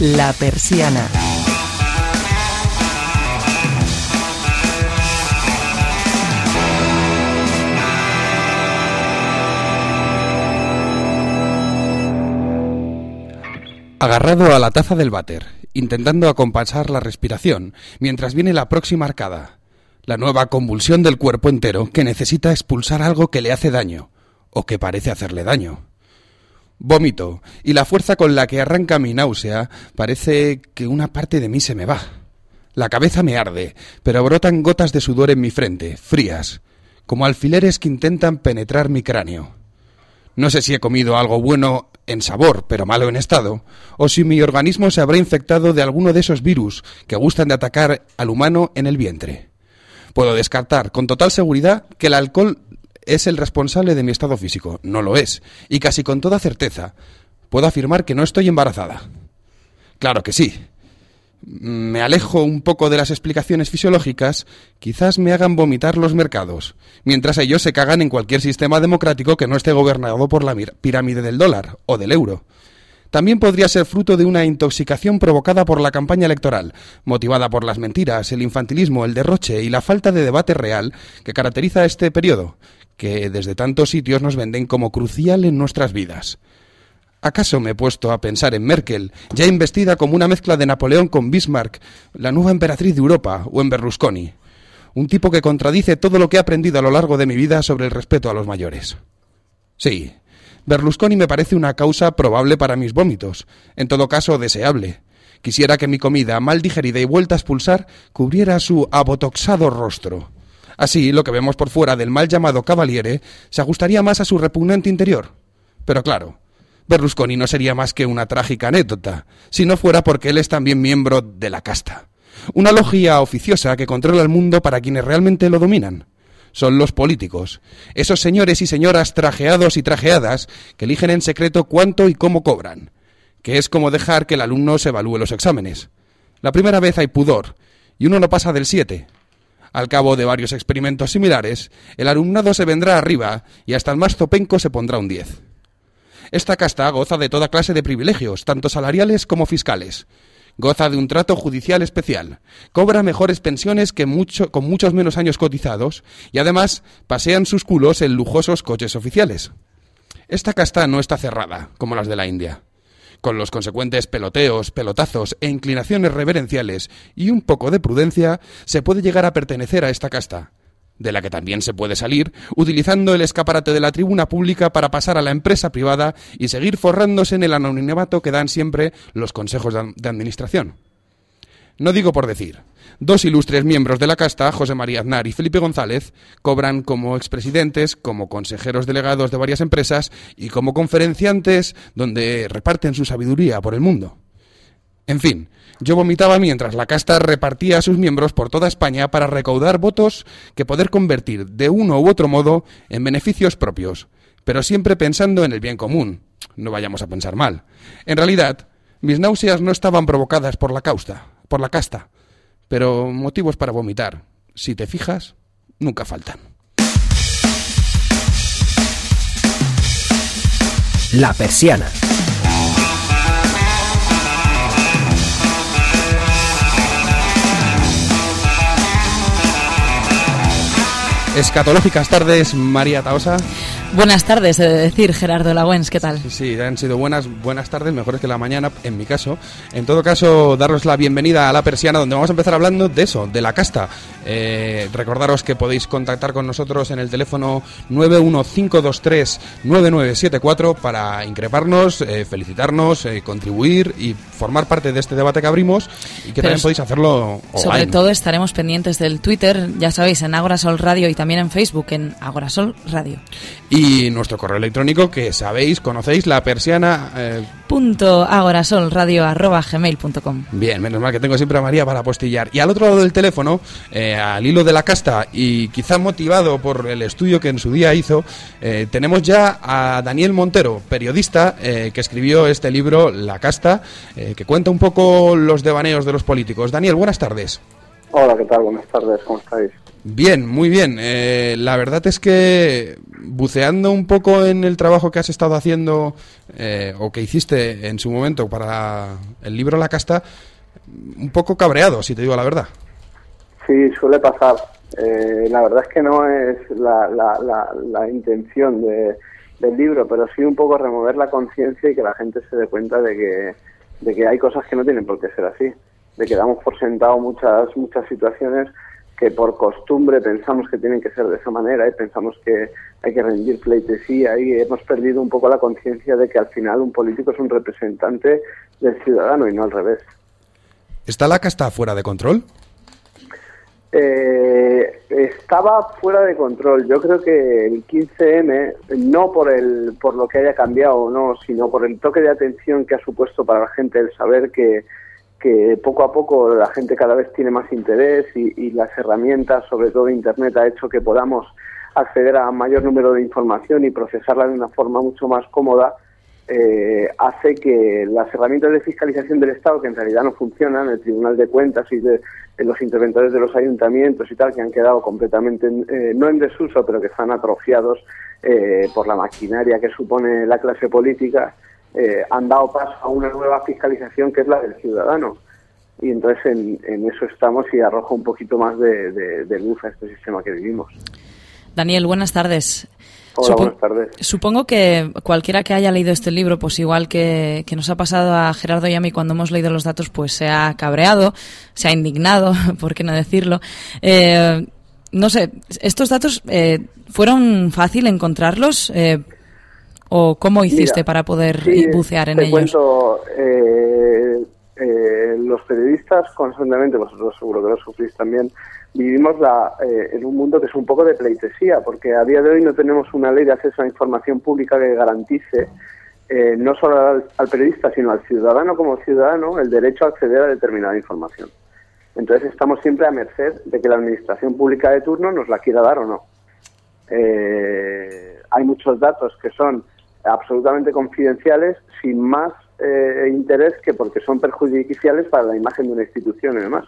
La Persiana. Agarrado a la taza del váter, intentando acompasar la respiración, mientras viene la próxima arcada, la nueva convulsión del cuerpo entero que necesita expulsar algo que le hace daño, o que parece hacerle daño. Vómito, y la fuerza con la que arranca mi náusea parece que una parte de mí se me va. La cabeza me arde, pero brotan gotas de sudor en mi frente, frías, como alfileres que intentan penetrar mi cráneo. No sé si he comido algo bueno en sabor, pero malo en estado, o si mi organismo se habrá infectado de alguno de esos virus que gustan de atacar al humano en el vientre. Puedo descartar con total seguridad que el alcohol es el responsable de mi estado físico. No lo es. Y casi con toda certeza puedo afirmar que no estoy embarazada. Claro que sí me alejo un poco de las explicaciones fisiológicas, quizás me hagan vomitar los mercados, mientras ellos se cagan en cualquier sistema democrático que no esté gobernado por la pirámide del dólar o del euro. También podría ser fruto de una intoxicación provocada por la campaña electoral, motivada por las mentiras, el infantilismo, el derroche y la falta de debate real que caracteriza este periodo, que desde tantos sitios nos venden como crucial en nuestras vidas. ¿Acaso me he puesto a pensar en Merkel, ya investida como una mezcla de Napoleón con Bismarck, la nueva emperatriz de Europa, o en Berlusconi? Un tipo que contradice todo lo que he aprendido a lo largo de mi vida sobre el respeto a los mayores. Sí, Berlusconi me parece una causa probable para mis vómitos, en todo caso deseable. Quisiera que mi comida, mal digerida y vuelta a expulsar, cubriera su abotoxado rostro. Así, lo que vemos por fuera del mal llamado Cavaliere se ajustaría más a su repugnante interior. Pero claro, Berlusconi no sería más que una trágica anécdota, si no fuera porque él es también miembro de la casta. Una logia oficiosa que controla el mundo para quienes realmente lo dominan. Son los políticos, esos señores y señoras trajeados y trajeadas que eligen en secreto cuánto y cómo cobran, que es como dejar que el alumno se evalúe los exámenes. La primera vez hay pudor, y uno no pasa del 7. Al cabo de varios experimentos similares, el alumnado se vendrá arriba y hasta el más zopenco se pondrá un 10. Esta casta goza de toda clase de privilegios, tanto salariales como fiscales. Goza de un trato judicial especial, cobra mejores pensiones que mucho, con muchos menos años cotizados y además pasean sus culos en lujosos coches oficiales. Esta casta no está cerrada, como las de la India. Con los consecuentes peloteos, pelotazos e inclinaciones reverenciales y un poco de prudencia, se puede llegar a pertenecer a esta casta, de la que también se puede salir, utilizando el escaparate de la tribuna pública para pasar a la empresa privada y seguir forrándose en el anonimato que dan siempre los consejos de administración. No digo por decir. Dos ilustres miembros de la casta, José María Aznar y Felipe González, cobran como expresidentes, como consejeros delegados de varias empresas y como conferenciantes donde reparten su sabiduría por el mundo. En fin, yo vomitaba mientras la casta repartía a sus miembros por toda España para recaudar votos que poder convertir de uno u otro modo en beneficios propios, pero siempre pensando en el bien común. No vayamos a pensar mal. En realidad, mis náuseas no estaban provocadas por la causta, por la casta, pero motivos para vomitar, si te fijas, nunca faltan. La persiana. Escatológicas tardes, María Taosa. Buenas tardes, he de decir, Gerardo Lagüens, ¿qué tal? Sí, han sido buenas, buenas tardes, mejores que la mañana, en mi caso. En todo caso, daros la bienvenida a La Persiana, donde vamos a empezar hablando de eso, de la casta. Eh, recordaros que podéis contactar con nosotros en el teléfono 915239974 para increparnos, eh, felicitarnos, eh, contribuir y formar parte de este debate que abrimos y que también podéis hacerlo online. Sobre todo estaremos pendientes del Twitter, ya sabéis, en Agorasol Radio y también en Facebook, en Agorasol Radio y nuestro correo electrónico que sabéis, conocéis, la persiana... Eh... Punto agorasolradio arroba gmail.com Bien, menos mal que tengo siempre a María para apostillar. Y al otro lado del teléfono, eh, al hilo de la casta y quizá motivado por el estudio que en su día hizo, eh, tenemos ya a Daniel Montero, periodista eh, que escribió este libro, La casta, que cuenta un poco los devaneos de los políticos. Daniel, buenas tardes. Hola, ¿qué tal? Buenas tardes, ¿cómo estáis? Bien, muy bien. Eh, la verdad es que buceando un poco en el trabajo que has estado haciendo eh, o que hiciste en su momento para el libro La Casta, un poco cabreado, si te digo la verdad. Sí, suele pasar. Eh, la verdad es que no es la, la, intención del libro, pero sí un poco remover la conciencia y que la gente se dé cuenta de que, de que hay cosas que no tienen por qué ser así, de que damos por sentado muchas, muchas situaciones que por costumbre pensamos que tienen que ser de esa manera y pensamos que hay que rendir pleitesía y hemos perdido un poco la conciencia de que al final un político es un representante del ciudadano y no al revés. ¿Está la casta fuera de control? Eh, estaba fuera de control. Yo creo que el 15M, no por el por lo que haya cambiado o no, sino por el toque de atención que ha supuesto para la gente el saber que que poco a poco la gente cada vez tiene más interés y, las herramientas, sobre todo Internet, ha hecho que podamos acceder a mayor número de información y procesarla de una forma mucho más cómoda, eh, hace que las herramientas de fiscalización del Estado, que en realidad no funcionan, el Tribunal de Cuentas y de, los interventores de los ayuntamientos y tal, que han quedado completamente, eh, no en desuso, pero que están atrofiados eh, por la maquinaria que supone la clase política, eh, han dado paso a una nueva fiscalización que es la del ciudadano. Y entonces en, eso estamos y arroja un poquito más de, luz a este sistema que vivimos. Daniel, buenas tardes. Hola, buenas tardes. Supongo que cualquiera que haya leído este libro, pues igual que, nos ha pasado a Gerardo y a mí cuando hemos leído los datos, pues se ha cabreado, se ha indignado, por qué no decirlo. Eh, no sé, ¿estos datos eh, fueron fácil encontrarlos? ¿O cómo hiciste para poder bucear en te ellos? Cuento, eh, eh, los periodistas constantemente, vosotros seguro que lo sufrís también, vivimos la, eh, en un mundo que es un poco de pleitesía, porque a día de hoy no tenemos una ley de acceso a información pública que garantice no solo al, periodista, sino al ciudadano como ciudadano el derecho a acceder a determinada información. Entonces estamos siempre a merced de que la administración pública de turno nos la quiera dar o no. hay muchos datos que son absolutamente confidenciales sin más eh, interés que porque son perjudiciales para la imagen de una institución y demás.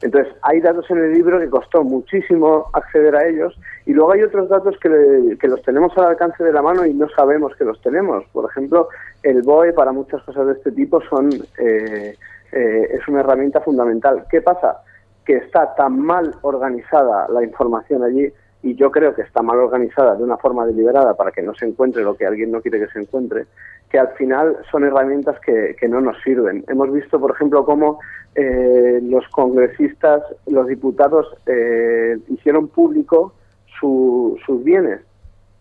Entonces, hay datos en el libro que costó muchísimo acceder a ellos y luego hay otros datos que, que, los tenemos al alcance de la mano y no sabemos que los tenemos. Por ejemplo, el BOE para muchas cosas de este tipo son, eh, eh, es una herramienta fundamental. ¿Qué pasa? Que está tan mal organizada la información allí y yo creo que está mal organizada de una forma deliberada para que no se encuentre lo que alguien no quiere que se encuentre, que al final son herramientas que, que no nos sirven. Hemos visto, por ejemplo, cómo eh, los congresistas, los diputados eh, hicieron público sus bienes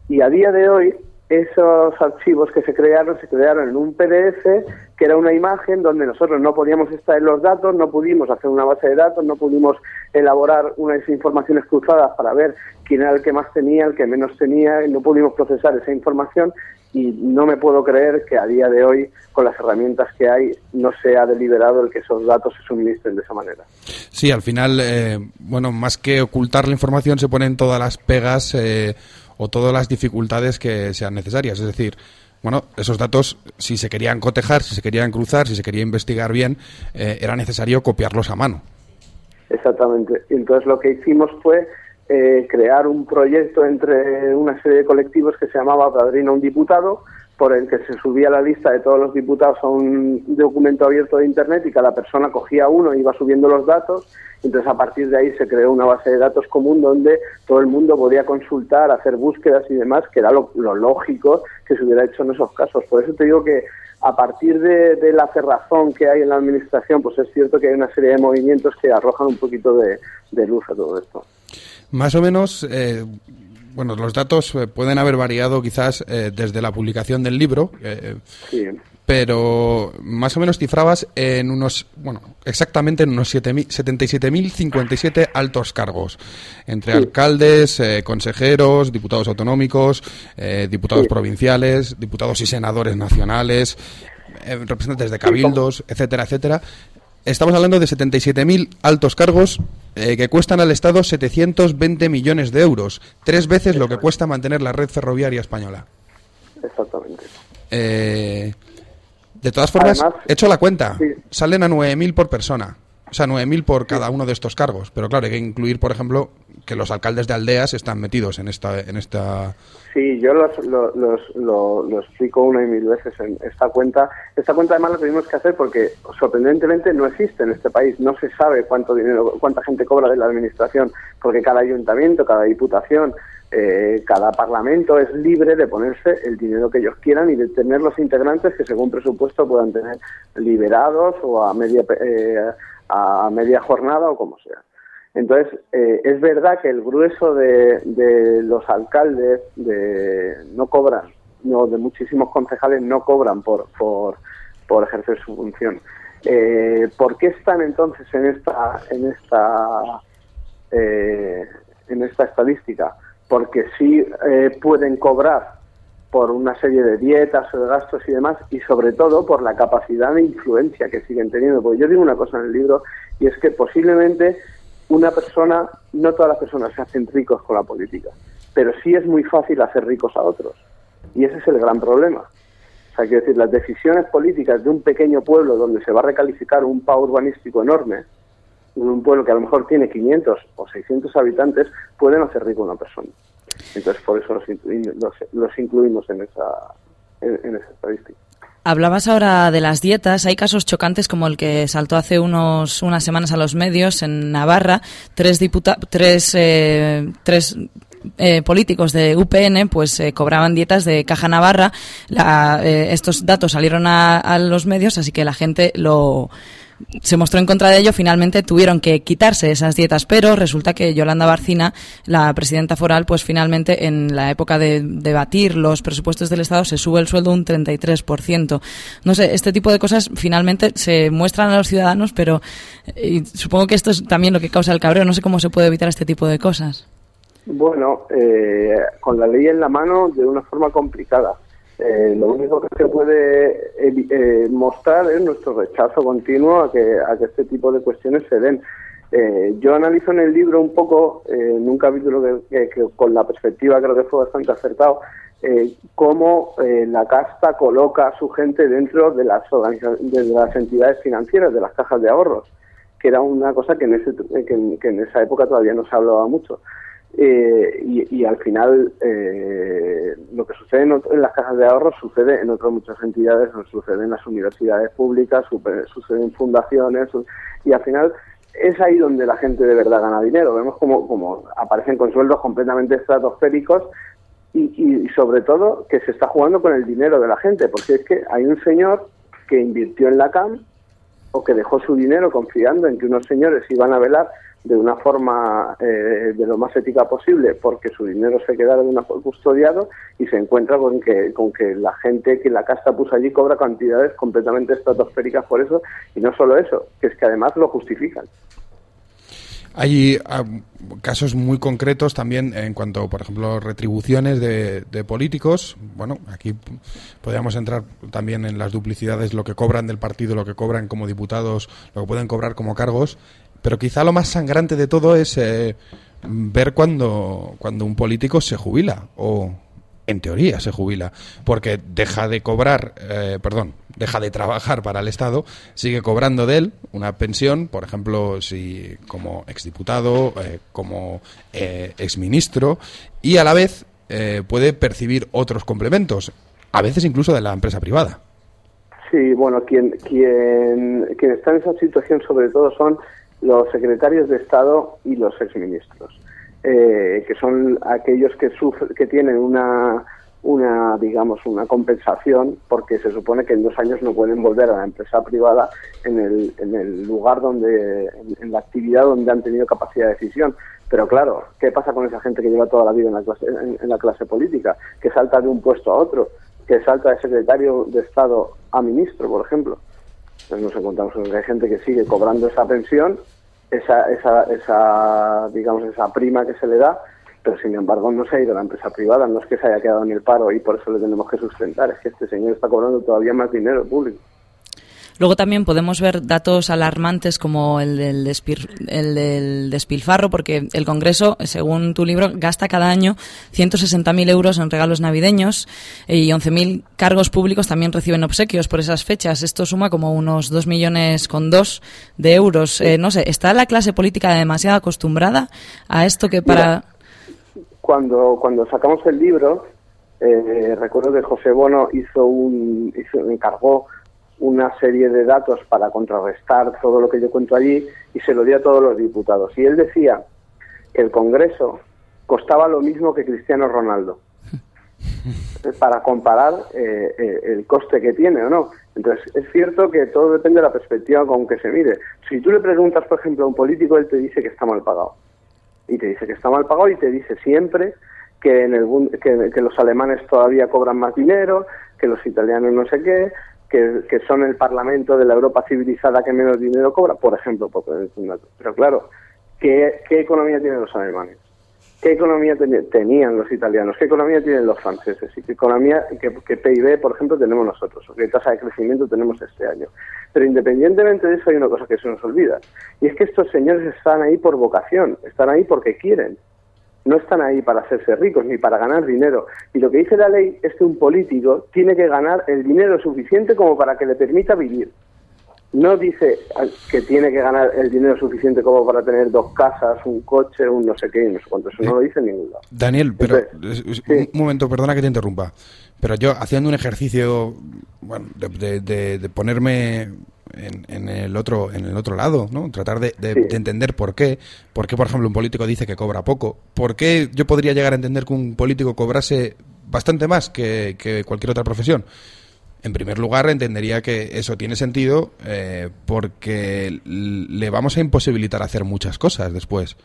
y a día de hoy esos archivos que se crearon se crearon en un PDF que era una imagen donde nosotros no podíamos extraer los datos, no pudimos hacer una base de datos, no pudimos elaborar unas informaciones cruzadas para ver quién era el que más tenía, el que menos tenía, no pudimos procesar esa información y no me puedo creer que a día de hoy, con las herramientas que hay, no sea deliberado el que esos datos se suministren de esa manera. Sí, al final, eh, bueno, más que ocultar la información, se ponen todas las pegas eh, o todas las dificultades que sean necesarias. Es decir, bueno, esos datos, si se querían cotejar, si se querían cruzar, si se quería investigar bien, eh, era necesario copiarlos a mano. Exactamente. Entonces lo que hicimos fue eh, crear un proyecto entre una serie de colectivos que se llamaba Padrino un Diputado, por el que se subía la lista de todos los diputados a un documento abierto de Internet y cada persona cogía uno e iba subiendo los datos. Entonces, a partir de ahí se creó una base de datos común donde todo el mundo podía consultar, hacer búsquedas y demás, que era lo, lógico que se hubiera hecho en esos casos. Por eso te digo que a partir de, la cerrazón que hay en la administración, pues es cierto que hay una serie de movimientos que arrojan un poquito de luz a todo esto. Más o menos, eh, bueno, los datos eh, pueden haber variado quizás eh, desde la publicación del libro. Pero más o menos cifrabas en unos, bueno, exactamente en unos 77.057 altos cargos, entre alcaldes, consejeros, diputados autonómicos, diputados provinciales, diputados y senadores nacionales, representantes de cabildos, etcétera, etcétera. Estamos hablando de 77.000 altos cargos eh, que cuestan al Estado 720 millones de euros, tres veces lo que cuesta mantener la red ferroviaria española. Exactamente. Eh, de todas formas, he hecho la cuenta, salen a 9.000 por persona. O sea, 9.000 por cada uno de estos cargos. Pero claro, hay que incluir, por ejemplo, que los alcaldes de aldeas están metidos en esta... En esta... Sí, yo los, los, lo, explico una y mil veces en esta cuenta. Esta cuenta además la tuvimos que hacer porque sorprendentemente no existe en este país. No se sabe cuánto dinero, cuánta gente cobra de la administración, porque cada ayuntamiento, cada diputación, eh, cada parlamento es libre de ponerse el dinero que ellos quieran y de tener los integrantes que según presupuesto puedan tener liberados o a media, eh, a media jornada o como sea. Entonces, eh, es verdad que el grueso de, los alcaldes de, no cobran, no, de muchísimos concejales no cobran por, por, ejercer su función. Eh, ¿Por qué están entonces en esta, en esta, eh, en esta estadística? Porque sí pueden cobrar por una serie de dietas o de gastos y demás, y sobre todo por la capacidad de influencia que siguen teniendo. Porque yo digo una cosa en el libro, y es que posiblemente una persona, no todas las personas se hacen ricos con la política, pero sí es muy fácil hacer ricos a otros. Y ese es el gran problema. O sea, quiero decir, las decisiones políticas de un pequeño pueblo donde se va a recalificar un pao urbanístico enorme, en un pueblo que a lo mejor tiene 500 o 600 habitantes, pueden hacer rico a una persona. Entonces, por eso los, incluimos en esa, en esa estadística. Hablabas ahora de las dietas. Hay casos chocantes como el que saltó hace unos, unas semanas a los medios en Navarra. Tres, tres, eh, tres eh, políticos de UPN pues eh, cobraban dietas de Caja Navarra. estos datos salieron a los medios, así que la gente lo se mostró en contra de ello, finalmente tuvieron que quitarse esas dietas, pero resulta que Yolanda Barcina, la presidenta foral, pues finalmente en la época de debatir los presupuestos del Estado se sube el sueldo un 33%. No sé, este tipo de cosas finalmente se muestran a los ciudadanos, pero eh, supongo que esto es también lo que causa el cabreo. No sé cómo se puede evitar este tipo de cosas. Bueno, eh, con la ley en la mano de una forma complicada eh, lo único que se puede eh, mostrar es nuestro rechazo continuo a que, a que este tipo de cuestiones se den. Eh, yo analizo en el libro un poco, en un capítulo que, con la perspectiva creo que fue bastante acertado, cómo la casta coloca a su gente dentro de las, de las entidades financieras, de las cajas de ahorros, que era una cosa que en, ese, que en esa época todavía no se hablaba mucho. Eh, y, al final eh, lo que sucede en, las cajas de ahorros sucede en otras muchas entidades, sucede en las universidades públicas, sucede en fundaciones y al final es ahí donde la gente de verdad gana dinero. Vemos como, como aparecen con sueldos completamente estratosféricos y, y sobre todo que se está jugando con el dinero de la gente, porque es que hay un señor que invirtió en la CAM o que dejó su dinero confiando en que unos señores iban a velar de una forma eh, de lo más ética posible porque su dinero se quedara de una custodiado y se encuentra con que con que la gente que la casta puso allí cobra cantidades completamente estratosféricas por eso y no solo eso que es que además lo justifican hay ah, casos muy concretos también en cuanto, por ejemplo, retribuciones de, de, políticos. Bueno, aquí podríamos entrar también en las duplicidades, lo que cobran del partido, lo que cobran como diputados, lo que pueden cobrar como cargos. Pero quizá lo más sangrante de todo es eh, ver cuando, cuando un político se jubila o en teoría se jubila, porque deja de cobrar, eh, perdón, deja de trabajar para el Estado, sigue cobrando de él una pensión, por ejemplo, si como exdiputado, eh, como eh, exministro, y a la vez puede percibir otros complementos, a veces incluso de la empresa privada. Sí, bueno, quien, quien, quien está en esa situación sobre todo son los secretarios de Estado y los exministros, eh, que son aquellos que, que tienen una, una, digamos, una compensación porque se supone que en dos años no pueden volver a la empresa privada en el, en el lugar donde, en, la actividad donde han tenido capacidad de decisión. Pero claro, ¿qué pasa con esa gente que lleva toda la vida en la clase, en la clase política? Que salta de un puesto a otro, que salta de secretario de Estado a ministro, por ejemplo. Entonces nos encontramos con que hay gente que sigue cobrando esa pensión, esa, esa, esa, digamos, esa prima que se le da, pero sin embargo no se ha ido a la empresa privada, no es que se haya quedado en el paro y por eso le tenemos que sustentar, es que este señor está cobrando todavía más dinero público. Luego también podemos ver datos alarmantes como el del, el del despilfarro, porque el Congreso, según tu libro, gasta cada año 160.000 euros en regalos navideños y 11.000 cargos públicos también reciben obsequios por esas fechas. Esto suma como unos 2 millones con dos de euros. Eh, no sé, ¿está la clase política demasiado acostumbrada a esto que para... cuando, cuando sacamos el libro, eh, recuerdo que José Bono hizo un, hizo, encargó una serie de datos para contrarrestar todo lo que yo cuento allí y se lo dio a todos los diputados. Y él decía que el Congreso costaba lo mismo que Cristiano Ronaldo para comparar eh, eh, el coste que tiene o no. Entonces, es cierto que todo depende de la perspectiva con que se mire. Si tú le preguntas, por ejemplo, a un político, él te dice que está mal pagado. Y te dice que está mal pagado y te dice siempre que, en el, que, que los alemanes todavía cobran más dinero, que los italianos no sé qué, que, son el parlamento de la Europa civilizada que menos dinero cobra, por ejemplo, Pero claro, ¿qué, economía tienen los alemanes? ¿Qué economía tenían los italianos? ¿Qué economía tienen los franceses? ¿Y qué economía, qué, PIB, por ejemplo, tenemos nosotros? qué tasa de crecimiento tenemos este año? Pero independientemente de eso hay una cosa que se nos olvida. Y es que estos señores están ahí por vocación, están ahí porque quieren no están ahí para hacerse ricos ni para ganar dinero. Y lo que dice la ley es que un político tiene que ganar el dinero suficiente como para que le permita vivir. No dice que tiene que ganar el dinero suficiente como para tener dos casas, un coche, un no sé qué, no sé cuánto. Eso no lo dice en ningún lado. Daniel, pero un momento, perdona que te interrumpa. Pero yo haciendo un ejercicio bueno, de ponerme en, el otro en el otro lado, ¿no? Tratar de, entender por qué, por qué, por ejemplo, un político dice que cobra poco, por qué yo podría llegar a entender que un político cobrase bastante más que, cualquier otra profesión. En primer lugar, entendería que eso tiene sentido eh, porque le vamos a imposibilitar hacer muchas cosas después.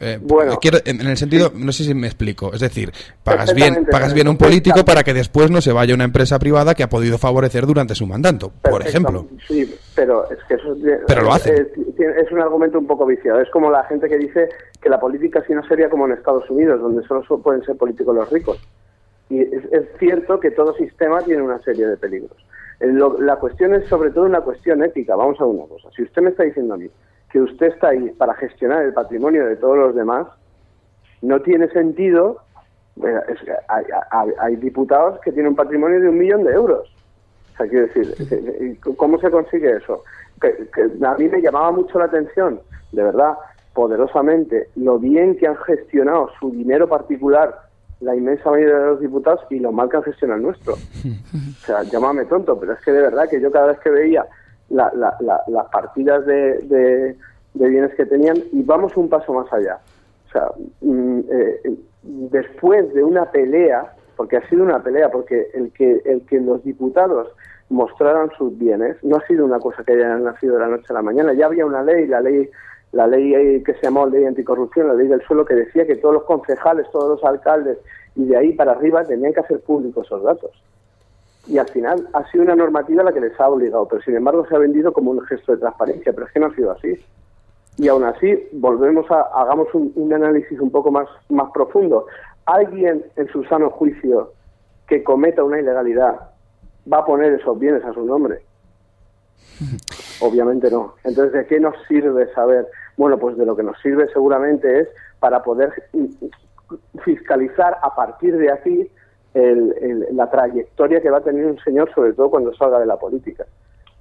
Eh, bueno, quiero, en, el sentido, no sé si me explico, es decir, pagas bien, pagas bien a un político para que después no se vaya a una empresa privada que ha podido favorecer durante su mandato, por ejemplo. Sí, pero es que eso pero lo hace. Es, un argumento un poco viciado. Es como la gente que dice que la política si no sería como en Estados Unidos, donde solo pueden ser políticos los ricos. Y es, cierto que todo sistema tiene una serie de peligros. la cuestión es sobre todo una cuestión ética. Vamos a una cosa. Si usted me está diciendo a mí que usted está ahí para gestionar el patrimonio de todos los demás, no tiene sentido. hay, diputados que tienen un patrimonio de un millón de euros. O sea, quiero decir, ¿cómo se consigue eso? Que, a mí me llamaba mucho la atención, de verdad, poderosamente, lo bien que han gestionado su dinero particular la inmensa mayoría de los diputados y lo mal que han gestionado el nuestro. O sea, llámame tonto, pero es que de verdad que yo cada vez que veía las partidas de, bienes que tenían y vamos un paso más allá. O sea, mm, eh, después de una pelea, porque ha sido una pelea, porque el que, el que los diputados mostraran sus bienes no ha sido una cosa que haya nacido de la noche a la mañana. Ya había una ley, la ley la ley que se llamó ley anticorrupción, la ley del suelo, que decía que todos los concejales, todos los alcaldes y de ahí para arriba tenían que hacer públicos esos datos y al final ha sido una normativa la que les ha obligado, pero sin embargo se ha vendido como un gesto de transparencia, pero es que no ha sido así. Y aún así, volvemos a, hagamos un, análisis un poco más, más profundo. ¿Alguien en su sano juicio que cometa una ilegalidad va a poner esos bienes a su nombre? Obviamente no. Entonces, ¿de qué nos sirve saber? Bueno, pues de lo que nos sirve seguramente es para poder fiscalizar a partir de aquí el, la trayectoria que va a tener un señor, sobre todo cuando salga de la política.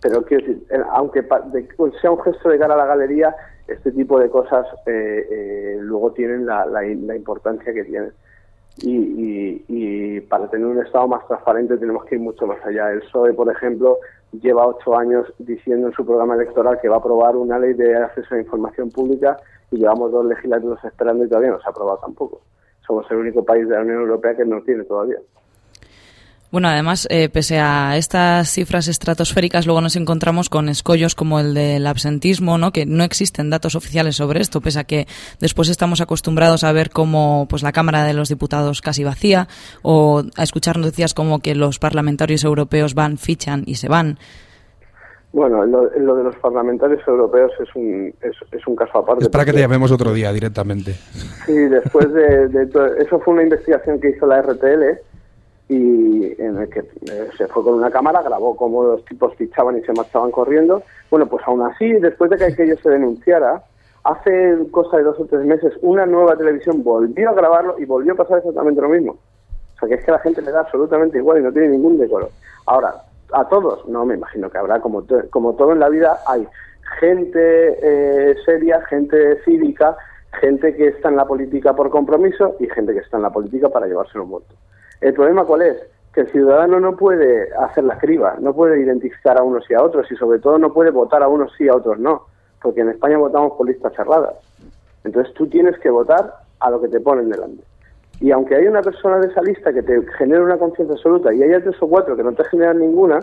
Pero quiero decir, aunque pues, sea un gesto de cara a la galería, este tipo de cosas eh, eh, luego tienen la, la, importancia que tienen. Y, y, para tener un Estado más transparente tenemos que ir mucho más allá. El PSOE, por ejemplo, lleva ocho años diciendo en su programa electoral que va a aprobar una ley de acceso a la información pública y llevamos dos legislaturas esperando y todavía no se ha aprobado tampoco somos el único país de la Unión Europea que no tiene todavía. Bueno, además, eh, pese a estas cifras estratosféricas, luego nos encontramos con escollos como el del absentismo, ¿no? que no existen datos oficiales sobre esto, pese a que después estamos acostumbrados a ver cómo pues, la Cámara de los Diputados casi vacía o a escuchar noticias como que los parlamentarios europeos van, fichan y se van. Bueno, lo, de los parlamentarios europeos es un, es, un caso aparte. Es para que te llamemos otro día directamente. Sí, después de, Eso fue una investigación que hizo la RTL y en el que eh, se fue con una cámara, grabó cómo los tipos fichaban y se marchaban corriendo. Bueno, pues aún así, después de que aquello se denunciara, hace cosa de dos o tres meses, una nueva televisión volvió a grabarlo y volvió a pasar exactamente lo mismo. O sea, que es que a la gente le da absolutamente igual y no tiene ningún decoro. Ahora, a todos, no me imagino que habrá, como, como todo en la vida, hay gente eh, seria, gente cívica, gente que está en la política por compromiso y gente que está en la política para llevarse un voto. ¿El problema cuál es? Que el ciudadano no puede hacer la criba, no puede identificar a unos y a otros y sobre todo no puede votar a unos sí y a otros no, porque en España votamos por listas cerradas. Entonces tú tienes que votar a lo que te ponen delante. Y aunque hay una persona de esa lista que te genere una confianza absoluta y haya tres o cuatro que no te generan ninguna,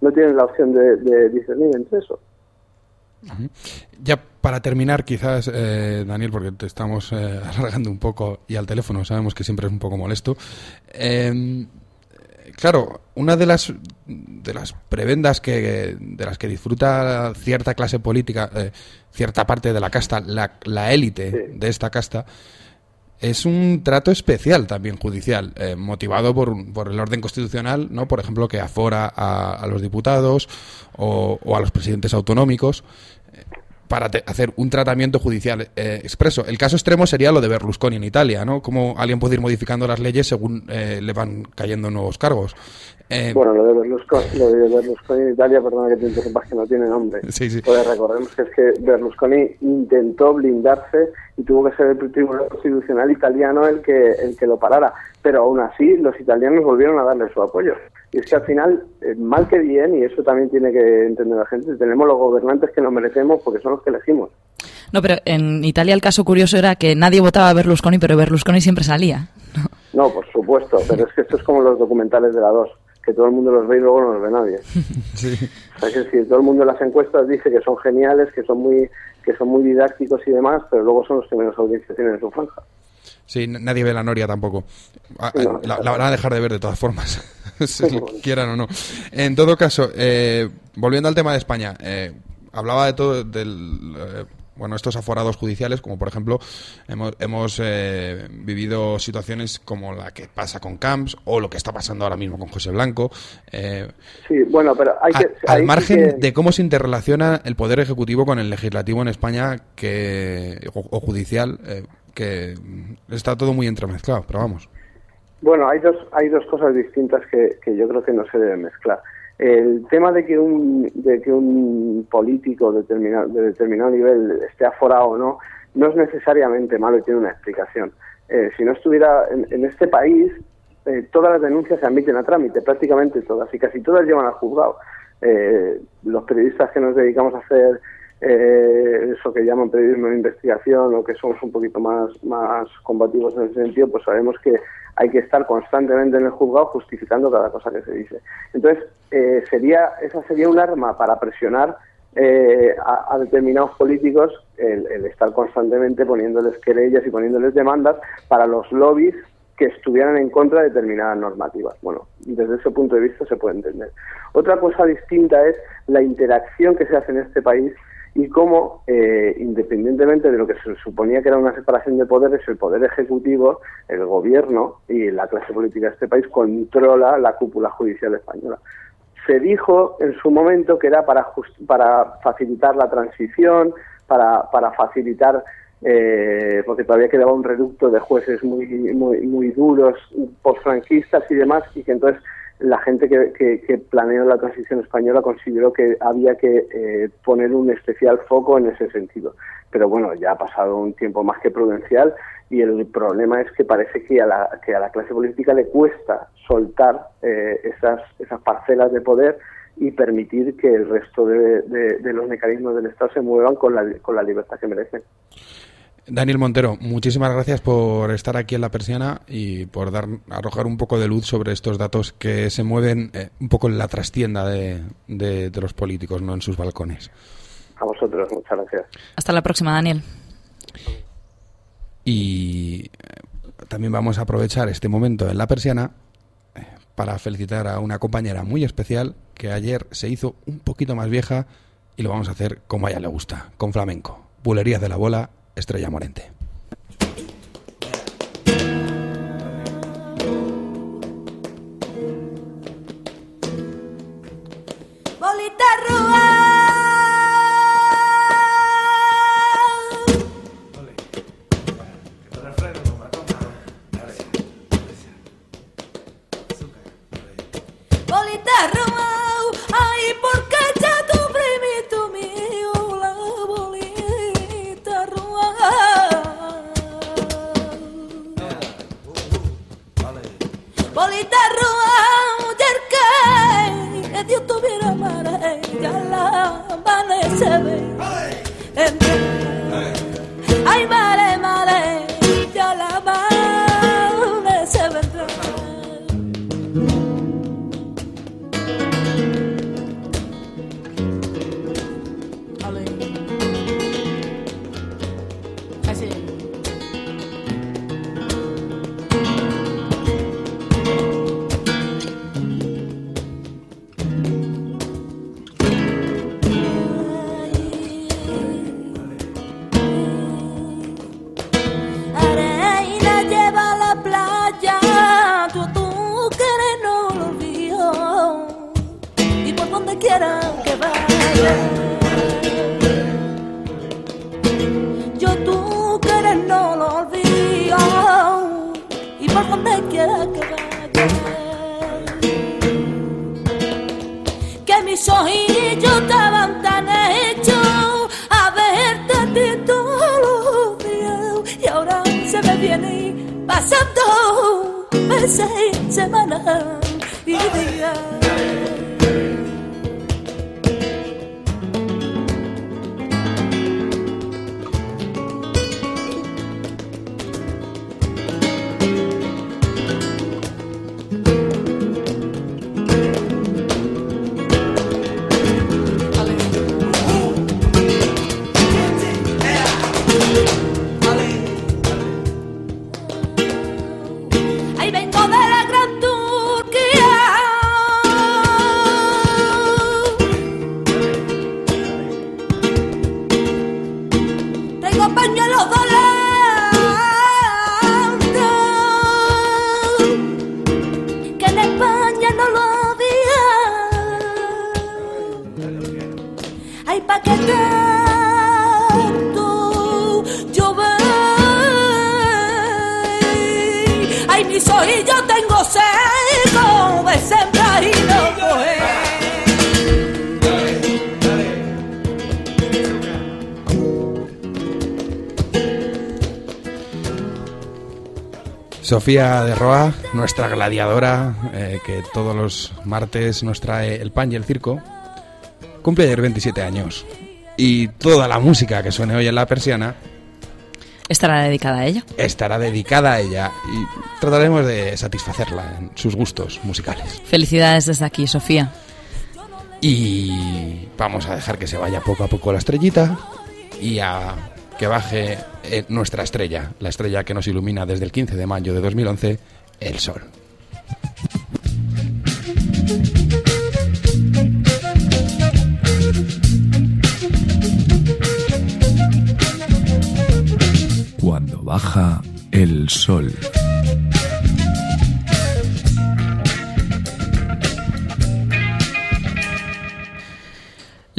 no tienes la opción de, discernir entre eso. Ya para terminar, quizás, eh, Daniel, porque te estamos eh, alargando un poco y al teléfono sabemos que siempre es un poco molesto. Em, claro, una de las de las prebendas que de las que disfruta cierta clase política, eh, cierta parte de la casta, la, élite de esta casta, es un trato especial también judicial, motivado por, por, el orden constitucional, ¿no? Por ejemplo, que afora a, los diputados o, a los presidentes autonómicos para hacer un tratamiento judicial eh, expreso. El caso extremo sería lo de Berlusconi en Italia, ¿no? Cómo alguien puede ir modificando las leyes según eh, le van cayendo nuevos cargos. Eh, bueno, lo de, Berlusconi, lo de Berlusconi en Italia, perdona que te interrumpas, que no tiene nombre. Sí, sí. Pues recordemos que es que Berlusconi intentó blindarse y tuvo que ser el Tribunal Constitucional italiano el que, el que lo parara. Pero aún así, los italianos volvieron a darle su apoyo. Y es que al final, eh, mal que bien, y eso también tiene que entender la gente, tenemos los gobernantes que nos merecemos porque son los que elegimos. No, pero en Italia el caso curioso era que nadie votaba a Berlusconi, pero Berlusconi siempre salía. No, por supuesto, pero es que esto es como los documentales de la 2, que todo el mundo los ve y luego no los ve nadie. Sí. O sea, que si todo el mundo en las encuestas dice que son geniales, que son muy que son muy didácticos y demás, pero luego son los que menos audiencia tienen en su franja. Sí, nadie ve la Noria tampoco. Ah, eh, la, van a dejar de ver de todas formas, si quieran o no. En todo caso, eh, volviendo al tema de España, eh, hablaba de todo del bueno, estos aforados judiciales, como por ejemplo hemos, hemos eh, vivido situaciones como la que pasa con Camps o lo que está pasando ahora mismo con José Blanco. Eh, sí, bueno, pero hay que... al margen de cómo se interrelaciona el Poder Ejecutivo con el Legislativo en España que o, judicial, eh, que está todo muy entremezclado, pero vamos. Bueno, hay dos, hay dos cosas distintas que, que yo creo que no se deben mezclar. El tema de que un, de que un político determinado, de determinado nivel esté aforado o no, no es necesariamente malo y tiene una explicación. Eh, si no estuviera en, este país, eh, todas las denuncias se admiten a trámite, prácticamente todas, y casi todas llevan al juzgado. Eh, los periodistas que nos dedicamos a hacer eso que llaman periodismo de investigación o que somos un poquito más, más combativos en ese sentido, pues sabemos que hay que estar constantemente en el juzgado justificando cada cosa que se dice. Entonces, eh, sería esa sería un arma para presionar eh, a, determinados políticos el, estar constantemente poniéndoles querellas y poniéndoles demandas para los lobbies que estuvieran en contra de determinadas normativas. Bueno, desde ese punto de vista se puede entender. Otra cosa distinta es la interacción que se hace en este país y cómo, eh, independientemente de lo que se suponía que era una separación de poderes, el poder ejecutivo, el gobierno y la clase política de este país controla la cúpula judicial española. Se dijo en su momento que era para, para facilitar la transición, para, para facilitar, eh, porque todavía quedaba un reducto de jueces muy, muy, muy duros, postfranquistas y demás, y que entonces la gente que, planeó la transición española consideró que había que eh, poner un especial foco en ese sentido. Pero bueno, ya ha pasado un tiempo más que prudencial y el problema es que parece que a la, que a la clase política le cuesta soltar eh, esas, esas parcelas de poder y permitir que el resto de, de, los mecanismos del Estado se muevan con la, con la libertad que merecen. Daniel Montero, muchísimas gracias por estar aquí en la persiana y por dar arrojar un poco de luz sobre estos datos que se mueven eh, un poco en la trastienda de, de, los políticos, no en sus balcones. A vosotros, muchas gracias. Hasta la próxima, Daniel. Y eh, también vamos a aprovechar este momento en la persiana eh, para felicitar a una compañera muy especial que ayer se hizo un poquito más vieja y lo vamos a hacer como a ella le gusta, con flamenco. Bulerías de la bola Estrella Morente. Sofía de Roa, nuestra gladiadora, eh, que todos los martes nos trae el pan y el circo, cumple ayer 27 años. Y toda la música que suene hoy en la persiana estará dedicada a ella. Estará dedicada a ella y trataremos de satisfacerla en sus gustos musicales. Felicidades desde aquí, Sofía. Y vamos a dejar que se vaya poco a poco la estrellita y a que baje eh, nuestra estrella, la estrella que nos ilumina desde el 15 de mayo de 2011, el Sol.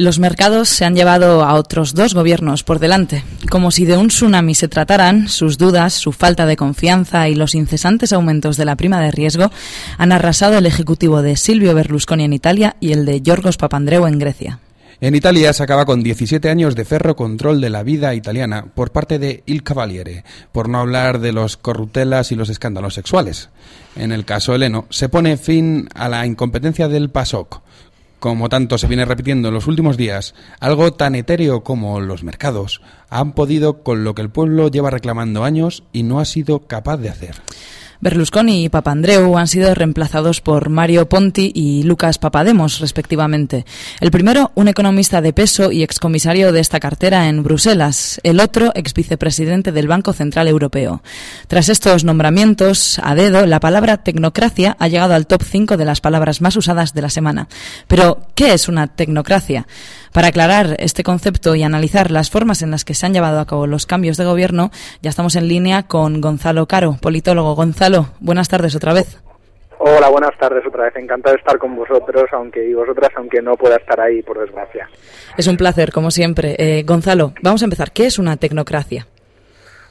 Los mercados se han llevado a otros dos gobiernos por delante. Como si de un tsunami se trataran, sus dudas, su falta de confianza y los incesantes aumentos de la prima de riesgo han arrasado el ejecutivo de Silvio Berlusconi en Italia y el de Giorgos Papandreou en Grecia. En Italia se acaba con 17 años de ferro control de la vida italiana por parte de Il Cavaliere, por no hablar de los corruptelas y los escándalos sexuales. En el caso heleno, se pone fin a la incompetencia del PASOK, como tanto se viene repitiendo en los últimos días, algo tan etéreo como los mercados han podido con lo que el pueblo lleva reclamando años y no ha sido capaz de hacer. Berlusconi y Papandreou han sido reemplazados por Mario Ponti y Lucas Papademos, respectivamente. El primero, un economista de peso y excomisario de esta cartera en Bruselas. El otro, ex vicepresidente del Banco Central Europeo. Tras estos nombramientos, a dedo, la palabra tecnocracia ha llegado al top 5 de las palabras más usadas de la semana. Pero, ¿qué es una tecnocracia? Para aclarar este concepto y analizar las formas en las que se han llevado a cabo los cambios de gobierno, ya estamos en línea con Gonzalo Caro, politólogo. Gonzalo, buenas tardes otra vez. Hola, buenas tardes otra vez. Encantado de estar con vosotros, aunque y vosotras, aunque no pueda estar ahí, por desgracia. Es un placer, como siempre. Eh, Gonzalo, vamos a empezar. ¿Qué es una tecnocracia?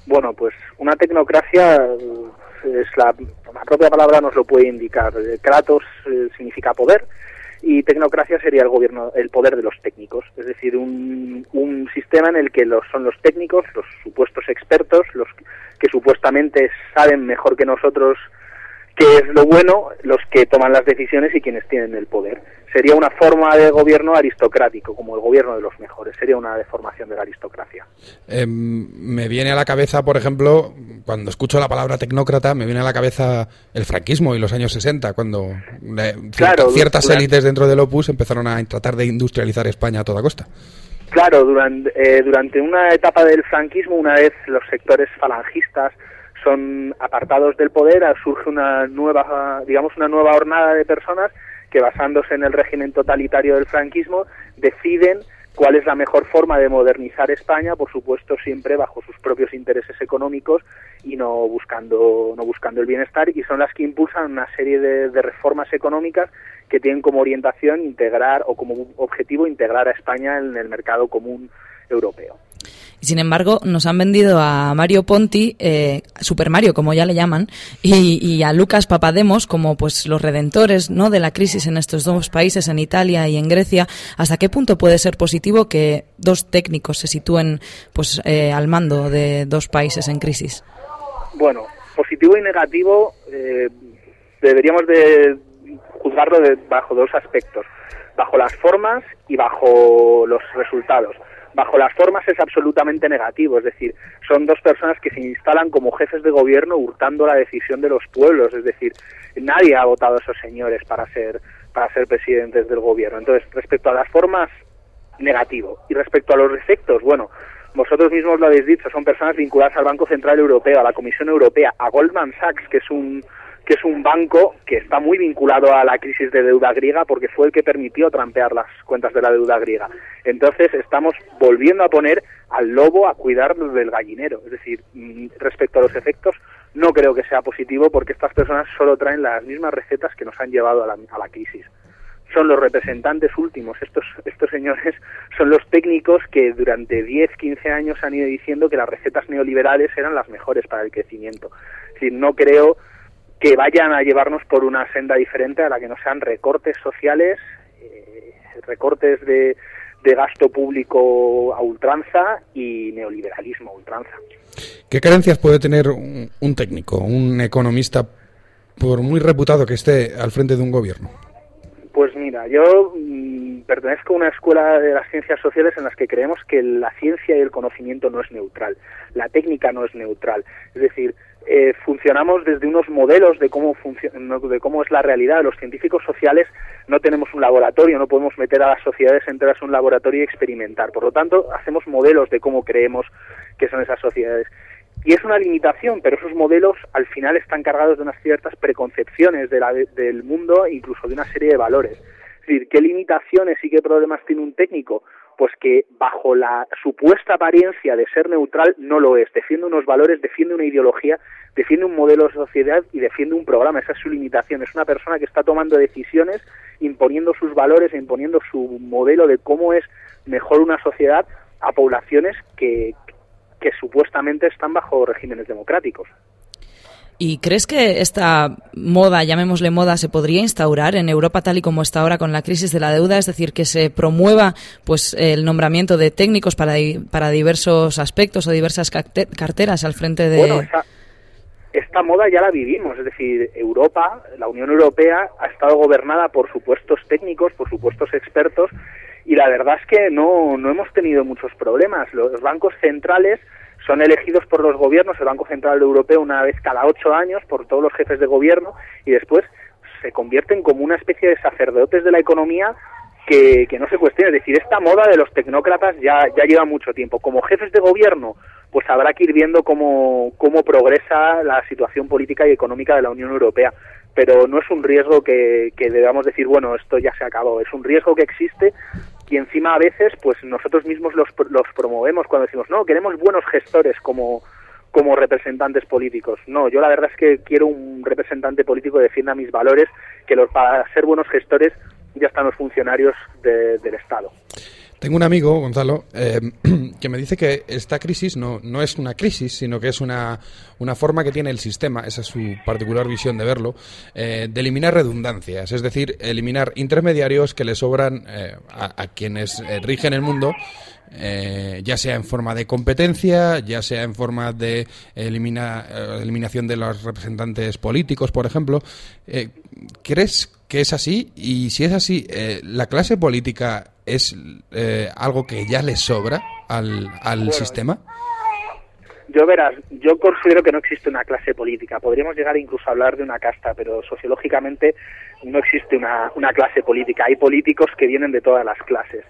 Bueno, pues una tecnocracia es la, la propia palabra nos lo puede indicar. Eh, Kratos eh, significa poder y tecnocracia sería el gobierno, el poder de los técnicos, es decir, un, un sistema en el que los, son los técnicos, los supuestos expertos, los que supuestamente saben mejor que nosotros qué es lo bueno, los que toman las decisiones y quienes tienen el poder. Sería una forma de gobierno aristocrático, como el gobierno de los mejores. Sería una deformación de la aristocracia. Eh, me viene a la cabeza, por ejemplo, cuando escucho la palabra tecnócrata, me viene a la cabeza el franquismo y los años 60, cuando eh, Claro, ciertas élites dentro del Opus empezaron a tratar de industrializar España a toda costa. Claro, durante, eh, durante una etapa del franquismo, una vez los sectores falangistas son apartados del poder, surge una nueva, digamos, una nueva hornada de personas que basándose en el régimen totalitario del franquismo deciden cuál es la mejor forma de modernizar España, por supuesto siempre bajo sus propios intereses económicos y no buscando no buscando el bienestar y son las que impulsan una serie de, de reformas económicas que tienen como orientación integrar o como objetivo integrar a España en el mercado común europeo. Y sin embargo, nos han vendido a Mario Ponti, eh, Super Mario, como ya le llaman, y, y a Lucas Papademos como pues los redentores ¿no? de la crisis en estos dos países, en Italia y en Grecia. ¿Hasta qué punto puede ser positivo que dos técnicos se sitúen pues eh, al mando de dos países en crisis? Bueno, positivo y negativo eh, deberíamos de juzgarlo de- bajo dos aspectos, bajo las formas y bajo los resultados. Bajo las formas es absolutamente negativo, es decir, son dos personas que se instalan como jefes de gobierno hurtando la decisión de los pueblos, es decir, nadie ha votado a esos señores para ser para ser presidentes del gobierno. Entonces, respecto a las formas negativo. Y respecto a los efectos, bueno, vosotros mismos lo habéis dicho, son personas vinculadas al Banco Central Europeo, a la Comisión Europea, a Goldman Sachs, que es un que es un banco que está muy vinculado a la crisis de deuda griega porque fue el que permitió trampear las cuentas de la deuda griega. Entonces estamos volviendo a poner al lobo a cuidar del gallinero. Es decir, mm, respecto a los efectos, no creo que sea positivo porque estas personas solo traen las mismas recetas que nos han llevado a la, a la crisis son los representantes últimos. Estos, estos señores son los técnicos que durante 10, 15 años han ido diciendo que las recetas neoliberales eran las mejores para el crecimiento. Es decir, no creo que vayan a llevarnos por una senda diferente a la que no sean recortes sociales, eh, recortes de, de gasto público a ultranza y neoliberalismo a ultranza. ¿Qué carencias puede tener un, un técnico, un economista, por muy reputado que esté al frente de un gobierno? Pues mira, yo mm, pertenezco a una escuela de las ciencias sociales en las que creemos que la ciencia y el conocimiento no es neutral, la técnica no es neutral. Es decir, eh, funcionamos desde unos modelos de cómo, de cómo es la realidad. Los científicos sociales no tenemos un laboratorio, no podemos meter a las sociedades enteras en un laboratorio y experimentar. Por lo tanto, hacemos modelos de cómo creemos que son esas sociedades. Y es una limitación, pero esos modelos al final están cargados de unas ciertas preconcepciones de la- del mundo incluso de una serie de valores. Es decir, ¿qué limitaciones y qué problemas tiene un técnico? Pues que bajo la supuesta apariencia de ser neutral no lo es. Defiende unos valores, defiende una ideología, defiende un modelo de sociedad y defiende un programa. Esa es su limitación. Es una persona que está tomando decisiones, imponiendo sus valores imponiendo su modelo de cómo es mejor una sociedad a poblaciones que, que supuestamente están bajo regímenes democráticos. ¿Y crees que esta moda, llamémosle moda, se podría instaurar en Europa tal y como está ahora con la crisis de la deuda? Es decir, que se promueva pues el nombramiento de técnicos para, para diversos aspectos o diversas carte- carteras al frente de... Bueno, esa- esta moda ya la vivimos, es decir, Europa, la Unión Europea ha estado gobernada por supuestos técnicos, por supuestos expertos, y la verdad es que no, no hemos tenido muchos problemas. Los bancos centrales son elegidos por los gobiernos, el Banco Central Europeo una vez cada ocho años por todos los jefes de gobierno, y después se convierten como una especie de sacerdotes de la economía que, que no se cuestione. Es decir, esta moda de los tecnócratas ya, ya lleva mucho tiempo. Como jefes de gobierno, pues habrá que ir viendo cómo, cómo progresa la situación política y económica de la Unión Europea. Pero no es un riesgo que, que debamos decir, bueno, esto ya se acabó. Es un riesgo que existe y encima a veces, pues nosotros mismos los, los promovemos cuando decimos, no, queremos buenos gestores como, como representantes políticos. No, yo la verdad es que quiero un representante político que defienda mis valores, que los, para ser buenos gestores ya están los funcionarios del Estado. Tengo un amigo, Gonzalo, eh, que me dice que esta crisis no, no es una crisis, sino que es una, una forma que tiene el sistema, esa es su particular visión de verlo, eh, de eliminar redundancias, es decir, eliminar intermediarios que le sobran eh, a, quienes rigen el mundo, ya sea en forma de competencia, ya sea en forma de elimina, eliminación de los representantes políticos, por ejemplo. ¿Crees que es así? Y si es así, ¿la clase política es eh, algo que ya le sobra al, al sistema? Yo verás, yo considero que no existe una clase política. Podríamos llegar incluso a hablar de una casta, pero sociológicamente no existe una, una clase política. Hay políticos que vienen de todas las clases.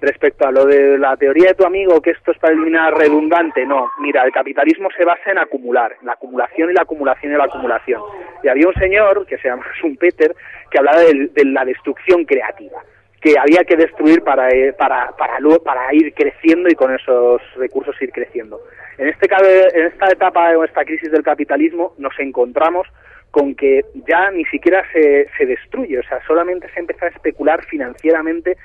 Respecto a lo de la teoría de tu amigo, que esto es para eliminar redundante, no. Mira, el capitalismo se basa en acumular, la acumulación y la acumulación y la acumulación. Y había un señor, que se llama Schumpeter, que hablaba de la destrucción creativa que había que destruir para, eh, para, para, para ir creciendo y con esos recursos ir creciendo. En, este, en esta etapa o esta crisis del capitalismo nos encontramos con que ya ni siquiera se, se destruye, o sea, solamente se empieza a especular financieramente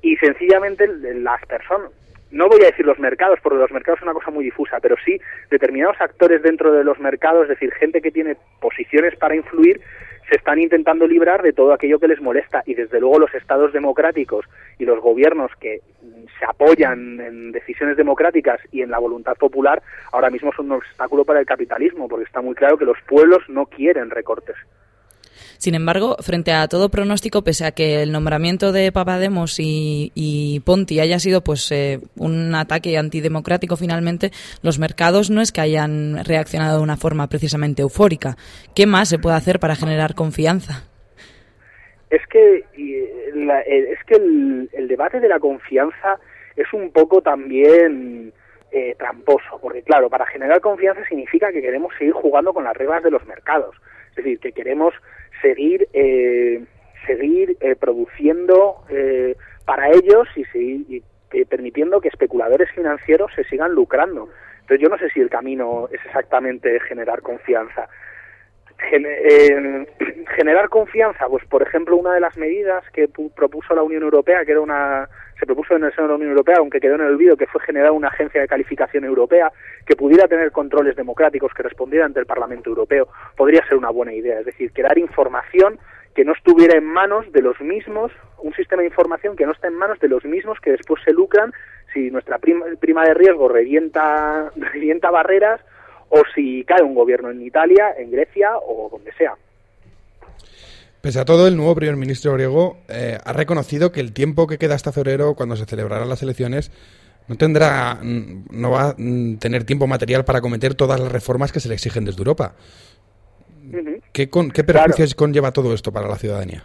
y sencillamente las personas, no voy a decir los mercados, porque los mercados son una cosa muy difusa, pero sí determinados actores dentro de los mercados, es decir, gente que tiene posiciones para influir, se están intentando librar de todo aquello que les molesta y desde luego los estados democráticos y los gobiernos que se apoyan en decisiones democráticas y en la voluntad popular ahora mismo son un obstáculo para el capitalismo porque está muy claro que los pueblos no quieren recortes. Sin embargo, frente a todo pronóstico, pese a que el nombramiento de Papademos y, Ponti haya sido pues eh, un ataque antidemocrático finalmente, los mercados no es que hayan reaccionado de una forma precisamente eufórica. ¿Qué más se puede hacer para generar confianza? Es que, es que el, debate de la confianza es un poco también eh, tramposo, porque claro, para generar confianza significa que queremos seguir jugando con las reglas de los mercados, es decir, que queremos seguir eh, seguir eh, produciendo eh, para ellos y, seguir, permitiendo que especuladores financieros se sigan lucrando. Entonces yo no sé si el camino es exactamente generar confianza. generar confianza, pues por ejemplo una de las medidas que propuso la Unión Europea, que era una se propuso en el seno de la Unión Europea, aunque quedó en el olvido, que fue generar una agencia de calificación europea que pudiera tener controles democráticos que respondiera ante el Parlamento Europeo, podría ser una buena idea. Es decir, crear información que no estuviera en manos de los mismos, un sistema de información que no esté en manos de los mismos que después se lucran si nuestra prima, prima de riesgo revienta, revienta barreras o si cae un gobierno en Italia, en Grecia o donde sea. Pese a todo, el nuevo primer ministro griego eh, ha reconocido que el tiempo que queda hasta febrero, cuando se celebrarán las elecciones, no tendrá, mm, no va a mm, tener tiempo material para cometer todas las reformas que se le exigen desde Europa. ¿Qué, con, ¿Qué perjuicios conlleva todo esto para la ciudadanía?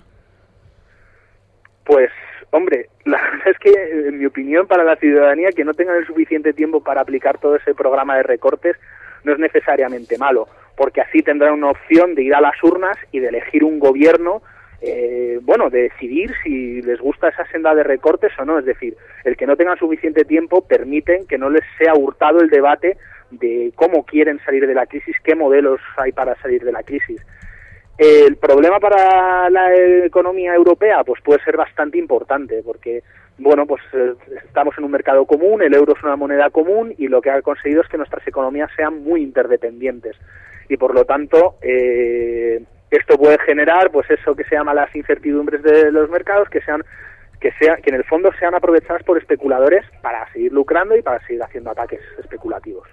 Pues, hombre, la verdad es que, en mi opinión, para la ciudadanía que no tengan el suficiente tiempo para aplicar todo ese programa de recortes no es necesariamente malo porque así tendrán una opción de ir a las urnas y de elegir un gobierno eh, bueno, de decidir si les gusta esa senda de recortes o no. Es decir, el que no tengan suficiente tiempo permiten que no les sea hurtado el debate de cómo quieren salir de la crisis, qué modelos hay para salir de la crisis. El problema para la economía europea pues puede ser bastante importante porque bueno, pues eh, estamos en un mercado común, el euro es una moneda común y lo que ha conseguido es que nuestras economías sean muy interdependientes. Y por lo tanto eh, esto puede generar pues eso que se llama las incertidumbres de los mercados que sean que sea que en el fondo sean aprovechadas por especuladores para seguir lucrando y para seguir haciendo ataques especulativos.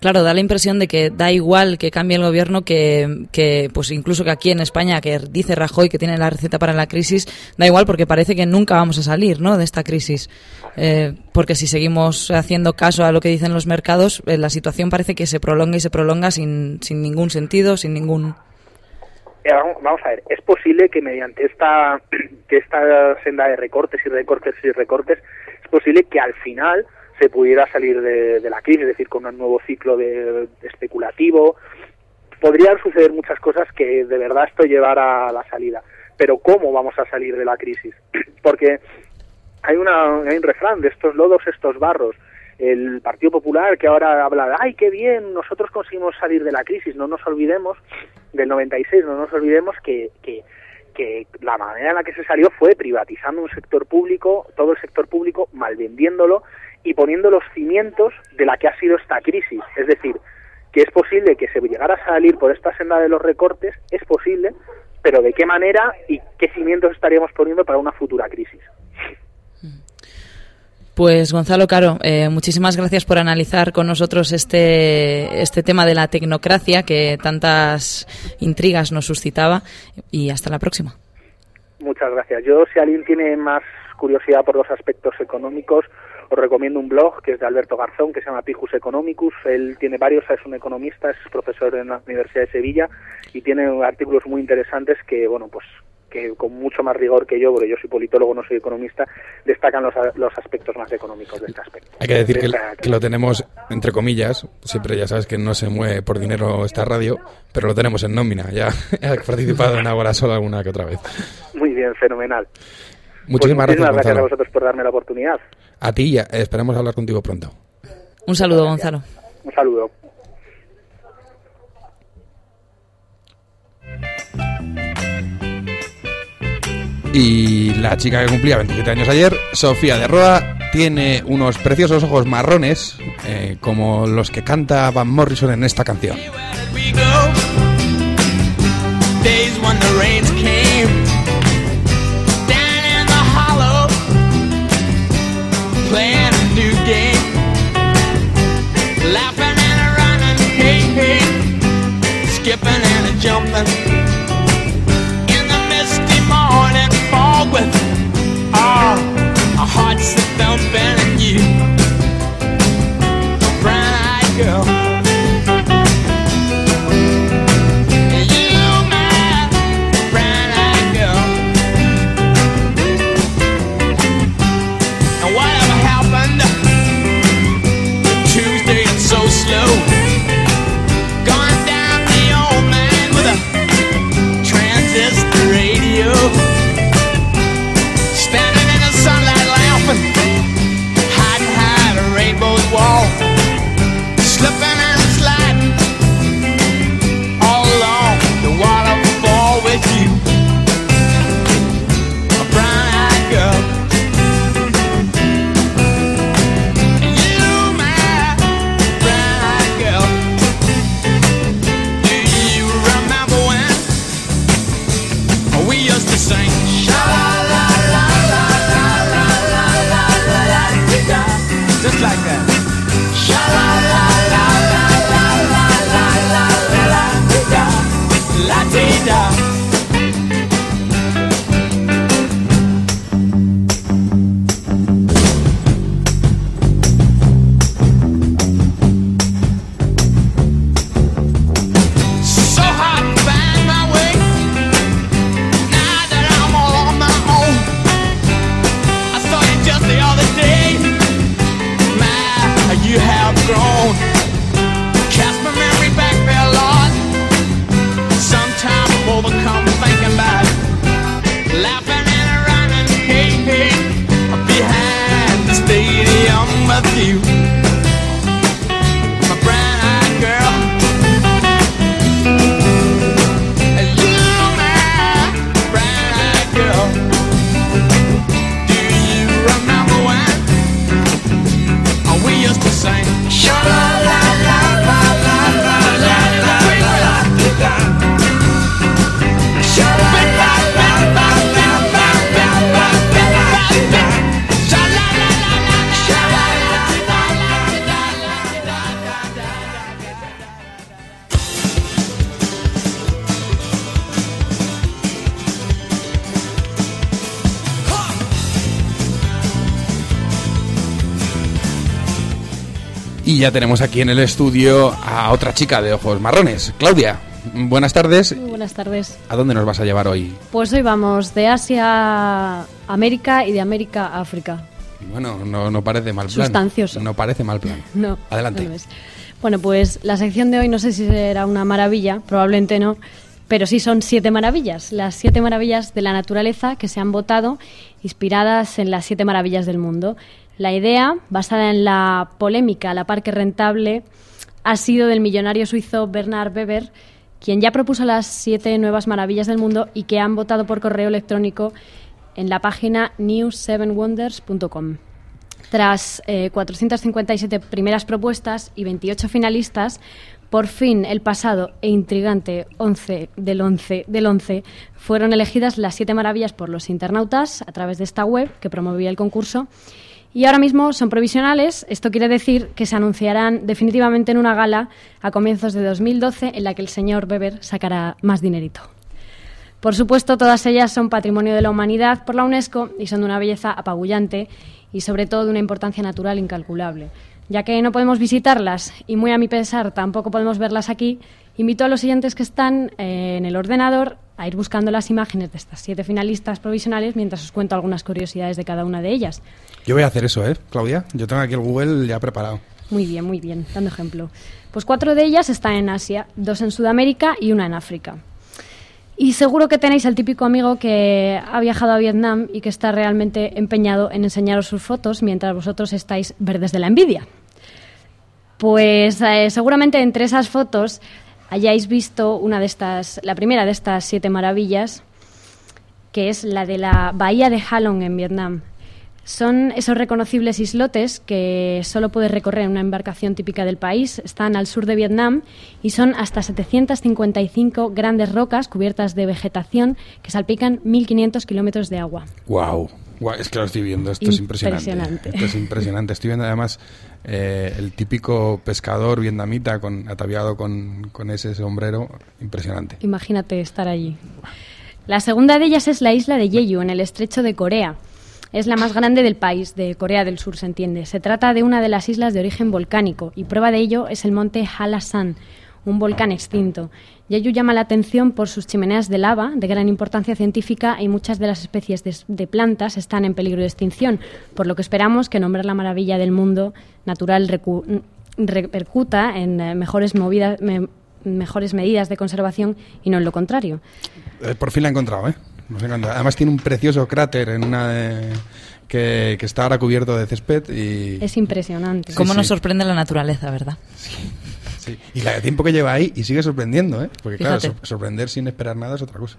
Claro, da la impresión de que da igual que cambie el gobierno que, que pues incluso que aquí en España que dice Rajoy que tiene la receta para la crisis, da igual porque parece que nunca vamos a salir, ¿no? de esta crisis. Eh, porque si seguimos haciendo caso a lo que dicen los mercados, eh, la situación parece que se prolonga y se prolonga sin, sin ningún sentido, sin ningún vamos a ver, es posible que mediante esta, que esta senda de recortes y recortes y recortes, es posible que al final se pudiera salir de, la crisis, es decir, con un nuevo ciclo de, especulativo. Podrían suceder muchas cosas que de verdad esto llevara a la salida. Pero ¿cómo vamos a salir de la crisis? Porque hay, una, hay un refrán de estos lodos, estos barros. El Partido Popular que ahora habla de, ay, qué bien, nosotros conseguimos salir de la crisis, no nos olvidemos del 96, no nos olvidemos que, que, que la manera en la que se salió fue privatizando un sector público, todo el sector público, malvendiéndolo y poniendo los cimientos de la que ha sido esta crisis. Es decir, que es posible que se llegara a salir por esta senda de los recortes, es posible, pero de qué manera y qué cimientos estaríamos poniendo para una futura crisis. Pues Gonzalo Caro, eh, muchísimas gracias por analizar con nosotros este, este tema de la tecnocracia que tantas intrigas nos suscitaba y hasta la próxima. Muchas gracias. Yo, si alguien tiene más curiosidad por los aspectos económicos, os recomiendo un blog que es de Alberto Garzón, que se llama Pijus Economicus. Él tiene varios, es un economista, es profesor en la Universidad de Sevilla y tiene artículos muy interesantes que, bueno, pues que con mucho más rigor que yo, porque yo soy politólogo, no soy economista, destacan los, los aspectos más económicos de este aspecto. Hay que decir que, que, lo tenemos, entre comillas, siempre ya sabes que no se mueve por dinero esta radio, pero lo tenemos en nómina, ya he participado en Agora Solo alguna que otra vez. Muy bien, fenomenal. Muchísimas, pues muchísimas gracias, gracias a vosotros por darme la oportunidad. A ti, ya, esperamos hablar contigo pronto. Un saludo, Gonzalo. Un saludo. Y la chica que cumplía 27 años ayer, Sofía de Roa, tiene unos preciosos ojos marrones, eh, como los que canta Van Morrison en esta canción. And jumping without banning you. Brown eyed girl. Ya tenemos aquí en el estudio a otra chica de ojos marrones, Claudia. Buenas tardes. Muy buenas tardes. ¿A dónde nos vas a llevar hoy? Pues hoy vamos de Asia a América y de América a África. Bueno, no, no parece mal plan. Sustancioso. No parece mal plan. No. Adelante. no. Bueno, pues la sección de hoy no sé si será una maravilla, probablemente no, pero sí son siete maravillas, las siete maravillas de la naturaleza que se han votado, inspiradas en las siete maravillas del mundo. La idea, basada en la polémica La Parque Rentable, ha sido del millonario suizo Bernard Weber, quien ya propuso las siete nuevas maravillas del mundo y que han votado por correo electrónico en la página news7wonders.com. Tras eh, 457 primeras propuestas y 28 finalistas, por fin el pasado e intrigante 11 del 11 del 11 fueron elegidas las siete maravillas por los internautas a través de esta web que promovía el concurso y ahora mismo son provisionales. Esto quiere decir que se anunciarán definitivamente en una gala a comienzos de 2012 en la que el señor Weber sacará más dinerito. Por supuesto, todas ellas son patrimonio de la humanidad por la UNESCO y son de una belleza apabullante y sobre todo de una importancia natural incalculable. Ya que no podemos visitarlas y muy a mi pesar tampoco podemos verlas aquí, invito a los siguientes que están eh, en el ordenador a ir buscando las imágenes de estas siete finalistas provisionales mientras os cuento algunas curiosidades de cada una de ellas. Yo voy a hacer eso, ¿eh, Claudia? Yo tengo aquí el Google ya preparado. Muy bien, muy bien, dando ejemplo. Pues cuatro de ellas están en Asia, dos en Sudamérica y una en África. Y seguro que tenéis al típico amigo que ha viajado a Vietnam y que está realmente empeñado en enseñaros sus fotos mientras vosotros estáis verdes de la envidia. Pues eh, seguramente entre esas fotos hayáis visto una de estas, la primera de estas siete maravillas, que es la de la bahía de Halong en Vietnam. Son esos reconocibles islotes que solo puedes recorrer en una embarcación típica del país. Están al sur de Vietnam y son hasta 755 grandes rocas cubiertas de vegetación que salpican 1.500 kilómetros de agua. Wow. Es que lo estoy viendo, esto es impresionante. Impresionante. Esto es impresionante. Estoy viendo además eh, el típico pescador vietnamita con, ataviado con, con ese sombrero. Impresionante. Imagínate estar allí. La segunda de ellas es la isla de Jeju, en el estrecho de Corea. Es la más grande del país, de Corea del Sur, se entiende. Se trata de una de las islas de origen volcánico y prueba de ello es el monte Halasan, un volcán extinto. Jeju llama la atención por sus chimeneas de lava, de gran importancia científica, y muchas de las especies de, de plantas están en peligro de extinción, por lo que esperamos que nombrar la maravilla del mundo natural recu- repercuta en eh, mejores, movidas, me- mejores medidas de conservación y no en lo contrario. Eh, por fin la he encontrado, ¿eh? Por fin la he encontrado. Además tiene un precioso cráter en una de- que, que está ahora cubierto de césped y, Es impresionante. Cómo sí. nos sorprende la naturaleza, ¿verdad? sí. Y la de tiempo que lleva ahí y sigue sorprendiendo, ¿eh? Porque claro, Fíjate. sor- sorprender sin esperar nada es otra cosa.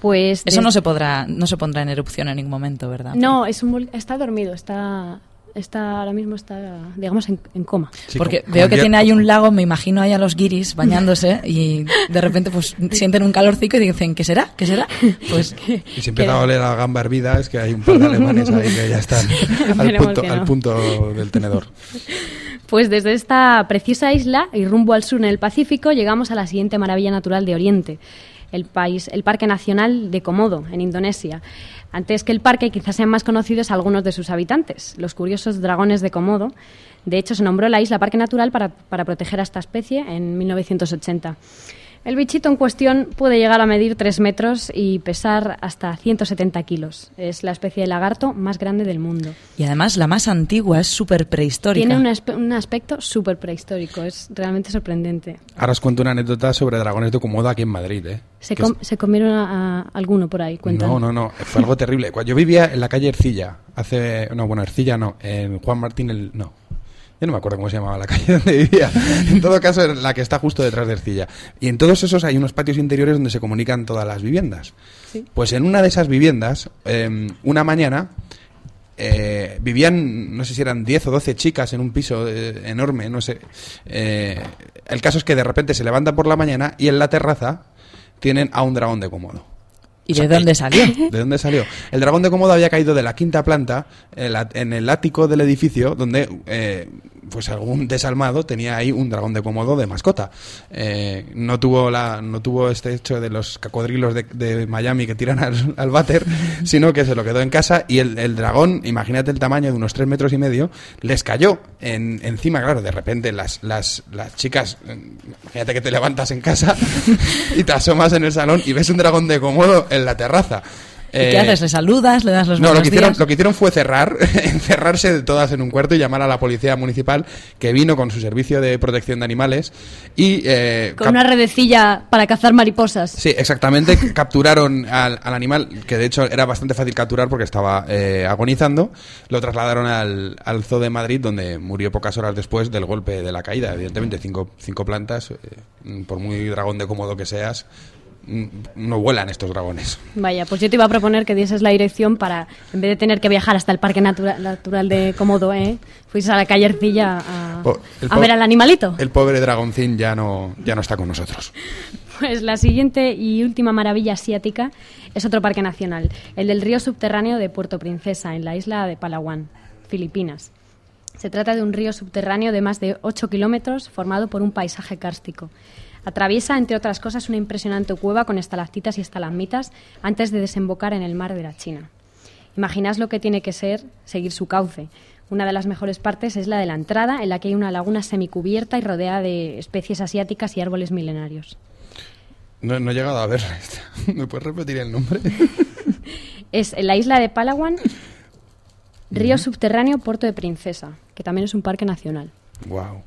Pues Eso no se podrá, no se pondrá en erupción en ningún momento, ¿verdad? No, es un está dormido, está, está ahora mismo está, digamos, en, en coma. Sí, Porque como- veo como que tiene ahí un lago, me imagino ahí a los guiris bañándose y de repente pues sienten un calorcico y dicen, ¿qué será? ¿Qué será? Pues Y si empieza a oler a gamba hervida es que hay un par de alemanes ahí que ya están al punto, que al no. punto del tenedor. Pues desde esta preciosa isla y rumbo al sur en el Pacífico llegamos a la siguiente maravilla natural de Oriente, el país, el Parque Nacional de Komodo, en Indonesia. Antes que el parque, quizás sean más conocidos algunos de sus habitantes, los curiosos dragones de Komodo. De hecho, se nombró la isla Parque Natural para, para proteger a esta especie en 1980. El bichito en cuestión puede llegar a medir 3 metros y pesar hasta 170 kilos. Es la especie de lagarto más grande del mundo. y además la más antigua es súper prehistórica. Tiene un, aspe- un aspecto súper prehistórico, es realmente sorprendente. Ahora os cuento una anécdota sobre dragones de Komodo aquí en Madrid, ¿eh? Se, com- es- se comieron a, a alguno por ahí. No, no, no, fue algo terrible. Cuando yo vivía en la calle Ercilla, hace... No, bueno, Ercilla no, en Juan Martín el... No, yo no me acuerdo cómo se llamaba la calle donde vivía. En todo caso, era la que está justo detrás de Ercilla. Y en todos esos hay unos patios interiores donde se comunican todas las viviendas. Pues en una de esas viviendas, eh, una mañana, eh, vivían, no sé si eran 10 o 12 chicas en un piso eh, enorme, no sé. Eh, el caso es que de repente se levantan por la mañana y en la terraza tienen a un dragón de cómodo. ¿Y de dónde eh, salió? ¿De dónde salió? El dragón de Komodo había caído de la quinta planta en, la- en el ático del edificio donde eh, pues algún desalmado tenía ahí un dragón de Komodo de mascota. Eh, no tuvo la no tuvo este hecho de los cocodrilos de, de Miami que tiran al, al váter, sino que se lo quedó en casa y el, el dragón, imagínate el tamaño de unos tres metros y medio, les cayó en, encima, claro, de repente las, las, las chicas, imagínate que te levantas en casa y te asomas en el salón y ves un dragón de Komodo en la terraza. ¿Y qué Eh, haces? ¿Le saludas? ¿Le das los no, lo que, hicieron, días? lo que hicieron fue cerrar, encerrarse de todas en un cuarto y llamar a la policía municipal que vino con su servicio de protección de animales y... eh, Con una redecilla para cazar mariposas. Sí, exactamente. capturaron al, al animal, que de hecho era bastante fácil capturar porque estaba eh, agonizando. Lo trasladaron al, al Zoo de Madrid, donde murió pocas horas después del golpe de la caída. Evidentemente, cinco, cinco plantas, eh, por muy dragón de cómodo que seas, no vuelan estos dragones. Vaya, pues yo te iba a proponer que dieses la dirección para, en vez de tener que viajar hasta el Parque Natura- Natural de Komodo, ¿eh? fuiste a la calle Ercilla a, a ver al animalito. El pobre dragoncín ya no, ya no está con nosotros. Pues la siguiente y última maravilla asiática es otro parque nacional, el del río subterráneo de Puerto Princesa, en la isla de Palawan, Filipinas. Se trata de un río subterráneo de más de 8 kilómetros formado por un paisaje kárstico. Atraviesa, entre otras cosas, una impresionante cueva con estalactitas y estalagmitas antes de desembocar en el mar de la China. Imaginad lo que tiene que ser seguir su cauce. Una de las mejores partes es la de la entrada, en la que hay una laguna semicubierta y rodeada de especies asiáticas y árboles milenarios. No, no he llegado a ver. ¿Me puedes repetir el nombre? Es en la isla de Palawan, río subterráneo Puerto de Princesa, que también es un parque nacional. wow.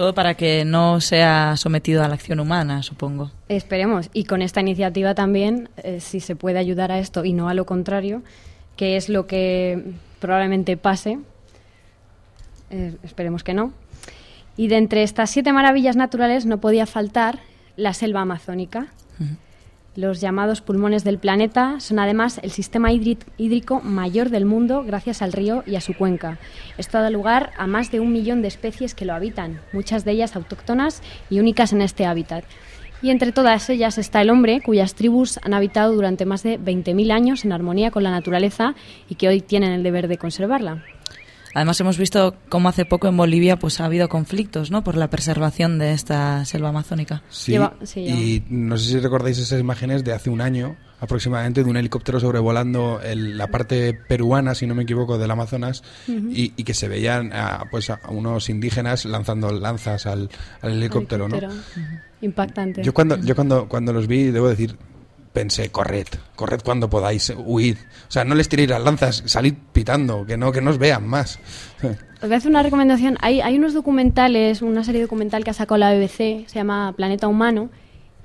Todo para que no sea sometido a la acción humana, supongo. Esperemos. Y con esta iniciativa también, eh, si se puede ayudar a esto y no a lo contrario, que es lo que probablemente pase, eh, esperemos que no. Y de entre estas siete maravillas naturales no podía faltar la selva amazónica. Los llamados pulmones del planeta son además el sistema hídri- hídrico mayor del mundo gracias al río y a su cuenca. Esto da lugar a más de un millón de especies que lo habitan, muchas de ellas autóctonas y únicas en este hábitat. Y entre todas ellas está el hombre, cuyas tribus han habitado durante más de 20.000 años en armonía con la naturaleza y que hoy tienen el deber de conservarla. Además hemos visto cómo hace poco en Bolivia pues ha habido conflictos, ¿no? Por la preservación de esta selva amazónica. Sí, Lleva- sí, lleva. y no sé si recordáis esas imágenes de hace un año aproximadamente de un helicóptero sobrevolando el- la parte peruana, si no me equivoco, del Amazonas y, y que se veían a, pues a unos indígenas lanzando lanzas al, al helicóptero, ¿no? Helicóptero. Impactante. Yo cuando yo cuando cuando los vi debo decir pensé corred, corred cuando podáis huir, o sea no les tiréis las lanzas, salid pitando, que no que no os vean más. Os voy a hacer una recomendación. Hay, hay unos documentales, una serie documental que ha sacado la BBC, se llama Planeta Humano,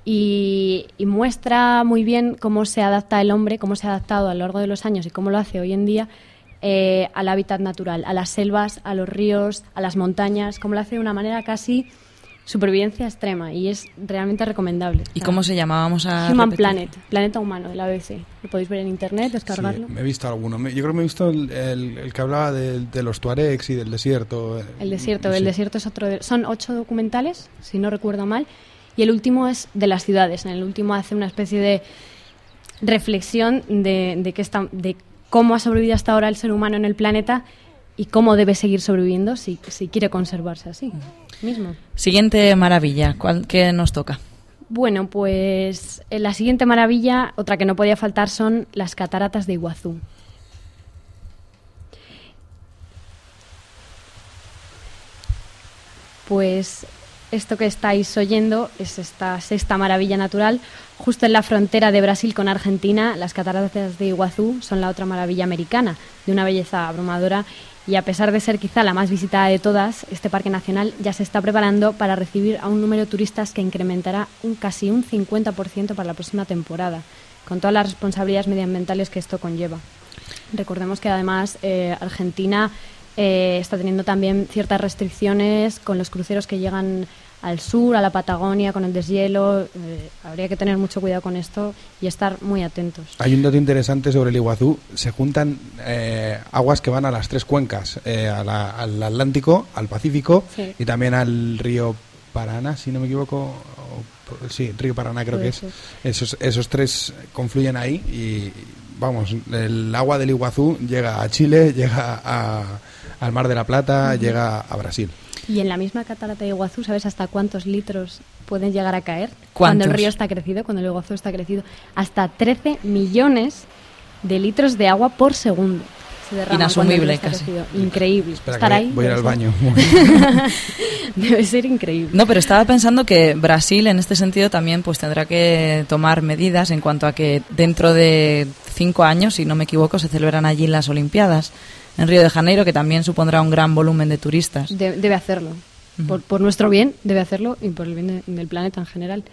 y, y muestra muy bien cómo se adapta el hombre, cómo se ha adaptado a lo largo de los años y cómo lo hace hoy en día eh, al hábitat natural, a las selvas, a los ríos, a las montañas, cómo lo hace de una manera casi supervivencia extrema y es realmente recomendable. ¿Y O sea, cómo se llama? Vamos a Human repetir. Planet, Planeta Humano de la BBC. Lo podéis ver en internet, descargarlo. Sí, me he visto alguno. Yo creo que me he visto el, el- el que hablaba de, de los tuaregs y del desierto. El desierto, Sí. el desierto es otro. de- son ocho documentales, si no recuerdo mal, y el último es de las ciudades. En el último hace una especie de reflexión de, de, qué está, de cómo ha sobrevivido hasta ahora el ser humano en el planeta y cómo debe seguir sobreviviendo si, si quiere conservarse así mismo. Siguiente maravilla, ¿cuál, ¿qué nos toca? Bueno, pues eh, la siguiente maravilla, otra que no podía faltar, son las cataratas de Iguazú. Pues esto que estáis oyendo es esta sexta maravilla natural. Justo en la frontera de Brasil con Argentina, las cataratas de Iguazú son la otra maravilla americana, de una belleza abrumadora. Y a pesar de ser quizá la más visitada de todas, este parque nacional ya se está preparando para recibir a un número de turistas que incrementará un casi un 50% para la próxima temporada, con todas las responsabilidades medioambientales que esto conlleva. Recordemos que además eh, Argentina eh, está teniendo también ciertas restricciones con los cruceros que llegan al sur, a la Patagonia, con el deshielo. Eh, habría que tener mucho cuidado con esto y estar muy atentos. Hay un dato interesante sobre el Iguazú. Se juntan eh, aguas que van a las tres cuencas, eh, a la- al Atlántico, al Pacífico Sí. y también al río Paraná, si no me equivoco. o- sí, río Paraná creo Puede que es. Esos, esos tres confluyen ahí y, vamos, el agua del Iguazú llega a Chile, llega a- al Mar de la Plata, llega a Brasil. Y en la misma catarata de Iguazú, ¿sabes hasta cuántos litros pueden llegar a caer? Cuando el río está crecido, cuando el Iguazú está crecido. Hasta 13 millones de litros de agua por segundo. Se derrama Inasumible casi. Increíble. Espera, Estar que ahí. voy a ir debe al baño. Debe ser increíble. No, pero estaba pensando que Brasil en este sentido también pues tendrá que tomar medidas en cuanto a que dentro de cinco años, si no me equivoco, se celebran allí las Olimpiadas en Río de Janeiro, que también supondrá un gran volumen de turistas. De- debe hacerlo. por, por nuestro bien debe hacerlo y por el bien de- del planeta en general.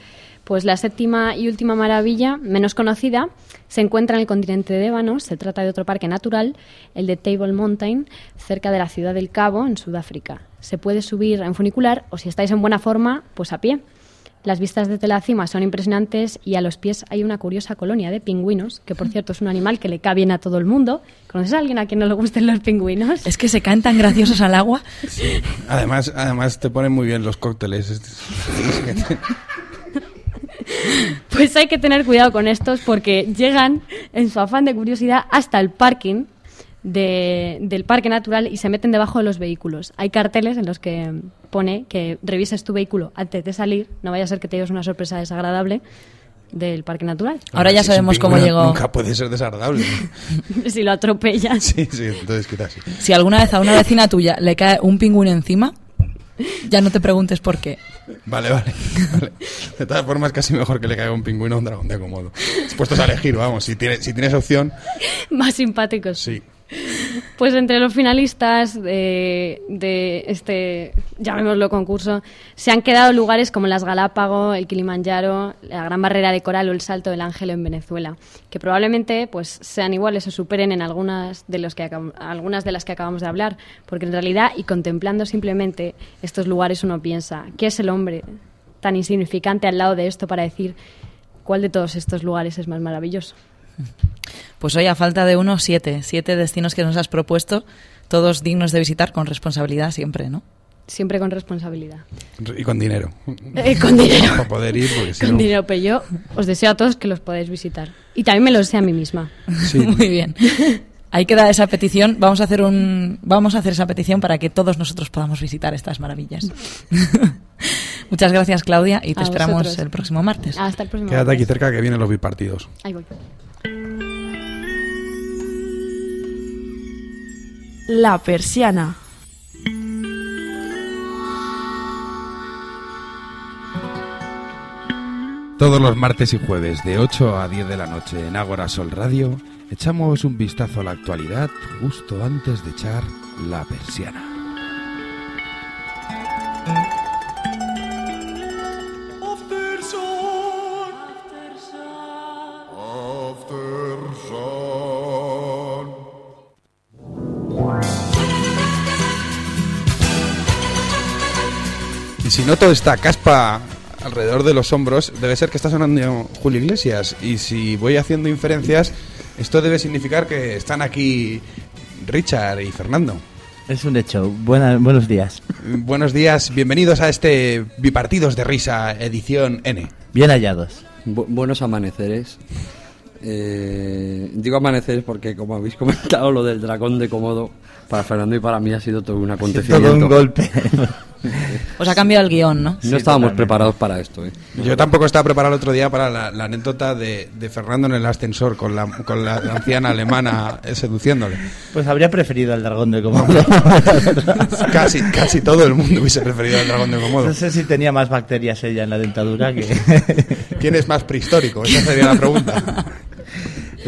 Pues la séptima y última maravilla, menos conocida, se encuentra en el continente de ébano. Se trata de otro parque natural, el de Table Mountain, cerca de la ciudad del Cabo, en Sudáfrica. Se puede subir en funicular o si estáis en buena forma, pues a pie. Las vistas desde la cima son impresionantes y a los pies hay una curiosa colonia de pingüinos, que por cierto es un animal que le cae bien a todo el mundo. ¿Conoces a alguien a quien no le gusten los pingüinos? Es que se caen tan graciosos al agua. Además, además te ponen muy bien los cócteles. Es- Pues hay que tener cuidado con estos porque llegan en su afán de curiosidad hasta el parking de- del parque natural y se meten debajo de los vehículos. Hay carteles en los que pone que revises tu vehículo antes de salir, no vaya a ser que te lleves una sorpresa desagradable del parque natural. Ahora ya sabemos cómo llegó. Nunca puede ser desagradable. si lo atropellas. Sí, sí, entonces quizás sí. Si alguna vez a una vecina tuya le cae un pingüino encima, ya no te preguntes por qué. Vale, vale, vale. De todas formas, casi mejor que le caiga un pingüino a un dragón de Komodo. Puestos a elegir, vamos. Si tienes, si tienes opción, Más simpáticos. sí. Pues entre los finalistas de, este, llamémoslo concurso, se han quedado lugares como las Galápago, el Kilimanjaro, la Gran Barrera de Coral o el Salto del Ángel en Venezuela, que probablemente pues sean iguales o superen en algunas de, los que algunas de las que acabamos de hablar, porque en realidad y contemplando simplemente estos lugares uno piensa, ¿qué es el hombre tan insignificante al lado de esto para decir cuál de todos estos lugares es más maravilloso? Pues hoy, a falta de uno, siete. Siete destinos que nos has propuesto, todos dignos de visitar con responsabilidad siempre, ¿no? Siempre con responsabilidad. Y con dinero. Eh, con dinero. Para poder ir, porque si Con no... dinero, pero yo os deseo a todos que los podáis visitar. Y también me lo deseo a mí misma. Sí. Muy bien. Ahí queda esa petición. Vamos a hacer un, vamos a hacer esa petición para que todos nosotros podamos visitar estas maravillas. Muchas gracias, Claudia, y te A esperamos vosotros. el próximo martes. Hasta el próximo Quédate aquí cerca que vienen los bipartidos. Ahí voy. La persiana. Todos los martes y jueves de 8 a 10 de la noche en Ágora Sol Radio echamos un vistazo a la actualidad justo antes de echar la persiana. Si noto esta caspa alrededor de los hombros, debe ser que está sonando Julio Iglesias. Y si voy haciendo inferencias, esto debe significar que están aquí Richard y Fernando. Es un hecho. Buena- buenos días. Buenos días, bienvenidos a este Bipartidos de Risa, edición N. Bien hallados. Bu- buenos amaneceres. Eh, digo amaneceres porque, como habéis comentado, lo del dragón de Komodo para Fernando y para mí ha sido todo un acontecimiento. Todo un golpe. Os ha cambiado el guion, ¿no? No estábamos preparados para esto. ¿eh? Yo tampoco estaba preparado el otro día para la, la anécdota de, de Fernando en el ascensor con la, con la anciana alemana eh, seduciéndole. Pues habría preferido al dragón de Komodo. Casi, casi todo el mundo hubiese preferido al dragón de Komodo. No sé si tenía más bacterias ella en la dentadura que... ¿Quién es más prehistórico? Esa sería la pregunta.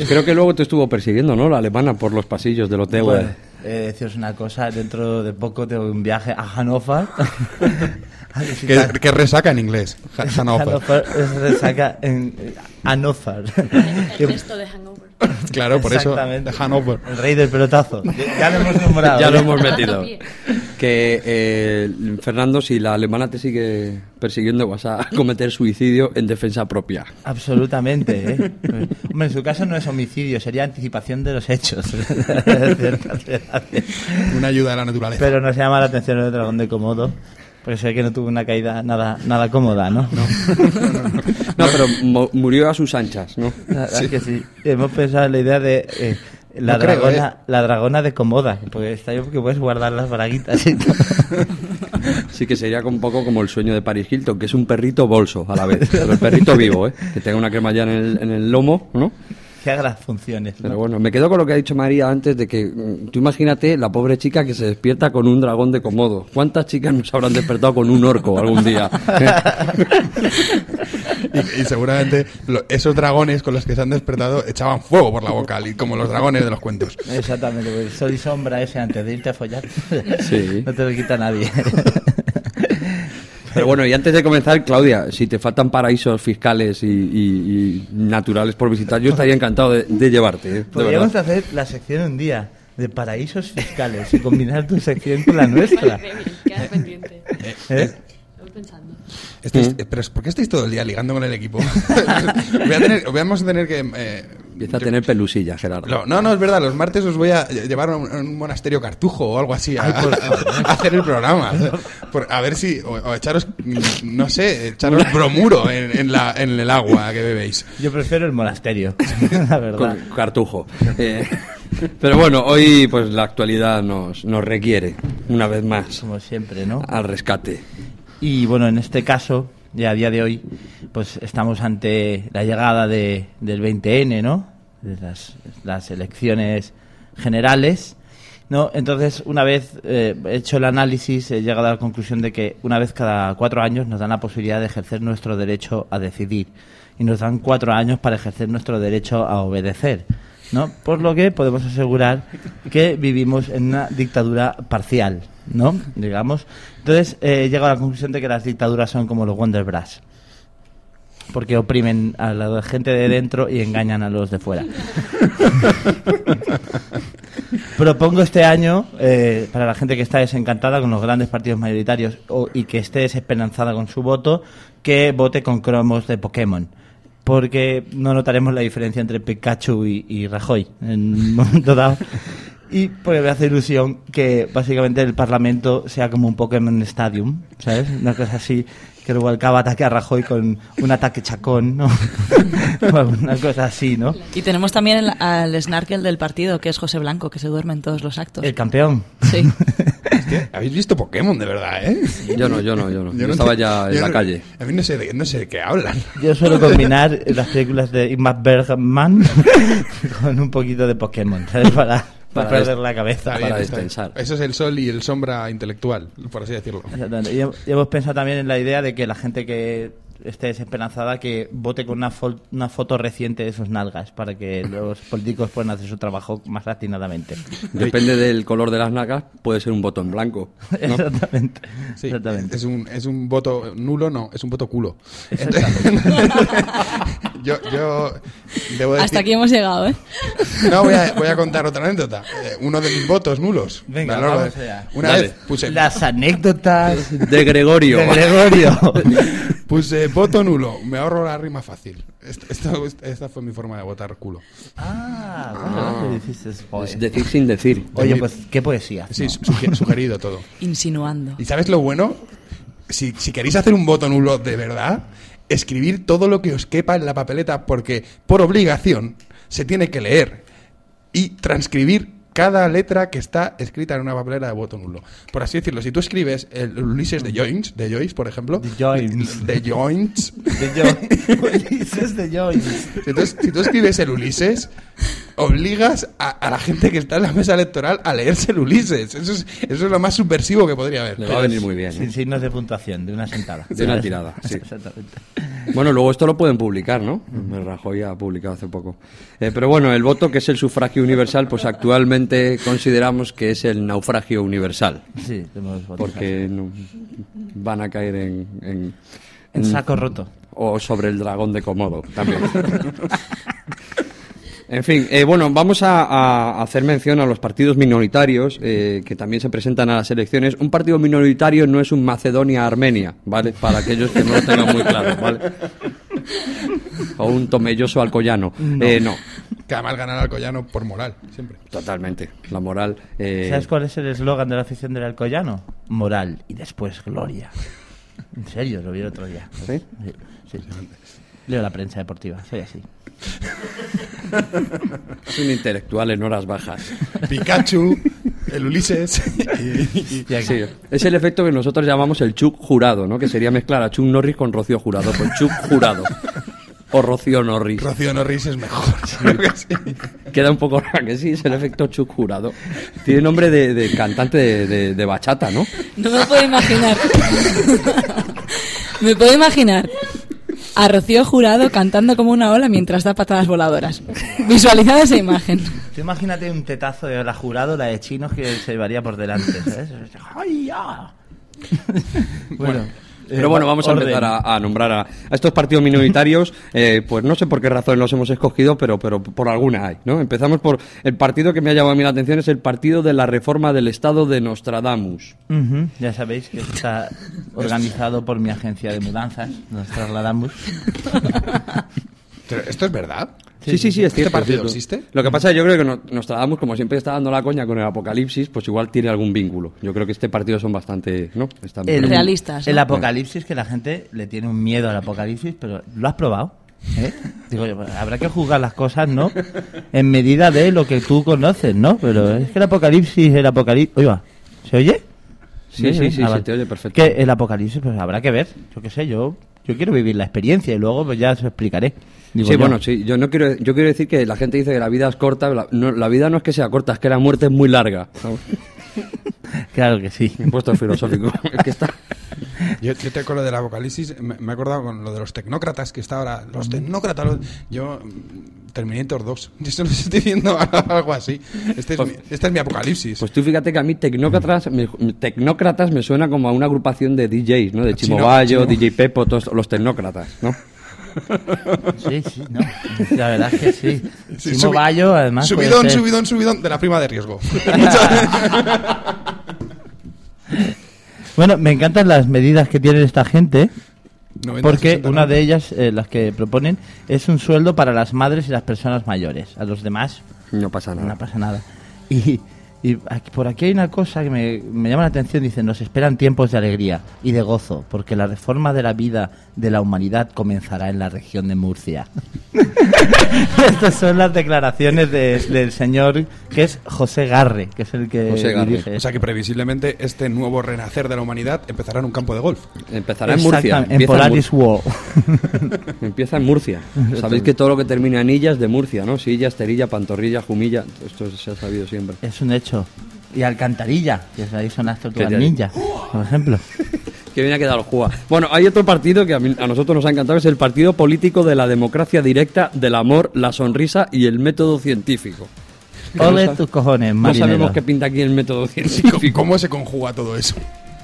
Creo que luego te estuvo persiguiendo, ¿no? La alemana por los pasillos del hotel. Bueno, eh, deciros una cosa, dentro de poco tengo un viaje a Hannover. a ¿Qué, visitar- qué resaca en inglés? Ha- Hannover. Hannover es resaca en eh, Hannover. Claro, por eso, Exactamente. de Hannover. El rey del pelotazo. Ya lo hemos nombrado. ya lo ¿eh? hemos metido. Que eh, Fernando, si la alemana te sigue persiguiendo, vas a cometer suicidio en defensa propia. Absolutamente, ¿eh? Hombre, en su caso no es homicidio, sería anticipación de los hechos. Una ayuda de la naturaleza. Pero nos llama la atención el dragón de Komodo, porque sé que no tuvo una caída nada, nada cómoda, ¿no? No, pero mu- murió a sus anchas, ¿no? La verdad es que sí. Hemos pensado en la idea de eh, la, No creo, dragona, ¿eh? la dragona de Komoda, porque está bien porque puedes guardar las braguitas y todo. Sí que sería un poco como el sueño de Paris Hilton, que es un perrito bolso a la vez. Pero el perrito vivo, ¿eh? Que tenga una cremallera en el, en el lomo, ¿no? Que haga las funciones. Pero ¿no? bueno, me quedo con lo que ha dicho María antes de que mm, tú imagínate la pobre chica que se despierta con un dragón de Komodo. ¿Cuántas chicas nos habrán despertado con un orco algún día? Y, y seguramente lo- esos dragones con los que se han despertado echaban fuego por la boca, como los dragones de los cuentos. Exactamente, porque el sol y sombra ese antes de irte a follar. Sí. No te lo quita nadie. Pero bueno, y antes de comenzar, Claudia, si te faltan paraísos fiscales y, y- y naturales por visitar, yo estaría encantado de, de llevarte. ¿eh? Podríamos hacer la sección un día de paraísos fiscales y combinar tu sección con la nuestra. Queda pendiente. ¿Eh? Estoy pensando. Estáis- Mm. pero ¿por qué estáis todo el día ligando con el equipo? Voy a tener- vamos a tener que... eh, Empieza a tener pelusilla, Gerardo. No, no, no, es verdad. Los martes os voy a llevar a un, a un monasterio cartujo o algo así a, Ay, por favor. a hacer el programa. Por- a ver si. O, o echaros, no sé, echaros bromuro en, en la, en el agua que bebéis. Yo prefiero el monasterio, la verdad. Con cartujo. Eh, pero bueno, hoy pues la actualidad nos, nos requiere, una vez más, Como siempre, ¿no? al rescate. Y bueno, en este caso, ya a día de hoy, pues estamos ante la llegada de, del 20N, ¿no? De las, las elecciones generales, ¿no? Entonces, una vez eh, hecho el análisis, he llegado a la conclusión de que una vez cada cuatro años nos dan la posibilidad de ejercer nuestro derecho a decidir. Y nos dan cuatro años para ejercer nuestro derecho a obedecer. ¿No? Por lo que podemos asegurar que vivimos en una dictadura parcial, ¿no? Digamos. Entonces, eh, he llegado a la conclusión de que las dictaduras son como los Wonder Bras. Porque oprimen a la gente de dentro y engañan a los de fuera. Propongo este año, eh, para la gente que está desencantada con los grandes partidos mayoritarios o- y que esté desesperanzada con su voto, que vote con cromos de Pokémon. Porque no notaremos la diferencia entre Pikachu y, Rajoy en un momento dado. Y porque me hace ilusión que básicamente el Parlamento sea como un Pokémon Stadium, ¿sabes? Una cosa así, que luego acaba ataque a Rajoy con un ataque chacón, ¿no? O Una cosa así, ¿no? Y tenemos también el- al snarkel del partido, que es José Blanco, que se duerme en todos los actos. El campeón. Sí. Hostia, ¿Habéis visto Pokémon de verdad, eh? Yo no, yo no, yo no. Yo estaba enti- ya en la no- calle. A mí no sé, de, no sé de qué hablan. Yo suelo combinar las películas de Ingmar Bergman con un poquito de Pokémon, ¿sabes? Para, para perder la cabeza. Para está bien. destensar. Eso es el sol y el sombra intelectual, por así decirlo. Exactamente. Y hemos pensado también en la idea de que la gente que esté desesperanzada que vote con una, fol- una foto reciente de sus nalgas para que los políticos puedan hacer su trabajo más atinadamente. Depende del color de las nalgas, puede ser un botón blanco. ¿no? Exactamente. Sí, Exactamente. Es un, es un voto nulo, no, es un voto culo. Yo, yo debo decir... Hasta aquí hemos llegado, ¿eh? No, voy a, voy a contar otra anécdota. Eh, uno de mis votos nulos. Venga, vamos de- allá. Una Dale. vez puse, Las anécdotas De Gregorio. de Gregorio. puse voto nulo. Me ahorro la rima fácil. Esto- esto- esta fue mi forma de votar culo. ah, bueno, lo que dices, joder. Es decir sin decir. Oye, pues qué poesía. Sí, sugerido todo. Insinuando. ¿Y sabes lo bueno? Si, si queréis hacer un voto nulo de verdad, escribir todo lo que os quepa en la papeleta, porque por obligación se tiene que leer y transcribir cada letra que está escrita en una papelera de voto nulo. Por así decirlo, si tú escribes el Ulises de Joyce, de Joyce, por ejemplo, De Joyce. de Joyce, De Jo- Ulises de Joyce. si tú, si tú escribes el Ulises, obligas a, a la gente que está en la mesa electoral a leerse el Ulises. Eso es, eso es lo más subversivo que podría haber. Le va a venir muy bien. Sin ¿eh? signos de puntuación, de una sentada. De una tirada, sí. Exactamente. Bueno, luego esto lo pueden publicar, ¿no? El Rajoy ha publicado hace poco. Eh, pero bueno, el voto, que es el sufragio universal, pues actualmente consideramos que es el naufragio universal. Sí, Porque no- van a caer en, en, En saco roto. O sobre el dragón de Komodo también. En fin, eh, bueno, vamos a, a hacer mención a los partidos minoritarios eh, que también se presentan a las elecciones. Un partido minoritario no es un Macedonia-Armenia, ¿vale? Para aquellos que no lo tengan muy claro, ¿vale? O un Tomelloso Alcoyano. No. Eh, no, Que además ganar al Collano por moral, siempre. totalmente. La moral. eh, ¿Sabes cuál es el eslogan de la afición del Alcoyano? Moral y después gloria. En serio, lo vi el otro día. ¿Sí? Sí. Leo la prensa deportiva, soy así. Es un intelectual en horas bajas. Pikachu, el Ulises. y- y- Sí, es el efecto que nosotros llamamos el Chuck jurado, ¿no? Que sería mezclar a Chuck Norris con Rocío Jurado, pues Chuck jurado. O Rocío Norris. Rocío Norris es mejor. creo que sí. Queda un poco raro que sí, es el efecto Chuck Jurado. Tiene nombre de, de cantante de, de- de bachata, ¿no? No me puedo imaginar. me puedo imaginar a Rocío Jurado cantando como una ola mientras da patadas voladoras. Visualizad esa imagen. Tú imagínate un tetazo de la jurado, la de chinos, que se llevaría por delante, ¿sabes? ¡Ay, ya! bueno, Pero eh, bueno, vamos a orden. empezar a, a nombrar a, a estos partidos minoritarios. eh, pues no sé por qué razón los hemos escogido, pero, pero por alguna hay, ¿no? Empezamos por el partido que me ha llamado a mí la atención, es el partido de la reforma del Estado de Nostradamus. Ya sabéis que está organizado por mi agencia de mudanzas, nos trasladamos. Pero, ¿Esto es verdad? Sí, sí, sí, es ¿Este cierto, partido existe? Lo que pasa es que yo creo que no- Nostradamus, como siempre está dando la coña con el apocalipsis, pues igual tiene algún vínculo. Yo creo que este partido son bastante, ¿no? Están El, Realistas, ¿no? El apocalipsis, que la gente le tiene un miedo al apocalipsis, pero ¿lo has probado? ¿Eh? Digo yo, habrá que juzgar las cosas, ¿no? En medida de lo que tú conoces, ¿no? Pero es que el apocalipsis, el apocalipsis... Oiga, ¿se oye? Sí, sí, sí, Ah, se te oye perfecto. Que el apocalipsis, pues habrá que ver. Yo qué sé, yo, yo quiero vivir la experiencia y luego pues ya os explicaré. Digo sí, yo. bueno, sí. Yo no quiero, yo quiero decir que la gente dice que la vida es corta. La, no, la vida no es que sea corta, es que la muerte es muy larga. Claro que sí. Un puesto filosófico. es que está. Yo, yo te acuerdo del apocalipsis, me, me he acordado con lo de los tecnócratas que está ahora. Los tecnócratas, los- yo. mm, Terminator 2. Yo esto no estoy viendo algo así. Este es, mi, este es mi apocalipsis. Pues tú fíjate que a mí tecnócratas me, tecnócratas me suena como a una agrupación de DJs, ¿no? De Chimo Chino- Bayo, chino. DJ Pepo, todos los tecnócratas, ¿no? Sí, sí, no. La verdad es que sí. Sí, Simo subi- Bayo, además. Subidón, subidón, subidón de la prima de riesgo. Bueno, me encantan las medidas que tiene esta gente. 90, Porque 60, una de ellas, eh, las que proponen, es un sueldo para las madres y las personas mayores. A los demás No pasa nada. no pasa nada. Y, y aquí- por aquí hay una cosa que me, me llama la atención. Dice, nos esperan tiempos de alegría y de gozo, porque la reforma de la vida de la humanidad comenzará en la región de Murcia. Estas son las declaraciones de- del señor que es José Garre, que es el que José Garre. dirige. O sea que previsiblemente este nuevo renacer de la humanidad empezará en un campo de golf. Empezará en Murcia. En empieza Polaris War. Mur- Empieza en Murcia. Sabéis que todo lo que termina en illa es de Murcia, ¿no? Silla, esterilla, pantorrilla, jumilla. Esto se ha sabido siempre. Es un hecho. Y Alcantarilla, que ahí son las tortugas ninja, por ejemplo. Que bien ha quedado el juego. Bueno, hay otro partido que a, mí- a nosotros nos ha encantado, es el Partido Político de la Democracia Directa, del Amor, la Sonrisa y el Método Científico. No Ole tus cojones, No marinero. sabemos qué pinta aquí el método ¿Cómo, científico. cómo se conjuga todo eso?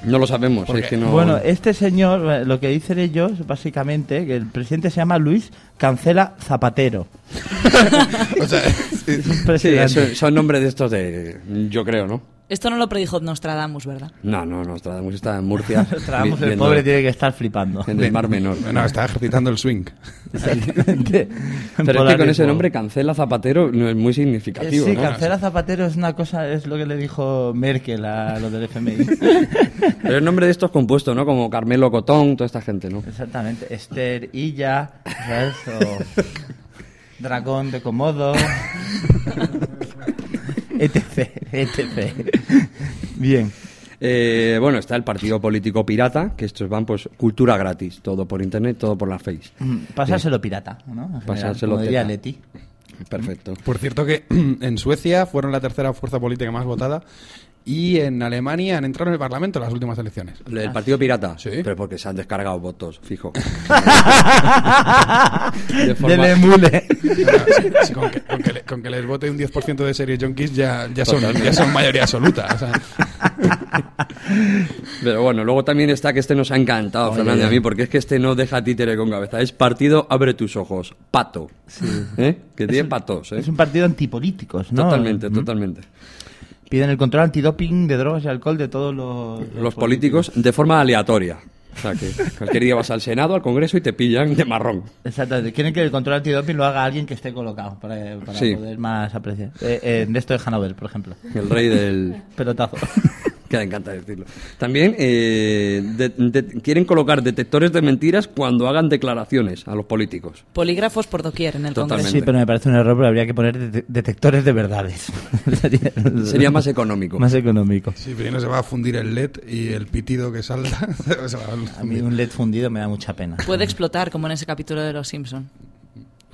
No lo sabemos. Es que no... Bueno, este señor, eh, lo que dicen ellos, básicamente, que el presidente se llama Luis Cancela Zapatero. O sea, Es Sí, son nombres de estos de... Yo creo, ¿no? Esto no lo predijo Nostradamus, ¿verdad? No, no, Nostradamus está en Murcia. Nostradamus, vi- el viendo pobre tiene que estar flipando. En el Mar Menor. no, está ejercitando el swing. Pero es que con ese nombre, Cancela Zapatero, no es muy Eh, significativo, Sí, ¿no? Cancela Zapatero es una cosa, es lo que le dijo Merkel a lo del FMI. Pero el nombre de estos compuesto, ¿no? Como Carmelo Cotón, toda esta gente, ¿no? Exactamente. Esther Illa, ¿sabes? O Dragón de Komodo. Etc, etc. Bien. Eh, bueno, está el partido político pirata, que estos van pues cultura gratis, todo por internet, todo por la face. Mm, Pasárselo pirata, ¿no? En general, Pasárselo como diría teta. Leti. Perfecto. Por cierto que en Suecia fueron la tercera fuerza política más votada y en Alemania han entrado en el Parlamento en las últimas elecciones. El partido pirata, Sí. pero porque se han descargado votos, fijo. De forma- emule. Sí, con, que, con que le- con que les vote un 10% de series junkies ya, ya, son, ya son mayoría absoluta. o sea. Pero bueno, luego también está que este nos ha encantado, Oye, Fernando, y a mí, porque es que este no deja títere con cabeza. Es partido, abre tus ojos, pato. ¿Eh? Que tiene patos, ¿eh? Es un partido antipolíticos, ¿no? Totalmente, Mm. totalmente. Piden el control antidoping de drogas y alcohol de todos los, Los políticos de forma aleatoria. O sea, que cualquier día vas al Senado, al Congreso y te pillan de marrón. Exactamente. Quieren que el control antidoping lo haga alguien que esté colocado para, para Sí. poder más apreciar. Eh, eh, de esto de Hanover, por ejemplo. El rey del... Pelotazo. Que me encanta decirlo. También eh, de- de- quieren colocar detectores de mentiras cuando hagan declaraciones a los políticos. Polígrafos por doquier en el Totalmente. Congreso. Sí, pero me parece un error, pero habría que poner de- detectores de verdades. Sería, más económico. Más económico. Sí, pero no se va a fundir el LED y el pitido que salta. A mí un LED fundido me da mucha pena. Puede explotar como en ese capítulo de Los Simpson.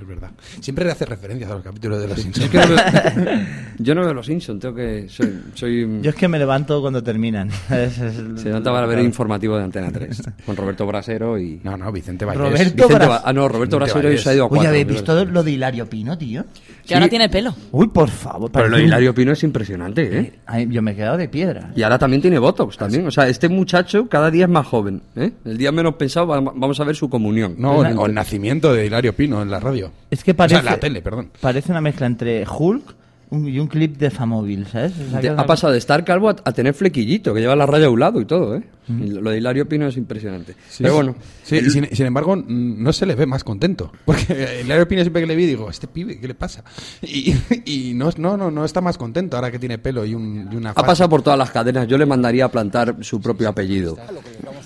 Es verdad. Siempre hace referencias a los capítulos de los Simpsons. No veo- yo no veo los Simpsons, tengo que. Soy. soy Yo es que me levanto cuando terminan. Es- es- se levanta para ver el informativo de Antena 3 con Roberto Brasero y. No, no, Vicente Vallés. Roberto Vicente ah, no, Roberto Vicente Brasero Vallés. se ha ido a Oye, cuatro. ¿habéis me visto lo de Hilario Pino, tío? Que ahora tiene pelo. Uy, por favor. Pero lo de Hilario Pino es impresionante, ¿eh? Ay, yo me he quedado de piedra. Y ahora también tiene Botox, también. O sea, este muchacho cada día es más joven. ¿eh? El día menos pensado va- vamos a ver su comunión. No, o el nacimiento de Hilario Pino en la radio. Es que O parece. sea, en la tele, perdón. Parece una mezcla entre Hulk un- y un clip de Famóvil, ¿sabes? O sea, ha pasado de estar calvo a, a tener flequillito, que lleva la raya a un lado y todo, ¿eh? Y lo de Hilario Pino es impresionante. Pero bueno, Sí, y sin, sin embargo, mm, no se le ve más contento. Porque Hilario Pino siempre que le vi digo, este pibe, ¿qué le pasa? Y, y no, no, no, no está más contento ahora que tiene pelo y, un, y una ha pasado por todas las cadenas. Yo le mandaría a plantar su propio apellido.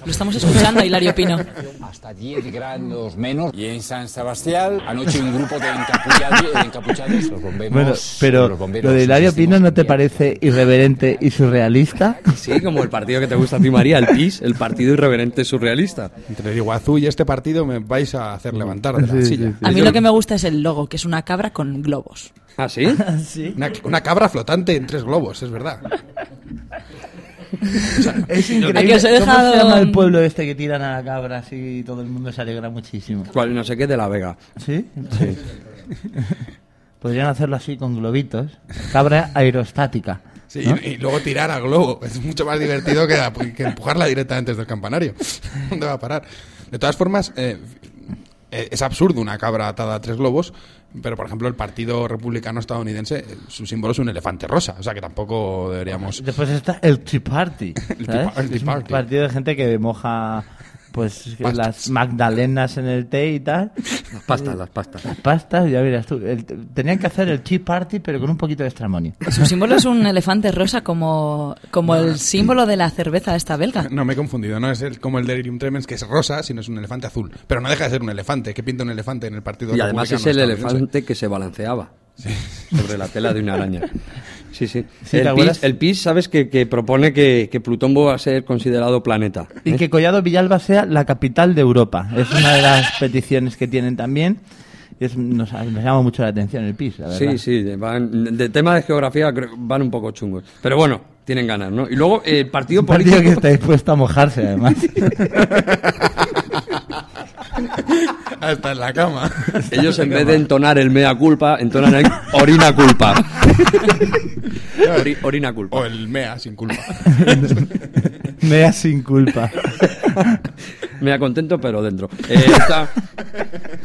Lo estamos escuchando, Hilario Pino. Hasta 10 grados menos. Y en San Sebastián, anoche un grupo de encapuchados, de encapuchados los bomberos. Bueno, pero los bomberos lo de Hilario Pino no te parece irreverente y surrealista? Sí, como el partido que te gusta a ti, María, el El partido irreverente surrealista. Entre Iguazú y este partido me vais a hacer levantar de la Sí, silla. sí, sí. A mí lo que me gusta es el logo, que es una cabra con globos. ¿Ah, sí? sí. Una, una cabra flotante en tres globos, es verdad. Es Aquí increíble. os he ¿Cómo dejado se llama el pueblo este que tiran a la cabra así y todo el mundo se alegra muchísimo? Cual, no sé qué de la Vega. ¿Sí? Sí. Podrían hacerlo así con globitos. Cabra aerostática. Sí, ¿no? y, y luego tirar a globo. Es mucho más divertido que, que empujarla directamente desde el campanario. ¿Dónde va a parar? De todas formas, eh, eh, es absurdo una cabra atada a tres globos, pero por ejemplo el Partido Republicano Estadounidense, eh, su símbolo es un elefante rosa, o sea que tampoco deberíamos... Después está el Tea Party. El ¿sabes? Tea- el Tea Es un partido de gente que moja pues Pastas. las magdalenas en el té y tal. Las pastas, las pastas. Las pastas, ya verás tú. El- tenían que hacer el Tea Party pero con un poquito de extramonio. Su símbolo es un elefante rosa como, como el símbolo de la cerveza esta belga. No, me he confundido, no es el- como el Delirium Tremens, que es rosa, sino es un elefante azul. Pero no deja de ser un elefante, que pinta un elefante en el Partido Y además es el elefante que se balanceaba sobre la tela de una araña. Sí, sí. Sí, ¿te el? PIS, el PIS, ¿sabes? Que, que propone que, que Plutón va a ser considerado planeta. Y ¿eh? que Collado Villalba sea la capital de Europa. Es una de las peticiones que tienen también. Es- nos, nos llama mucho la atención el PIS, la verdad. Sí, sí, de, van- de tema de geografía van un poco chungos. Pero bueno, tienen ganas, ¿no? Y luego eh, el partido Un partido político... que está dispuesto a mojarse, además. Hasta en la cama. Ellos en vez de entonar el mea culpa, entonan el orina culpa. Ori- orina culpa. O el MEA, sin culpa. Mea sin culpa. Mea contento, pero dentro. Eh, está-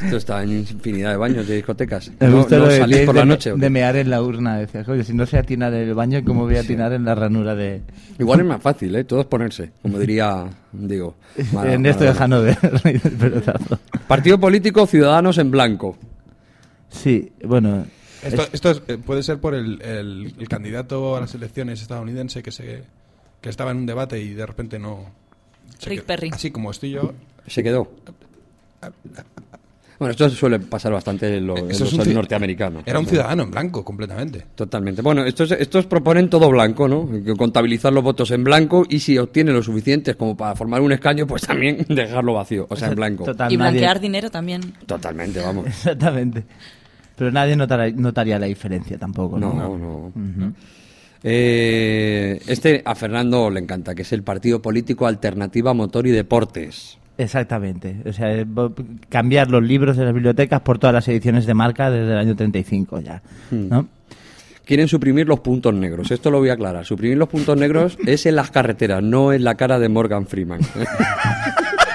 esto está en infinidad de baños, de discotecas. Me No, gusta no lo de, salís de- por la noche. de mear en la urna. Decías, oye, si no sé atinar en el baño, ¿cómo voy a atinar en la ranura de Igual es más fácil, ¿eh? Todo es ponerse, como diría, digo. Mara- en esto de. Hanover? Partido político Ciudadanos en Blanco. Sí, bueno. Esto, es- esto es- eh, puede ser por el, el- el candidato a las elecciones estadounidense que se que estaba en un debate y de repente no. Se Rick quedó- Perry. Así como estoy yo. Se quedó. Bueno, esto suele pasar bastante en, lo- en Eso los es un ci- norteamericanos. Era un ciudadano en blanco, completamente. Totalmente. Bueno, estos, estos proponen todo blanco, ¿no? Que Contabilizar los votos en blanco y si obtiene lo suficientes como para formar un escaño, pues también dejarlo vacío, o sea, en blanco. Total, Y nadie- blanquear dinero también. Totalmente, vamos. Exactamente. Pero nadie notará- notaría la diferencia tampoco. No, No, no. Ujú. Eh, este a Fernando le encanta, que es el partido político Alternativa Motor y Deportes. Exactamente. O sea, bo- cambiar los libros de las bibliotecas por todas las ediciones de marca desde el año 35 ya. Hmm. ¿no? Quieren suprimir los puntos negros. Esto lo voy a aclarar. Suprimir los puntos negros es en las carreteras, no en la cara de Morgan Freeman.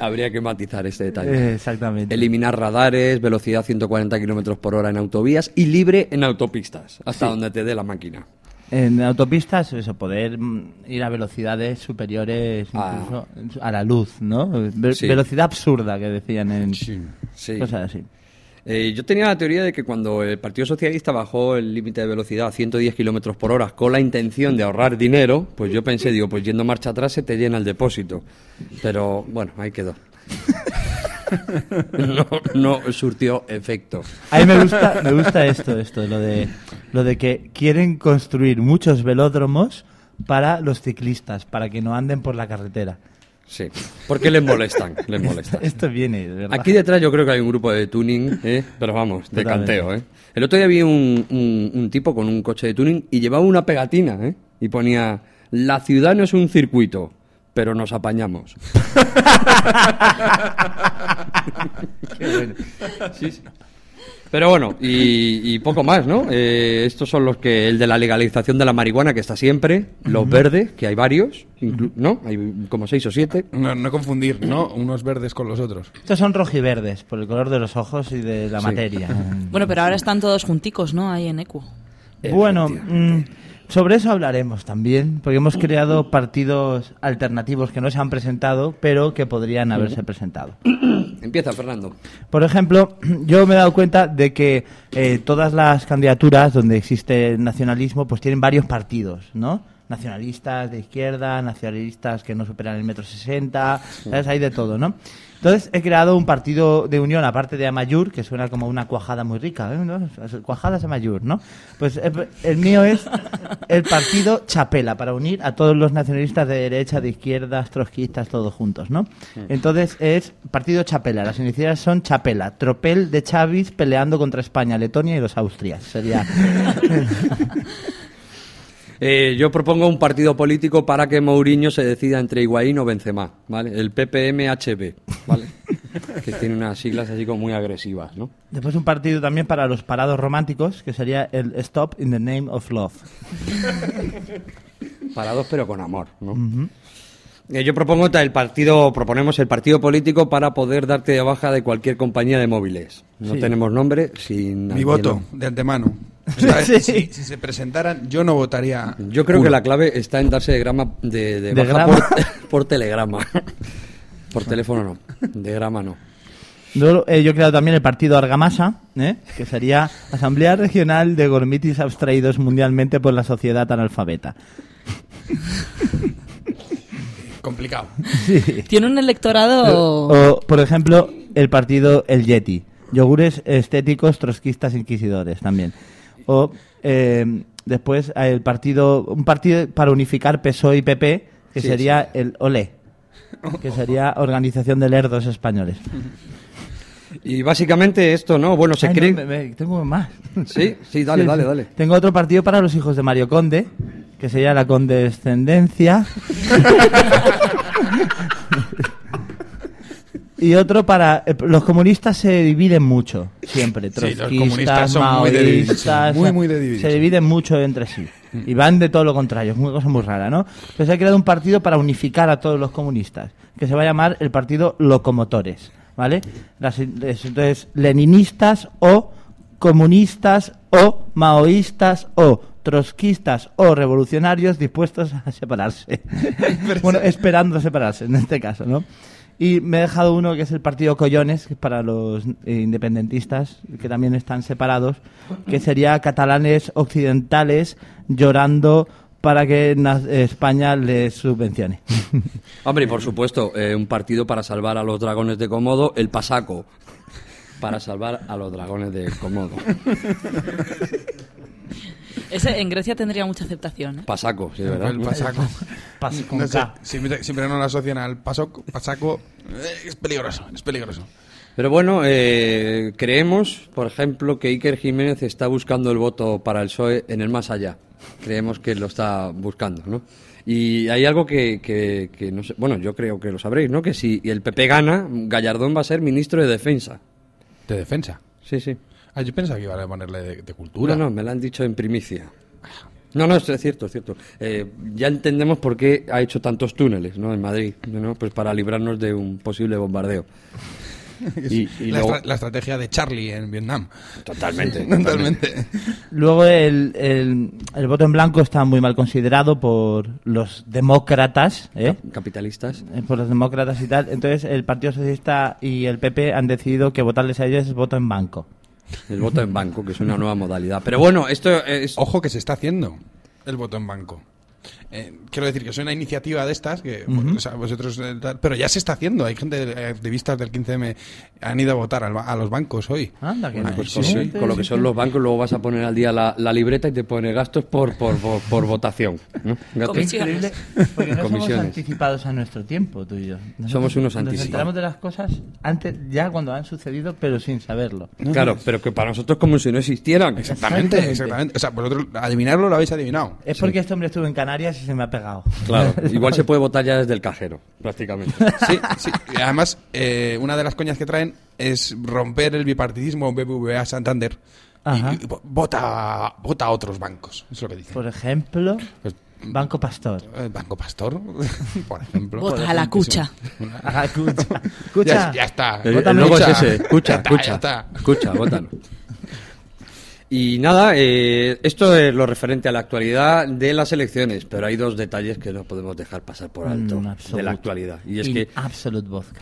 Habría que matizar este detalle. Exactamente. Eliminar radares, velocidad 140 kilómetros por hora en autovías y libre en autopistas, hasta Sí. donde te dé la máquina. En autopistas, eso, poder mm, ir a velocidades superiores Ah. incluso a la luz, ¿no? Ve- Sí. Velocidad absurda que decían en Sí. cosas así. Eh, yo tenía la teoría de que cuando el Partido Socialista bajó el límite de velocidad a 110 kilómetros por hora con la intención de ahorrar dinero, pues yo pensé, digo, pues yendo marcha atrás se te llena el depósito. Pero bueno, ahí quedó. no, surtió efecto. A mí me gusta, me gusta esto, esto, lo de, lo de que quieren construir muchos velódromos para los ciclistas, para que no anden por la carretera. Sí, porque les molestan, les molestan. Esto viene, de verdad. Aquí detrás yo creo que hay un grupo de tuning, ¿eh? pero vamos, de Totalmente. canteo. ¿eh? El otro día vi un, un- un tipo con un coche de tuning y llevaba una pegatina ¿eh? y ponía, la ciudad no es un circuito, pero nos apañamos. Qué bueno. Sí, sí. Pero bueno, y, y poco más, ¿no? Eh, estos son los que, el de la legalización de la marihuana, que está siempre, los verdes, que hay varios, ¿no? Hay como seis o siete. No, no confundir, ¿no? Unos verdes con los otros. Estos son rojiverdes, por el color de los ojos y de la Sí. materia. Bueno, pero ahora están todos junticos, ¿no? Ahí en ECU. Bueno, mm, sobre eso hablaremos también, porque hemos creado partidos alternativos que no se han presentado, pero que podrían haberse presentado. Empieza, Fernando. Por ejemplo, yo me he dado cuenta de que eh, todas las candidaturas donde existe nacionalismo, pues tienen varios partidos, ¿no? Nacionalistas de izquierda, nacionalistas que no superan el metro sesenta, ¿sabes? Hay de todo, ¿no? Entonces he creado un partido de unión, aparte de Amayur, que suena como una cuajada muy rica, ¿eh? ¿no? Cuajadas Amayur, ¿no? Pues eh, el mío es el partido Chapela, para unir a todos los nacionalistas de derecha, de izquierdas, trotskistas, todos juntos, ¿no? Entonces es partido Chapela, las iniciales son Chapela, tropel de Chavis peleando contra España, Letonia y los Austrias. Sería... Eh, yo propongo un partido político para que Mourinho se decida entre Higuaín o Benzema, ¿vale? El PPMHB, ¿vale? que tiene unas siglas así como muy agresivas, ¿no? Después un partido también para los parados románticos, que sería el Stop in the Name of Love. Parados pero con amor, ¿no? Eh, yo propongo el partido, proponemos el partido político para poder darte de baja de cualquier compañía de móviles. No Sí. tenemos nombre sin Mi voto, de antemano. O sea, Sí. si, si se presentaran, yo no votaría. Yo creo que la clave está en darse de grama de, de ¿De baja grama? Por, por telegrama. por teléfono no, de grama no. Luego, eh, yo he creado también el partido Argamasa, ¿eh? que sería Asamblea Regional de Gormitis abstraídos mundialmente por la sociedad analfabeta. Complicado. Tiene un electorado... O, por ejemplo, el partido El Yeti. Yogures estéticos trotskistas inquisidores también. O eh, después el partido, un partido para unificar PSOE y PP, que Sí, sería el OLE, que sería Organización de Lerdos Españoles. Y básicamente esto, ¿no? Bueno, se Ay, no, cree... me- me- tengo más. Sí, sí, dale, dale, dale. Tengo otro partido para los hijos de Mario Conde, que sería la condescendencia. y otro para... eh, los comunistas se dividen mucho, siempre. Sí, los Trotskistas, comunistas son muy de dividirse, maoístas, muy, muy de dividirse. Se dividen mucho entre sí. Y van de todo lo contrario, es una cosa muy rara, ¿no? Entonces he creado un partido para unificar a todos los comunistas, que se va a llamar el partido Locomotores, ¿vale? Las- es- entonces, leninistas o comunistas o maoístas o trotskistas o revolucionarios dispuestos a separarse. bueno, esperando separarse en este caso, ¿no? Y me he dejado uno que es el partido Collones, que es para los eh, independentistas, que también están separados, que sería catalanes occidentales llorando para que España les subvencione. Hombre, y por supuesto, eh, un partido para salvar a los dragones de Komodo, el Pasaco. Para salvar a los dragones de Komodo. Ese en Grecia tendría mucha aceptación. ¿eh? Pasaco, sí, de verdad. El pasaco. Pas- con No sé, K. siempre, siempre no lo asocian al pasoc- pasaco. Eh, Es peligroso, es peligroso. Pero bueno, eh, creemos, por ejemplo, que Iker Jiménez está buscando el voto para el PSOE en el más allá. Creemos que lo está buscando, ¿no? Y hay algo que, que, que no sé, bueno, yo creo que lo sabréis, ¿no? Que si el PP gana, Gallardón va a ser ministro de Defensa. ¿De defensa? Sí, sí. Ah, yo pensaba que iba a ponerle de, de cultura. No, no, me lo han dicho en primicia. No, no, es cierto, es cierto. Eh, ya entendemos por qué ha hecho tantos túneles, ¿no? En Madrid, ¿no? Pues para librarnos de un posible bombardeo. Y, y la, luego- estra- la estrategia de Charlie en Vietnam. Totalmente, Totalmente. Luego el, el- el voto en blanco está muy mal considerado por los demócratas, ¿eh? Capitalistas. Eh, por los demócratas y tal. Entonces el Partido Socialista y el PP han decidido que votarles a ellos es voto en banco. El voto en banco, que es una nueva modalidad. Pero bueno, esto es... Ojo que se está haciendo el voto en banco. Eh, quiero decir que es una iniciativa de estas, que pues, o sea, vosotros, eh, pero ya se está haciendo. Hay gente, eh, activistas del 15M, han ido a votar al ba- a los bancos hoy. Anda, que Bueno, no. pues Sí, con, sí. lo, que- con lo que son los bancos, luego vas a poner al día la, la libreta y te pone gastos por, por, por, por votación. ¿no? Increíble, porque no somos Comisiones. anticipados a nuestro tiempo, tú y yo. Nosotros Somos unos Nos anticipados. enteramos de las cosas antes, ya cuando han sucedido, pero sin saberlo. Claro, pero que para nosotros como si no existieran. Exactamente, exactamente. O sea, vosotros adivinarlo lo habéis adivinado. Es porque este hombre estuvo en Canarias y se me ha pegado. Claro, igual se puede votar ya desde el cajero, prácticamente. Sí, sí. Y además, eh, una de las coñas que traen es romper el bipartidismo BBVA Santander. Y, Ajá. y vo- vota, vota a otros bancos. Es lo que dicen. Por ejemplo, Pues, Banco Pastor. eh, Banco Pastor, por ejemplo. Vota a la cucha. Escucha. Ya, Escucha. ya está. El, el logo es Escucha. ese, escucha, Ya está, escucha, ya está. escucha, vótalo. Y nada, eh, esto es lo referente a la actualidad de las elecciones, pero hay dos detalles que no podemos dejar pasar por alto Mm, de la actualidad. Y es In que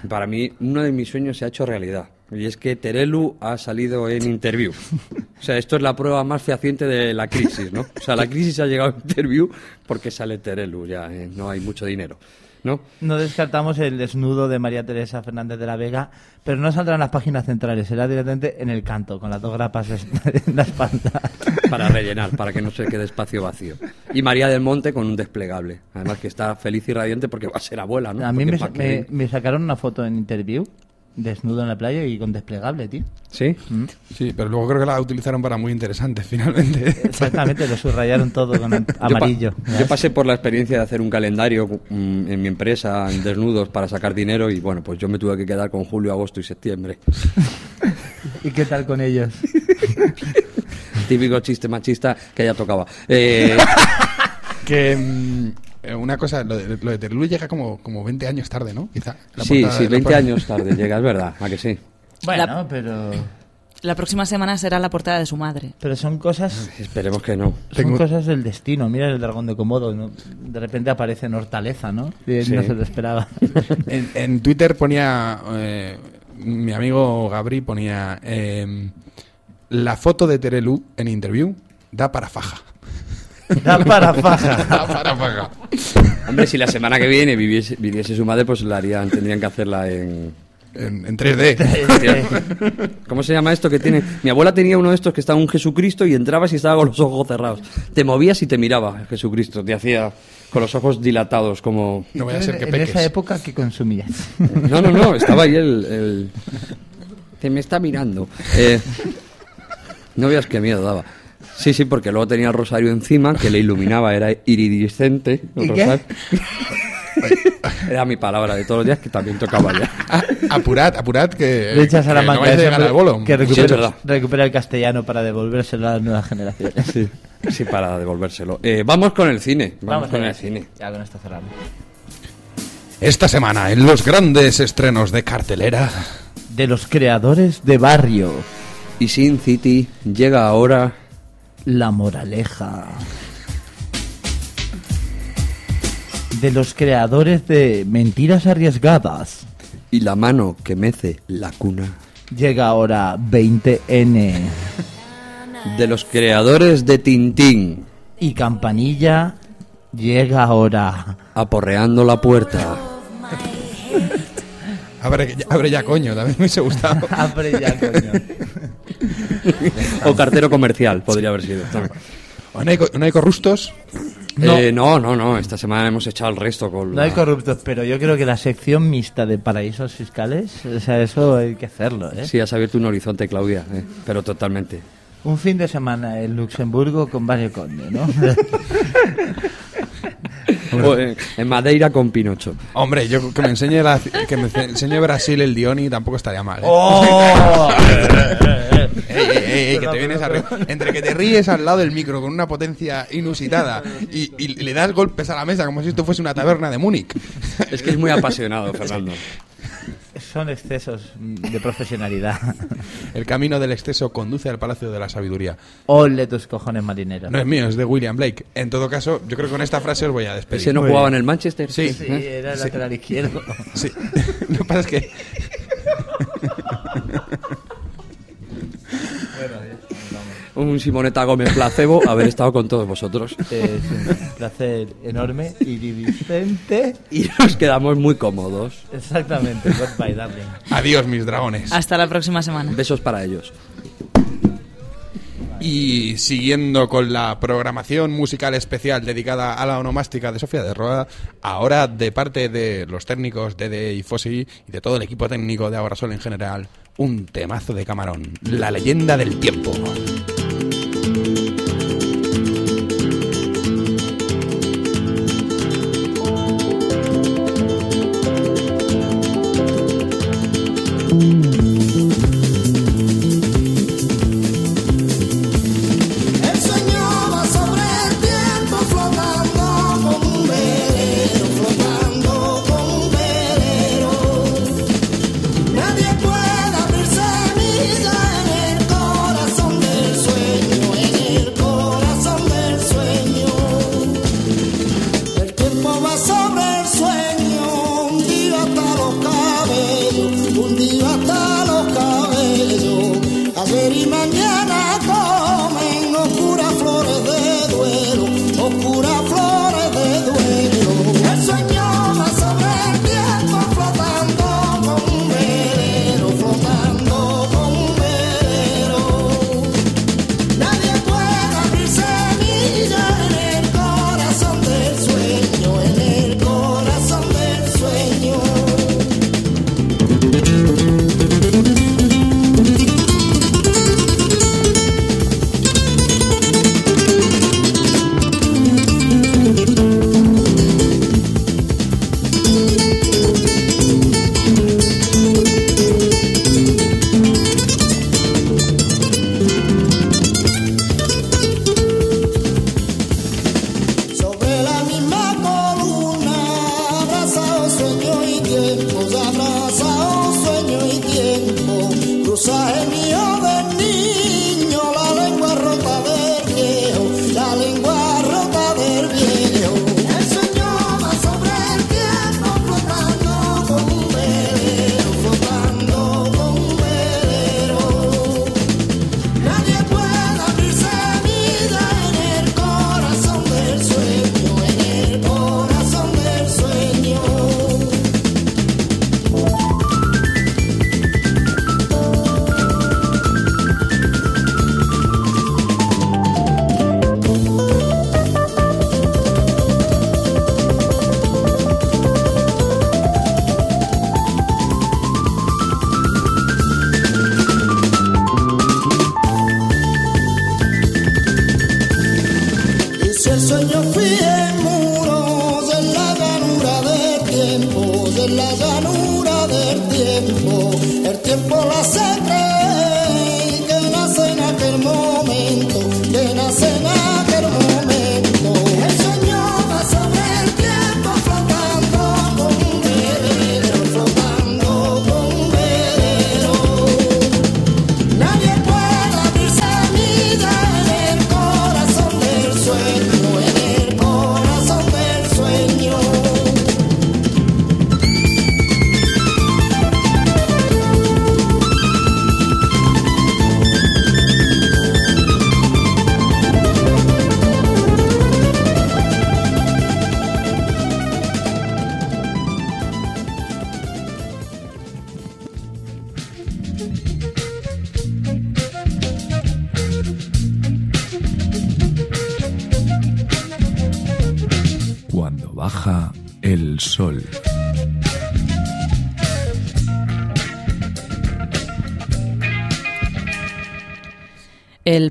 para mí uno de mis sueños se ha hecho realidad. Y es que Terelu ha salido en interview. O sea, esto es la prueba más fehaciente de la crisis, ¿no? O sea, la crisis ha llegado a interview porque sale Terelu, ya eh, no hay mucho dinero, ¿no? No descartamos el desnudo de María Teresa Fernández de la Vega, pero no saldrá en las páginas centrales, será directamente en el canto, con las dos grapas en la espalda. para rellenar, para que no se quede espacio vacío. Y María del Monte con un desplegable. Además que está feliz y radiante porque va a ser abuela, ¿no? A mí me, me sacaron una foto en interview, desnudo en la playa y con desplegable, tío. ¿Sí? Sí, pero luego creo que la utilizaron para muy interesante, finalmente. Exactamente, lo subrayaron todo con Yo pa- amarillo. Yo, pasé por la experiencia de hacer un calendario mm, en mi empresa, en desnudos, para sacar dinero y bueno, pues yo me tuve que quedar con julio, agosto y septiembre. ¿Y qué tal con ellos? Típico chiste machista que ya tocaba. Eh, que mm, una cosa, lo de, lo de llega como, como 20 años tarde, ¿no? Quizá. La sí, sí, de- 20 años tarde llega, es verdad, ¿a que sí? Bueno, pero, La próxima semana será la portada de su madre. pero son cosas... Esperemos que no. Son Tengo- cosas del destino. Mira el dragón de Komodo. ¿no? De repente aparece en Hortaleza, ¿no? Y Sí. No se lo esperaba. En, en Twitter ponía, eh, mi amigo Gabri ponía, eh, la foto de Terelu en interview da para faja. Da para faja. da para faja. Hombre, si la semana que viene viviese, viniese su madre, pues la harían, tendrían que hacerla en, En, en 3D. ¿Cómo se llama esto que tiene? Mi abuela tenía uno de estos que estaba un Jesucristo y entrabas y estaba con los ojos cerrados. Te movías y te miraba el Jesucristo, te hacía con los ojos dilatados como... No voy a ser que en peques. esa época que consumías. No, no, no, estaba ahí el... el- Te me está mirando. Eh, No veas qué miedo daba. Sí, sí, porque luego tenía el rosario encima, que le iluminaba, era iridiscente. el ¿Y qué? rosario. Era mi palabra de todos los días que también tocaba ya. Ah, apurad, apurad, que, Le echas a la que no manga vais a ese llegar hombre al bolo. que recupera, recupera el castellano para devolvérselo a las nuevas generaciones. Sí, sí para devolvérselo. Eh, vamos con el cine. Vamos, con allá. el cine. Ya con esto cerramos. Esta semana, en los grandes estrenos de cartelera, De los creadores de Barrio, Y Sin City llega ahora La Moraleja. De los creadores de Mentiras Arriesgadas, y la mano que mece la cuna. llega ahora 20N. De los creadores de Tintín, Y Campanilla, llega ahora. aporreando la puerta. abre, abre ya coño, también me hubiese gustado. Abre ya, coño. O cartero comercial, podría haber sido. también. ¿O ¿No hay, no hay corruptos? No. Eh, no, no, no. Esta semana hemos echado el resto con. No hay corruptos, pero yo creo que la sección mixta de paraísos fiscales, o sea, eso hay que hacerlo, ¿eh? Sí, has abierto un horizonte, Claudia, eh, pero totalmente. Un fin de semana en Luxemburgo con Barrio Conde, ¿no? O, eh, en Madeira con Pinocho. Hombre, yo que me enseñe, la- que me enseñe Brasil el Dioni tampoco estaría mal. ¿eh? ¡Oh! Ey, ey, ey, ey, que te vienes arriba. Entre que te ríes al lado del micro con una potencia inusitada y, y le das golpes a la mesa como si esto fuese una taberna de Múnich. Es que es muy apasionado, Fernando. Son excesos de profesionalidad. El camino del exceso conduce al palacio de la sabiduría. Ole tus cojones marineros. No es mío, es de William Blake. En todo caso, yo creo que con esta frase os voy a despedir. ¿Ese no Muy jugaba bien. en el Manchester? Sí. Sí, era el Sí. lateral izquierdo. Sí. Lo que pasa es que. un Simoneta Gómez placebo haber estado con todos vosotros. Es un placer enorme y dividente. Y nos quedamos muy cómodos. Exactamente, goodbye, darling. Adiós, mis dragones. Hasta la próxima semana. Besos para ellos. Y siguiendo con la programación musical especial dedicada a la onomástica de Sofía de Roa, ahora de parte de los técnicos de y Fossi y de todo el equipo técnico de Ahora Sol en general, un temazo de camarón, la leyenda del tiempo.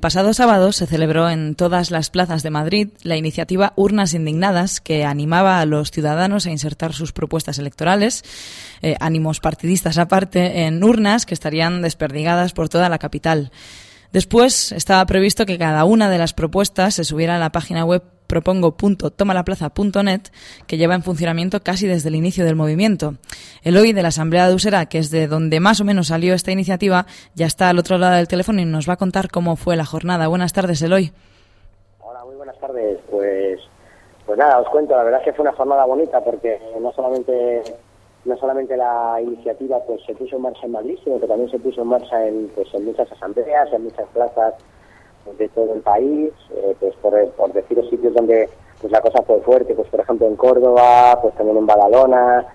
Pasado sábado se celebró en todas las plazas de Madrid la iniciativa Urnas Indignadas que animaba a los ciudadanos a insertar sus propuestas electorales, eh, ánimos partidistas aparte, en urnas que estarían desperdigadas por toda la capital. Después estaba previsto que cada una de las propuestas se subiera a la página web propongo.tomalaplaza.net que lleva en funcionamiento casi desde el inicio del movimiento. Eloy de la Asamblea de Usera, que es de donde más o menos salió esta iniciativa, ya está al otro lado del teléfono y nos va a contar cómo fue la jornada. Buenas tardes, Eloy. Hola, muy buenas tardes. Pues, pues nada, os cuento, la verdad es que fue una jornada bonita porque no solamente no solamente la iniciativa pues se puso en marcha en Madrid, sino que también se puso en marcha en, pues, en muchas asambleas, en muchas plazas de todo el país, eh, pues por, por deciros sitios donde pues la cosa fue fuerte, pues por ejemplo en Córdoba, pues también en Badalona,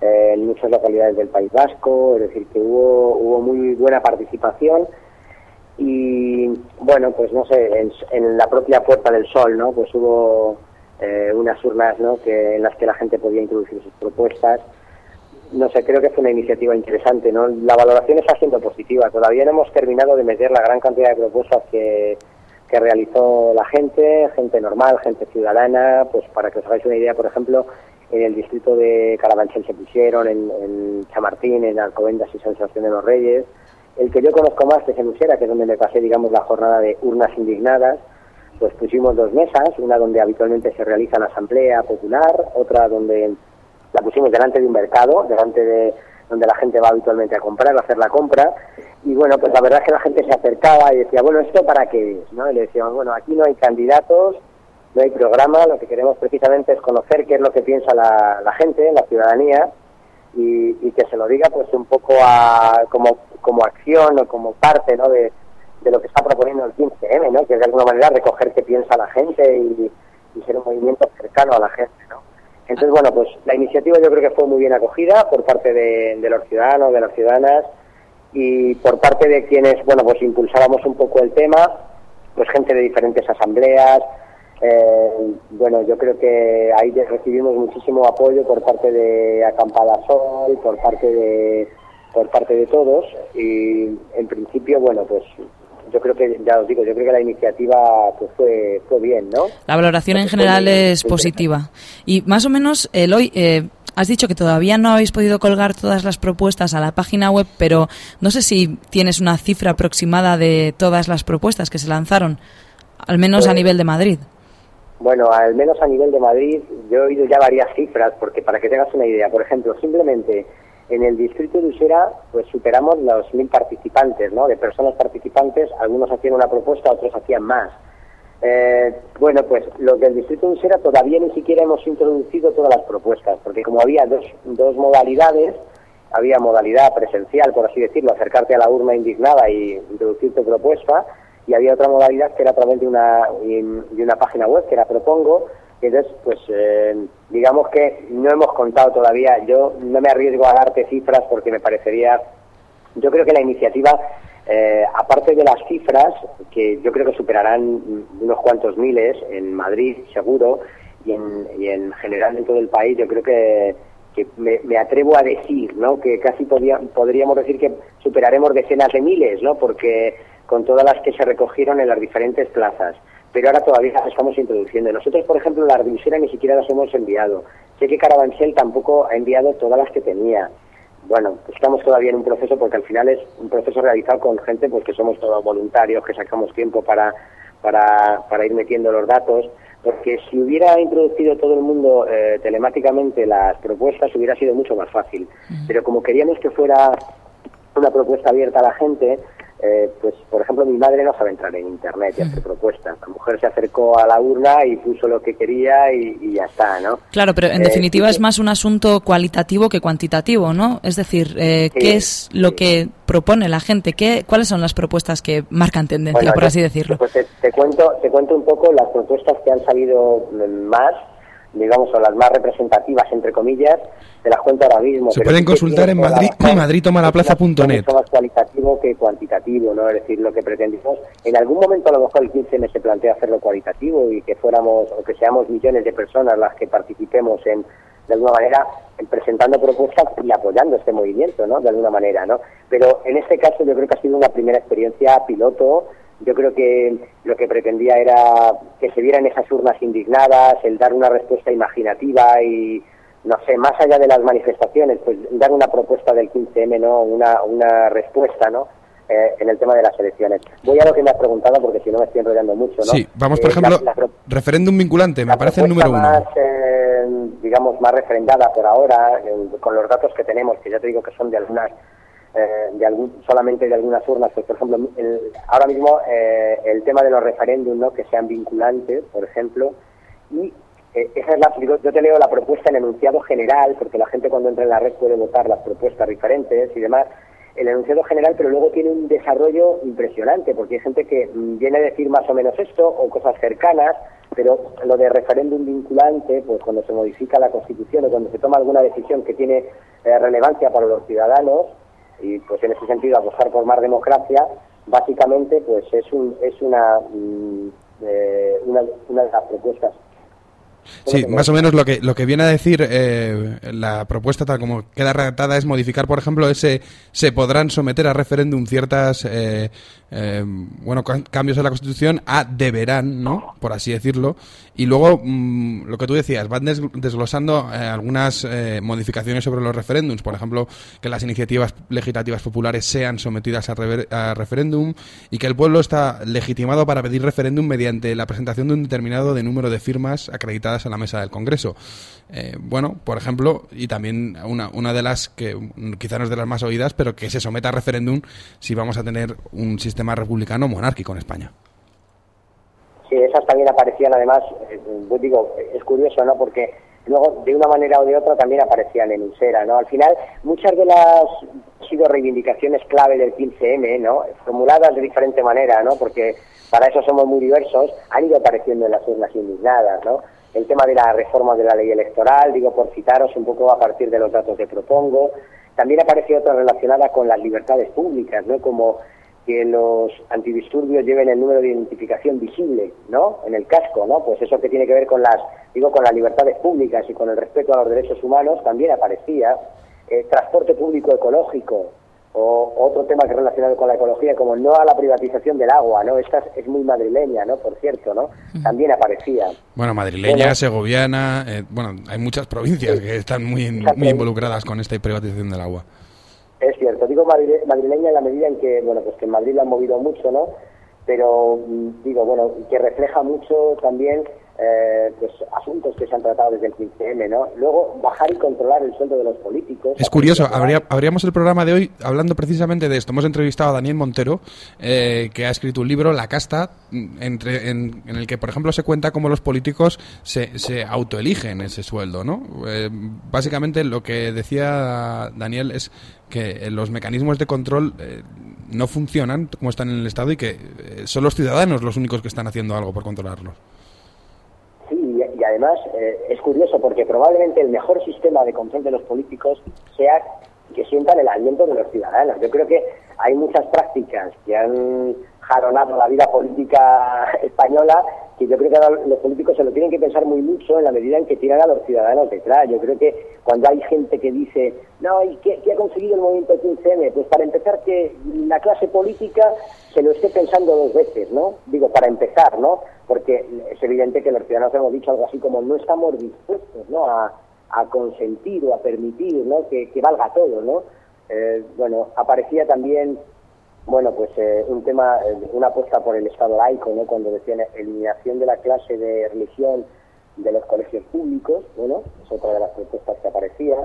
eh, en muchas localidades del País Vasco, es decir, que hubo, hubo muy buena participación y bueno, pues no sé, en, en la propia Puerta del Sol, ¿no? Pues hubo eh, unas urnas, ¿no? Que, en las que la gente podía introducir sus propuestas. No sé, creo que fue una iniciativa interesante, ¿no? La valoración está siendo positiva. Todavía no hemos terminado de meter la gran cantidad de propuestas que, que realizó la gente, gente normal, gente ciudadana, pues para que os hagáis una idea, por ejemplo, en el distrito de Carabanchel se pusieron, en, en Chamartín, en Alcobendas y San Sebastián de los Reyes. El que yo conozco más es en Usera, que es donde me pasé, digamos, la jornada de urnas indignadas, pues pusimos dos mesas, una donde habitualmente se realiza la asamblea popular, otra donde la pusimos delante de un mercado, delante de donde la gente va habitualmente a comprar, a hacer la compra, y bueno, pues la verdad es que la gente se acercaba y decía, bueno, ¿esto para qué es? ¿no? Y le decíamos, bueno, aquí no hay candidatos, no hay programa, lo que queremos precisamente es conocer qué es lo que piensa la, la gente, la ciudadanía, y, y que se lo diga pues un poco a, como, como acción o como parte ¿no? de, de lo que está proponiendo el 15M, ¿no? que de alguna manera recoger qué piensa la gente y, y ser un movimiento cercano a la gente. ¿no? Entonces, bueno, pues la iniciativa yo creo que fue muy bien acogida por parte de, de los ciudadanos, de las ciudadanas y por parte de quienes, bueno, pues impulsábamos un poco el tema, pues gente de diferentes asambleas. Eh, bueno, yo creo que ahí recibimos muchísimo apoyo por parte de Acampada Sol, por parte de por parte de todos y en principio, bueno, pues yo creo que, ya os digo, yo creo que la iniciativa pues fue, fue bien, ¿no? La valoración en general es positiva. Y más o menos, Eloy, eh, has dicho que todavía no habéis podido colgar todas las propuestas a la página web, pero no sé si tienes una cifra aproximada de todas las propuestas que se lanzaron, al menos a Pues- nivel de Madrid. Bueno, al menos a nivel de Madrid, yo he oído ya varias cifras, porque para que tengas una idea, por ejemplo, simplemente en el distrito de Usera, pues superamos los mil participantes, ¿no? De personas participantes, algunos hacían una propuesta, otros hacían más. Eh, bueno, pues los del distrito de Usera todavía ni siquiera hemos introducido todas las propuestas, porque como había dos, dos modalidades, había modalidad presencial, por así decirlo, acercarte a la urna indignada y introducir tu propuesta, y había otra modalidad que era a través de una, de una página web, que era Propongo, y entonces, pues eh, digamos que no hemos contado todavía, yo no me arriesgo a darte cifras porque me parecería, yo creo que la iniciativa, eh, aparte de las cifras, que yo creo que superarán unos cuantos miles en Madrid, seguro, y en, y en general en todo el país, yo creo que, que me, me atrevo a decir, ¿no? Que casi podía- podríamos decir que superaremos decenas de miles, ¿no? Porque con todas las que se recogieron en las diferentes plazas. Pero ahora todavía las estamos introduciendo. Nosotros, por ejemplo, de Usera ni siquiera las hemos enviado. Sé que Carabanchel tampoco ha enviado todas las que tenía. Bueno, estamos todavía en un proceso porque al final es un proceso realizado con gente pues que somos todos voluntarios, que sacamos tiempo para, para, para ir metiendo los datos. Porque si hubiera introducido todo el mundo eh, telemáticamente las propuestas hubiera sido mucho más fácil. Pero como queríamos que fuera una propuesta abierta a la gente, eh, pues por ejemplo mi madre no sabe entrar en internet y hacer propuestas. La mujer se acercó a la urna y puso lo que quería y, y ya está, ¿no? Claro, pero en Eh, definitiva sí es más un asunto cualitativo que cuantitativo, ¿no? Es decir, eh, ¿qué es lo que propone la gente? ¿Qué, ¿Cuáles son las propuestas que marcan tendencia, Bueno, por así decirlo? Pues te, te cuento, te cuento un poco las propuestas que han salido más, digamos, o las más representativas, entre comillas, te las cuento ahora mismo. Se pero pueden consultar en Madrid, la madridtomalaplaza.net. mucho más cualitativo que cuantitativo, ¿no? Es decir, lo que pretendimos, en algún momento a lo mejor el 15M se plantea hacerlo cualitativo y que fuéramos, o que seamos millones de personas las que participemos en, de alguna manera, en presentando propuestas y apoyando este movimiento, ¿no? De alguna manera, ¿no? Pero en este caso yo creo que ha sido una primera experiencia piloto, yo creo que lo que pretendía era que se vieran esas urnas indignadas, el dar una respuesta imaginativa y, no sé, más allá de las manifestaciones, pues dar una propuesta del 15M, ¿no? Una, una respuesta, ¿no? Eh, en el tema de las elecciones. Voy a lo que me has preguntado porque si no me estoy enrollando mucho, ¿no? Sí, vamos por Eh, ejemplo, la- referéndum vinculante, me parece el número uno. más, eh, digamos, más refrendada por ahora, con los datos que tenemos, que ya te digo que son de algunas, eh, de algún, solamente de algunas urnas, pues, por ejemplo, el- ahora mismo eh, el tema de los referéndum, ¿no? Que sean vinculantes, por ejemplo, y eh, esa es la, digo, yo te leo la propuesta en enunciado general, porque la gente cuando entra en la red puede votar las propuestas diferentes y demás. el enunciado general, pero luego tiene un desarrollo impresionante, porque hay gente que mm, viene a decir más o menos esto o cosas cercanas, pero lo de referéndum vinculante, pues cuando se modifica la Constitución o cuando se toma alguna decisión que tiene eh, relevancia para los ciudadanos, y pues en ese sentido apostar por más democracia, básicamente pues es, un, es una, mm, eh, una, una de las propuestas. Sí, más o menos lo que, lo que viene a decir eh, la propuesta tal como queda redactada es modificar, por ejemplo, ese se podrán someter a referéndum ciertas eh, eh, bueno ca- cambios en la Constitución a deberán, ¿no? Por así decirlo. Y luego mm, lo que tú decías, van des- desglosando eh, algunas modificaciones sobre los referéndums, por ejemplo, que las iniciativas legislativas populares sean sometidas a, a referéndum y que el pueblo está legitimado para pedir referéndum mediante la presentación de un determinado de número de firmas acreditadas a la mesa del Congreso. Eh, bueno, por ejemplo, y también una, una de las que mm, quizá no es de las más oídas, pero que se someta a referéndum si vamos a tener un sistema republicano monárquico en España. Sí, esas también aparecían además, eh, digo, es curioso, ¿no? Porque luego de una manera o de otra también aparecían en Usera, ¿no? Al final, muchas de las sido reivindicaciones clave del 15M, ¿no? Formuladas de diferente manera, ¿no? Porque para eso somos muy diversos, han ido apareciendo en las urnas indignadas, ¿no? El tema de la reforma de la ley electoral, digo, por citaros un poco a partir de los datos que propongo. También apareció otra relacionada con las libertades públicas, ¿no? Como que los antidisturbios lleven el número de identificación visible, ¿no? En el casco, ¿no? Pues eso que tiene que ver con las, digo, con las libertades públicas y con el respeto a los derechos humanos también aparecía. Eh, transporte público ecológico o otro tema que es relacionado con la ecología, como no a la privatización del agua, ¿no? Esta es, es muy madrileña, ¿no? Por cierto, ¿no? También aparecía. Bueno, madrileña, Bueno. segoviana, eh, bueno, hay muchas provincias que están muy, muy involucradas con esta privatización del agua. Es cierto, digo madrile- madrileña en la medida en que, bueno, pues que en Madrid la han movido mucho, ¿no? Pero mm, digo, bueno, que refleja mucho también eh, pues asuntos que se han tratado desde el 15M, ¿no? Luego, bajar y controlar el sueldo de los políticos. Es curioso, habría, habríamos el programa de hoy hablando precisamente de esto. Hemos entrevistado a Daniel Montero, eh, que ha escrito un libro, La Casta, entre, en, en el que, por ejemplo, se cuenta cómo los políticos se, se autoeligen ese sueldo, ¿no? Eh, básicamente lo que decía Daniel es que los mecanismos de control eh, no funcionan como están en el Estado y que eh, son los ciudadanos los únicos que están haciendo algo por controlarlos. Además eh, es curioso porque probablemente el mejor sistema de control de los políticos sea que sientan el aliento de los ciudadanos. Yo creo que hay muchas prácticas que han jaronado la vida política española que yo creo que ahora los políticos se lo tienen que pensar muy mucho en la medida en que tiran a los ciudadanos detrás. Yo creo que cuando hay gente que dice, no, ¿y qué, ha conseguido el movimiento 15M? Pues para empezar que la clase política se lo esté pensando dos veces, ¿no? Digo, para empezar, ¿no? Porque es evidente que los ciudadanos hemos dicho algo así como no estamos dispuestos, ¿no? A, a consentir o a permitir, ¿no? Que, que valga todo, ¿no? Eh, bueno, aparecía también bueno, pues eh, un tema, eh, una apuesta por el Estado laico, ¿no? Cuando decían eliminación de la clase de religión de los colegios públicos, bueno, es otra de las propuestas que aparecía.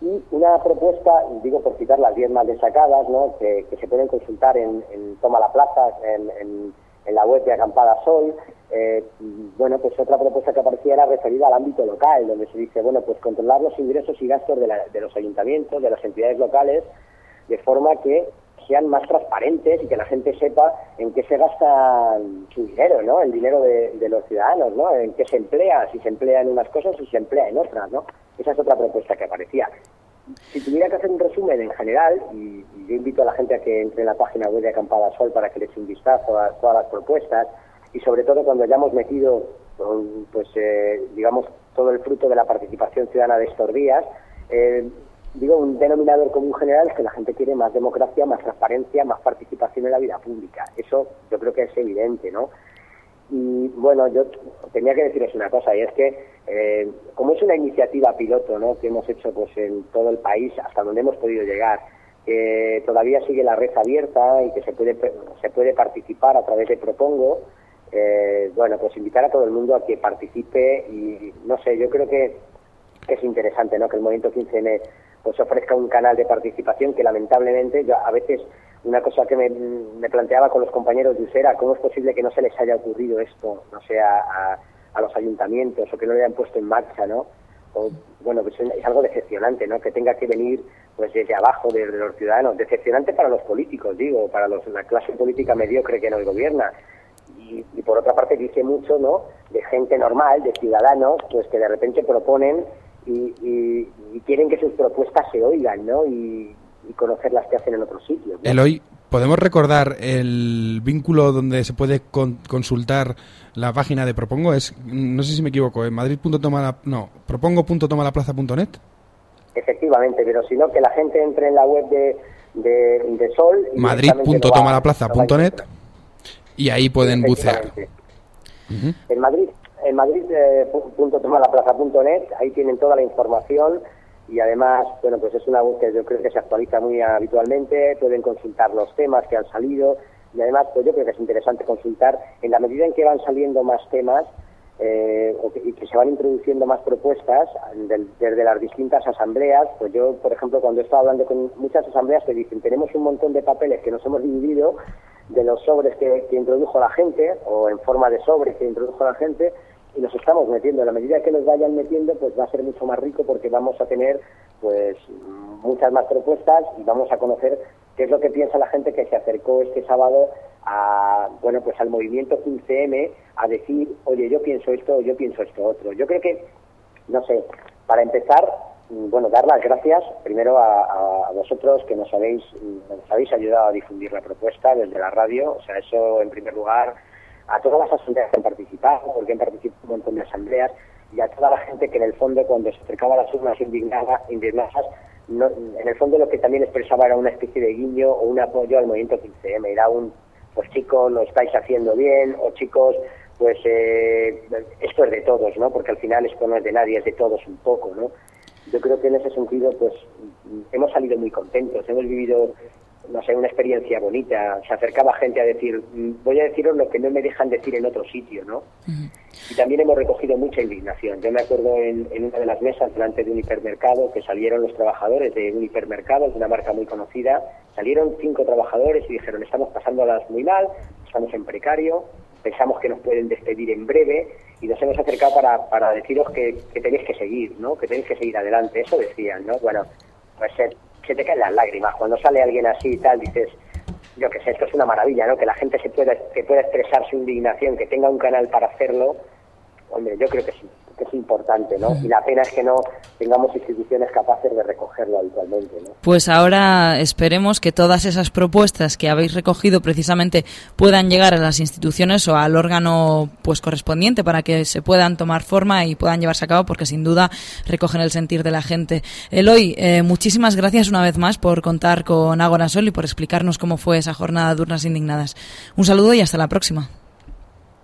Y una propuesta, digo por citar las diez más destacadas, ¿no? Que, que se pueden consultar en, en Toma la Plaza, en, en, en la web de Acampada Sol. Eh, bueno, pues otra propuesta que aparecía era referida al ámbito local, donde se dice, bueno, pues controlar los ingresos y gastos de, la- de los ayuntamientos, de las entidades locales, de forma que sean más transparentes y que la gente sepa en qué se gasta su dinero, ¿no? El dinero de, de los ciudadanos, ¿no? En qué se emplea, si se emplea en unas cosas o si se emplea en otras, ¿no? Esa es otra propuesta que aparecía. Si tuviera que hacer un resumen en general, y, y yo invito a la gente a que entre en la página web de Acampada Sol para que le eche un vistazo a todas las propuestas, y sobre todo cuando hayamos metido, pues, eh, digamos, todo el fruto de la participación ciudadana de estos días, eh, digo, un denominador común general es que la gente quiere más democracia, más transparencia, más participación en la vida pública. Eso yo creo que es evidente, ¿no? Y bueno, yo tenía que deciros una cosa, y es que eh, como es una iniciativa piloto ¿no? que hemos hecho pues en todo el país, hasta donde hemos podido llegar, que todavía sigue la red abierta y que se puede, se puede participar a través de Propongo, eh, bueno, pues invitar a todo el mundo a que participe y no sé, yo creo que es interesante ¿no? que el Movimiento 15N pues ofrezca un canal de participación que lamentablemente yo a veces una cosa que me, me planteaba con los compañeros de Usera, ¿cómo es posible que no se les haya ocurrido esto, no sé, a, los ayuntamientos o que no lo hayan puesto en marcha, ¿no? O, bueno, pues es algo decepcionante, ¿no? Que tenga que venir pues desde abajo, desde los ciudadanos. Decepcionante para los políticos, digo, para los, la clase política mediocre que nos gobierna. Y, y por otra parte dice mucho, ¿no?, de gente normal, de ciudadanos, pues que de repente proponen y, y- y quieren que sus propuestas se oigan, ¿no?, y, y conocer las que hacen en otros sitios. ¿no? Eloy, ¿podemos recordar el vínculo donde se puede con- consultar la página de Propongo? Es, no sé si me equivoco, en madrid.tomala... No, propongo.tomalaplaza.net. Efectivamente, pero si no, que la gente entre en la web de, de, de Sol. y directamente lo va- madrid.tomalaplaza.net y ahí pueden bucear. En Madrid, en Madrid eh, ahí tienen toda la información y además, bueno, pues es una web que yo creo que se actualiza muy habitualmente, pueden consultar los temas que han salido y además, pues yo creo que es interesante consultar en la medida en que van saliendo más temas eh, y que se van introduciendo más propuestas desde las distintas asambleas, pues yo, por ejemplo, cuando he estado hablando con muchas asambleas que dicen, tenemos un montón de papeles que nos hemos dividido de los sobres que introdujo la gente, o en forma de sobres que introdujo la gente, y los estamos metiendo. A la medida que los vayan metiendo, pues va a ser mucho más rico porque vamos a tener pues muchas más propuestas y vamos a conocer qué es lo que piensa la gente que se acercó este sábado a bueno pues al movimiento 15M a decir, oye, yo pienso esto, yo pienso esto otro. Yo creo que no sé, para empezar, bueno, dar las gracias primero a, a- vosotros que nos habéis, nos habéis ayudado a difundir la propuesta desde la radio, o sea, eso en primer lugar, a todas las asambleas que han participado, porque han participado un montón de asambleas, y a toda la gente que en el fondo cuando se acercaba a las urnas indignada, indignadas, no- en el fondo lo que también expresaba era una especie de guiño o un apoyo al movimiento 15M, era un, pues chicos, lo estáis haciendo bien, o chicos, pues eh, esto es de todos, ¿no? Porque al final esto no es de nadie, es de todos un poco, ¿no? Yo creo que en ese sentido, pues hemos salido muy contentos, hemos vivido, no sé, una experiencia bonita. Se acercaba gente a decir, mm, voy a deciros lo que no me dejan decir en otro sitio, ¿no? Y también hemos recogido mucha indignación. Yo me acuerdo en, en una de las mesas delante de un hipermercado que salieron los trabajadores de un hipermercado, de una marca muy conocida, salieron cinco trabajadores y dijeron, estamos pasándolas muy mal, estamos en precario, pensamos que nos pueden despedir en breve y nos hemos acercado para, para deciros que, que tenéis que seguir, ¿no? Que tenéis que seguir adelante. Eso decían, ¿no? Bueno, pues se, se te caen las lágrimas. Cuando sale alguien así y tal, dices, yo qué sé, esto es una maravilla, ¿no? Que la gente se pueda, que pueda expresar su indignación, que tenga un canal para hacerlo. Hombre, yo creo que sí, que es importante, ¿no? Y la pena es que no tengamos instituciones capaces de recogerlo habitualmente, ¿no? Pues ahora esperemos que todas esas propuestas que habéis recogido precisamente puedan llegar a las instituciones o al órgano pues correspondiente para que se puedan tomar forma y puedan llevarse a cabo porque sin duda recogen el sentir de la gente. Eloy, eh, muchísimas gracias una vez más por contar con Ágora Sol y por explicarnos cómo fue esa jornada de urnas indignadas. Un saludo y hasta la próxima.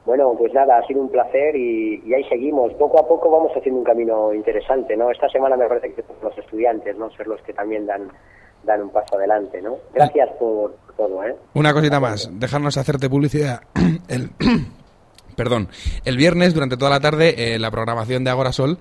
Bueno, pues nada, ha sido un placer y, ahí seguimos. Poco a poco vamos haciendo un camino interesante, ¿no? Esta semana me parece que los estudiantes, ¿no? Ser los que también dan, dan un paso adelante, ¿no? Gracias por todo, ¿eh? Una cosita más, dejarnos hacerte publicidad. El, perdón, el viernes durante toda la tarde eh, la programación de Agora Sol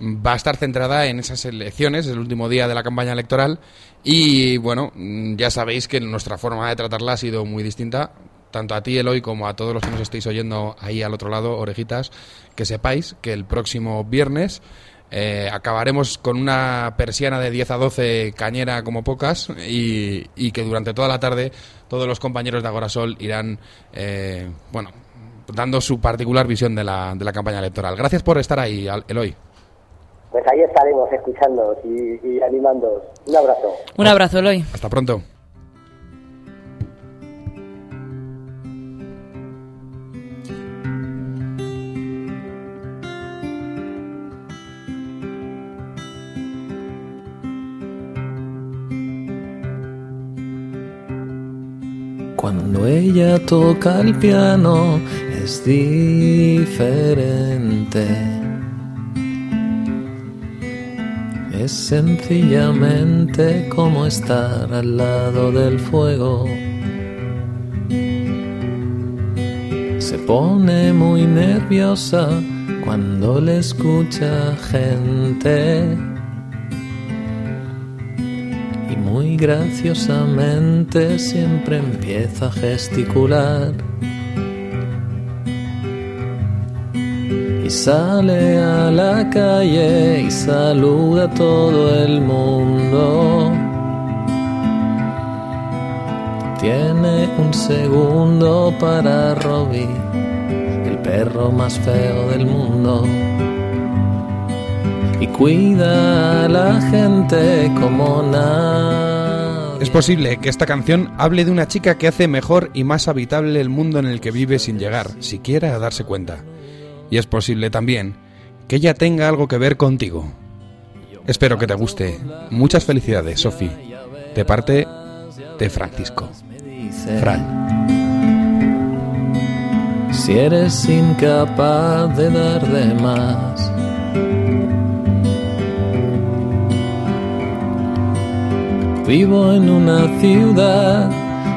va a estar centrada en esas elecciones, es el último día de la campaña electoral y bueno, mm, ya sabéis que nuestra forma de tratarla ha sido muy distinta, tanto a ti Eloy como a todos los que nos estéis oyendo ahí al otro lado, orejitas, que sepáis que el próximo viernes eh, acabaremos con una persiana de 10 a 12 cañera como pocas y, y que durante toda la tarde todos los compañeros de Agorasol irán, eh, bueno, dando su particular visión de la, de la campaña electoral. Gracias por estar ahí, Al- Eloy. Pues ahí estaremos escuchándoos y, y animándoos. Un abrazo. Un abrazo, Eloy. Hasta pronto. Cuando ella toca el piano es diferente. Es sencillamente como estar al lado del fuego. Se pone muy nerviosa cuando le escucha gente. Graciosamente siempre empieza a gesticular. Y sale a la calle y saluda a todo el mundo. Tiene un segundo para Robbie, el perro más feo del mundo. Y cuida a la gente como nada. Es posible que esta canción hable de una chica que hace mejor y más habitable el mundo en el que vive sin llegar, siquiera a darse cuenta. Y es posible también que ella tenga algo que ver contigo. Espero que te guste. Muchas felicidades, Sofi. De parte de Francisco. Fran. Si eres incapaz de dar de más. Vivo en una ciudad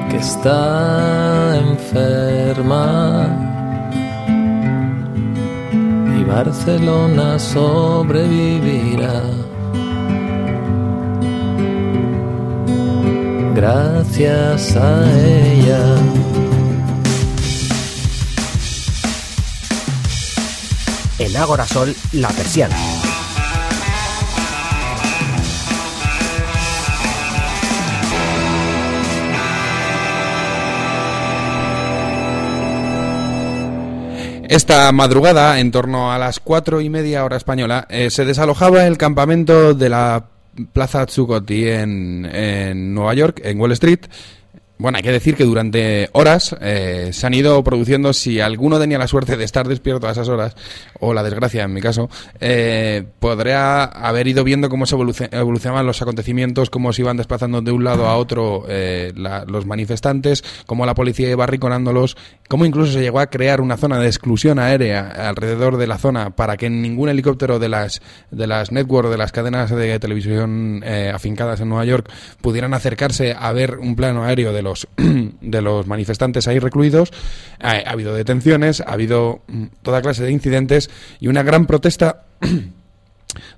que está enferma y Barcelona sobrevivirá. Gracias a ella. En Ágora Sol, La Persiana. Esta madrugada, en torno a las cuatro y media hora española, eh, se desalojaba el campamento de la Plaza Zuccotti en, en Nueva York, en Wall Street. Bueno, hay que decir que durante horas eh, se han ido produciendo, si alguno tenía la suerte de estar despierto a esas horas, o la desgracia en mi caso, eh, podría haber ido viendo cómo se evolucion- evolucionaban los acontecimientos, cómo se iban desplazando de un lado a otro eh, los manifestantes, cómo la policía iba riconándolos, cómo incluso se llegó a crear una zona de exclusión aérea alrededor de la zona para que ningún helicóptero de las, de las networks, de las cadenas de televisión eh, afincadas en Nueva York, pudieran acercarse a ver un plano aéreo de los, de los manifestantes ahí recluidos. Ha, ha habido detenciones, ha habido mm, toda clase de incidentes y una gran protesta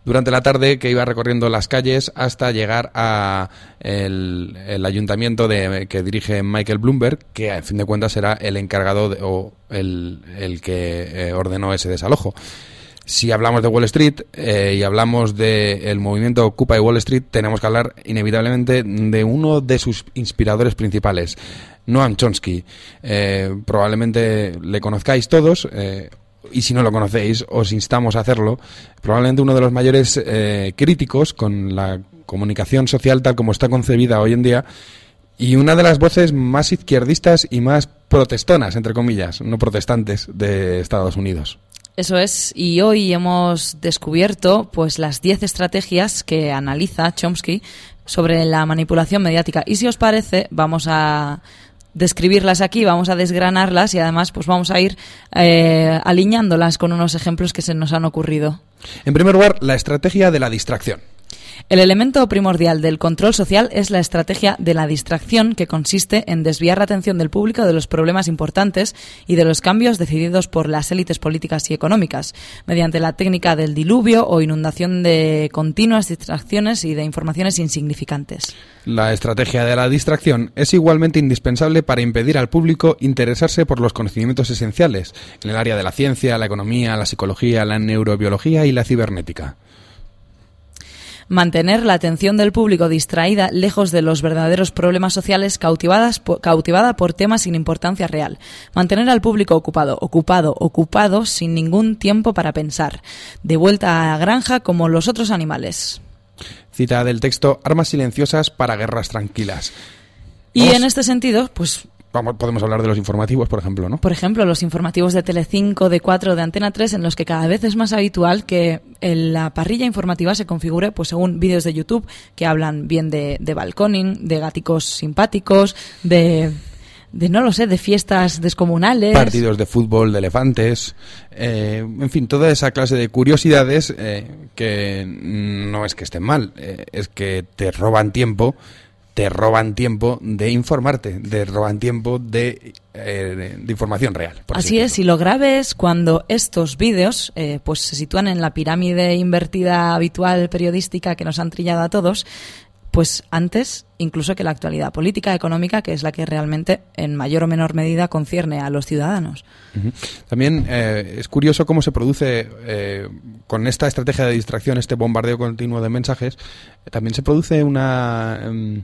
durante la tarde que iba recorriendo las calles hasta llegar a el, el ayuntamiento de, que dirige Michael Bloomberg, que a fin de cuentas será el encargado de- o el, el que eh, ordenó ese desalojo. Si hablamos de Wall Street eh, y hablamos del movimiento Occupy Wall Street, tenemos que hablar inevitablemente de uno de sus inspiradores principales, Noam Chomsky. Eh, probablemente le conozcáis todos. eh, y si no lo conocéis, os instamos a hacerlo. Probablemente uno de los mayores críticos con la comunicación social tal como está concebida hoy en día y una de las voces más izquierdistas y más protestonas, entre comillas, no protestantes, de Estados Unidos. Eso es, y hoy hemos descubierto pues las 10 estrategias que analiza Chomsky sobre la manipulación mediática. Y si os parece, vamos a describirlas aquí, vamos a desgranarlas y además pues vamos a ir eh, alineándolas con unos ejemplos que se nos han ocurrido. En primer lugar, la estrategia de la distracción. El elemento primordial del control social es la estrategia de la distracción, que consiste en desviar la atención del público de los problemas importantes y de los cambios decididos por las élites políticas y económicas, mediante la técnica del diluvio o inundación de continuas distracciones y de informaciones insignificantes. La estrategia de la distracción es igualmente indispensable para impedir al público interesarse por los conocimientos esenciales en el área de la ciencia, la economía, la psicología, la neurobiología y la cibernética. Mantener la atención del público distraída lejos de los verdaderos problemas sociales cautivadas po- cautivada por temas sin importancia real. Mantener al público ocupado, ocupado, ocupado sin ningún tiempo para pensar. De vuelta a la granja como los otros animales. Cita del texto Armas silenciosas para guerras tranquilas. Y Vamos- en este sentido, pues Vamos, podemos hablar de los informativos, por ejemplo, ¿no? Por ejemplo, los informativos de Telecinco, de 4, de Antena 3, en los que cada vez es más habitual que la parrilla informativa se configure pues según vídeos de YouTube que hablan bien de, de balconing, de gaticos simpáticos, de, de no lo sé, de fiestas descomunales. Partidos de fútbol, de elefantes, eh, en fin, toda esa clase de curiosidades eh, que no es que estén mal, eh, es que te roban tiempo, te roban tiempo de informarte, te roban tiempo de, eh, de información real. por Así es, y lo grave es cuando estos vídeos eh, pues se sitúan en la pirámide invertida habitual periodística que nos han trillado a todos, pues antes incluso que la actualidad política, económica, que es la que realmente en mayor o menor medida concierne a los ciudadanos. También eh, es curioso cómo se produce eh, con esta estrategia de distracción, este bombardeo continuo de mensajes, también se produce una em,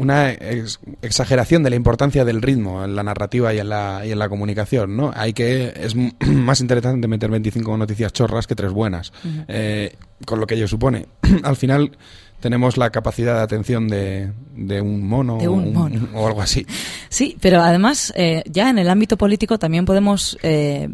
una ex- exageración de la importancia del ritmo en la narrativa y en la, y en la comunicación, ¿no? Hay que es más interesante meter 25 noticias chorras que tres buenas, eh, con lo que ello supone. Al final tenemos la capacidad de atención de, de un mono, De un mono. o algo así. Sí, pero además eh, ya en el ámbito político también podemos eh,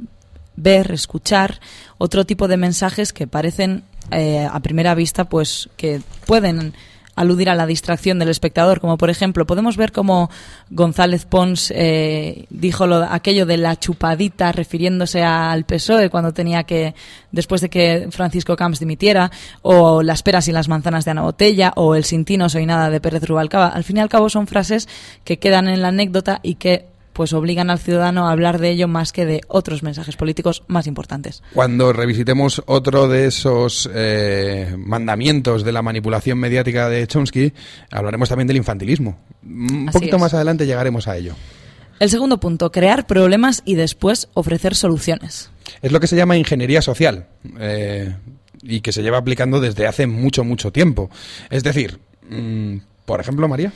ver, escuchar otro tipo de mensajes que parecen eh, a primera vista pues que pueden aludir a la distracción del espectador, como por ejemplo podemos ver como González Pons eh, dijo lo, aquello de la chupadita refiriéndose al PSOE cuando tenía que, después de que Francisco Camps dimitiera, o las peras y las manzanas de Ana Botella, o el sin ti soy nada de Pérez Rubalcaba. Al fin y al cabo son frases que quedan en la anécdota y que pues obligan al ciudadano a hablar de ello más que de otros mensajes políticos más importantes. Cuando revisitemos otro de esos eh, mandamientos de la manipulación mediática de Chomsky, hablaremos también del infantilismo. Un Así poquito es. más adelante llegaremos a ello. El segundo punto, crear problemas y después ofrecer soluciones. Es lo que se llama ingeniería social eh, y que se lleva aplicando desde hace mucho, mucho tiempo. Es decir, mm, por ejemplo, María,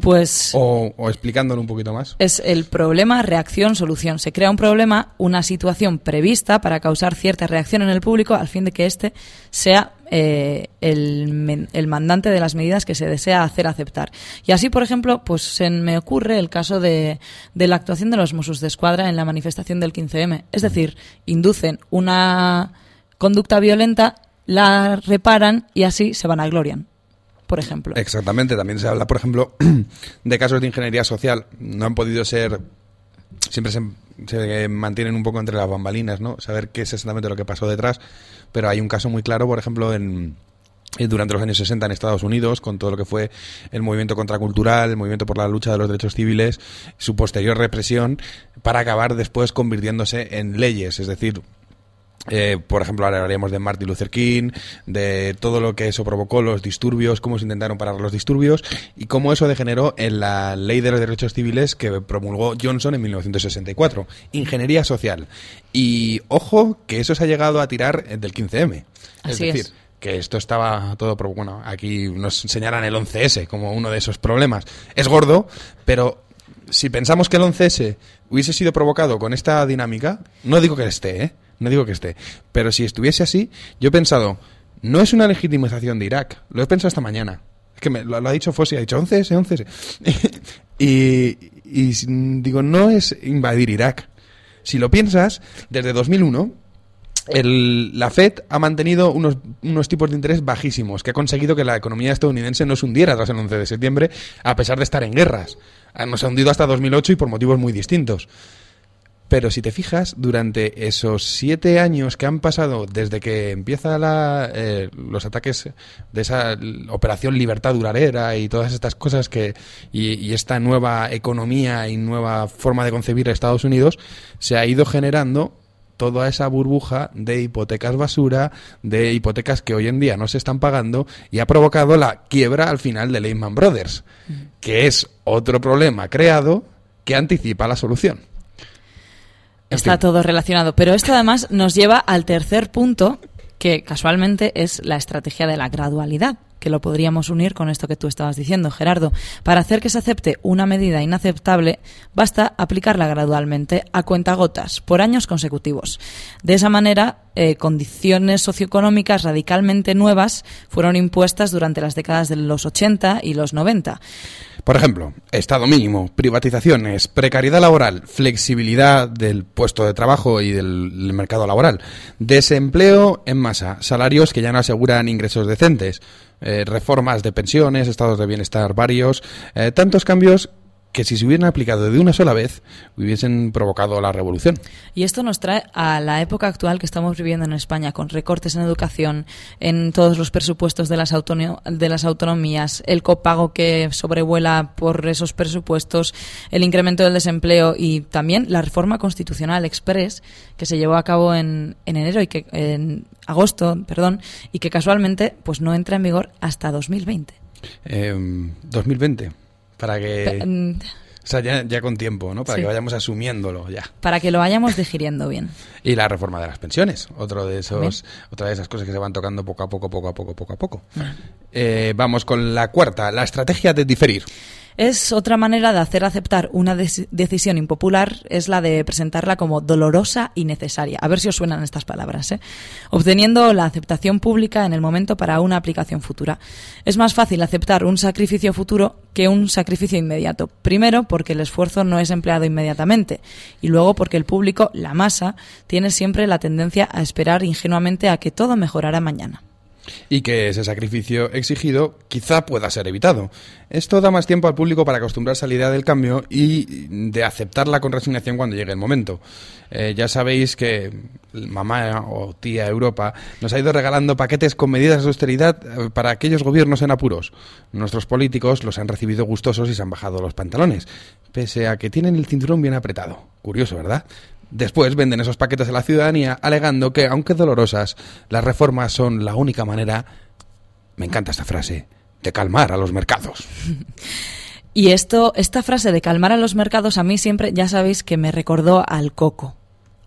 Pues o, o explicándolo un poquito más. es el problema, reacción, solución. Se crea un problema, una situación prevista para causar cierta reacción en el público al fin de que éste sea eh, el, el mandante de las medidas que se desea hacer aceptar. Y así, por ejemplo, pues se me ocurre el caso de, de la actuación de los Mossos de Escuadra en la manifestación del 15M. Es decir, inducen una conducta violenta, la reparan y así se van a glorian, por ejemplo. Exactamente, también se habla, por ejemplo, de casos de ingeniería social. No han podido ser. Siempre se, se mantienen un poco entre las bambalinas, ¿no? Saber qué es exactamente lo que pasó detrás. Pero hay un caso muy claro, por ejemplo, en. eh, Durante los años 60 en Estados Unidos, con todo lo que fue el movimiento contracultural, el movimiento por la lucha de los derechos civiles, su posterior represión, para acabar después convirtiéndose en leyes. Es decir, eh, por ejemplo, ahora hablaríamos de Martin Luther King, de todo lo que eso provocó, los disturbios, cómo se intentaron parar los disturbios y cómo eso degeneró en la Ley de los Derechos Civiles que promulgó Johnson en 1964. Ingeniería social. Y ojo que eso se ha llegado a tirar del 15M. Es Así decir, es. que esto estaba todo, bueno, aquí nos señalan el 11S como uno de esos problemas. Es gordo, pero si pensamos que el 11S hubiese sido provocado con esta dinámica, no digo que esté, ¿eh? No digo que esté, pero si estuviese así, yo he pensado, no es una legitimización de Irak, lo he pensado esta mañana. Es que me, lo, ha dicho Fossi, ha dicho 11S, 11S. y, y s- digo, no es invadir Irak. Si lo piensas, desde 2001 el- la Fed ha mantenido unos, unos tipos de interés bajísimos, que ha conseguido que la economía estadounidense no se hundiera tras el 11 de septiembre, a pesar de estar en guerras. Ah, Nos ha hundido hasta 2008 y por motivos muy distintos. Pero si te fijas, durante esos siete años que han pasado desde que empieza la, eh, los ataques de esa operación libertad duradera y todas estas cosas que y, y esta nueva economía y nueva forma de concebir a Estados Unidos, se ha ido generando toda esa burbuja de hipotecas basura, de hipotecas que hoy en día no se están pagando y ha provocado la quiebra al final de Lehman Brothers, que es otro problema creado que anticipa la solución. Está fin. todo relacionado. Pero esto además nos lleva al tercer punto, que casualmente es la estrategia de la gradualidad, que lo podríamos unir con esto que tú estabas diciendo, Gerardo. Para hacer que se acepte una medida inaceptable, basta aplicarla gradualmente a cuentagotas, por años consecutivos. De esa manera, eh, condiciones socioeconómicas radicalmente nuevas fueron impuestas durante las décadas de los 80 y los 90. Por ejemplo, Estado mínimo, privatizaciones, precariedad laboral, flexibilidad del puesto de trabajo y del, mercado laboral, desempleo en masa, salarios que ya no aseguran ingresos decentes, eh, reformas de pensiones, estados de bienestar varios, eh, tantos cambios que si se hubieran aplicado de una sola vez hubiesen provocado la revolución. Y esto nos trae a la época actual que estamos viviendo en España, con recortes en educación, en todos los presupuestos de las, de las autonomías, el copago que sobrevuela por esos presupuestos, el incremento del desempleo y también la reforma constitucional express que se llevó a cabo en, en enero y que en agosto, perdón, y que casualmente pues no entra en vigor hasta 2020. Eh, 2020. Para que. Mm, O sea, ya, ya con tiempo, ¿no? Para Sí. que vayamos asumiéndolo ya. Para que lo vayamos digiriendo bien. Y la reforma de las pensiones, otro de esos, otra de esas cosas que se van tocando poco a poco, poco a poco, poco a poco. Eh, vamos con la cuarta, la estrategia de diferir. Es otra manera de hacer aceptar una deci- decisión impopular, es la de presentarla como dolorosa y necesaria. A ver si os suenan estas palabras, ¿eh? Obteniendo la aceptación pública en el momento para una aplicación futura. Es más fácil aceptar un sacrificio futuro que un sacrificio inmediato. Primero, porque el esfuerzo no es empleado inmediatamente. Y luego, porque el público, la masa, tiene siempre la tendencia a esperar ingenuamente a que todo mejorará mañana. Y que ese sacrificio exigido quizá pueda ser evitado. Esto da más tiempo al público para acostumbrarse a la idea del cambio y de aceptarla con resignación cuando llegue el momento. Eh, ya sabéis que mamá o tía Europa nos ha ido regalando paquetes con medidas de austeridad eh, para aquellos gobiernos en apuros. Nuestros políticos los han recibido gustosos y se han bajado los pantalones, pese a que tienen el cinturón bien apretado. Curioso, ¿verdad? Después venden esos paquetes a la ciudadanía alegando que, aunque dolorosas, las reformas son la única manera, me encanta esta frase, de calmar a los mercados. Y esto, esta frase de calmar a los mercados a mí siempre, ya sabéis que me recordó al coco.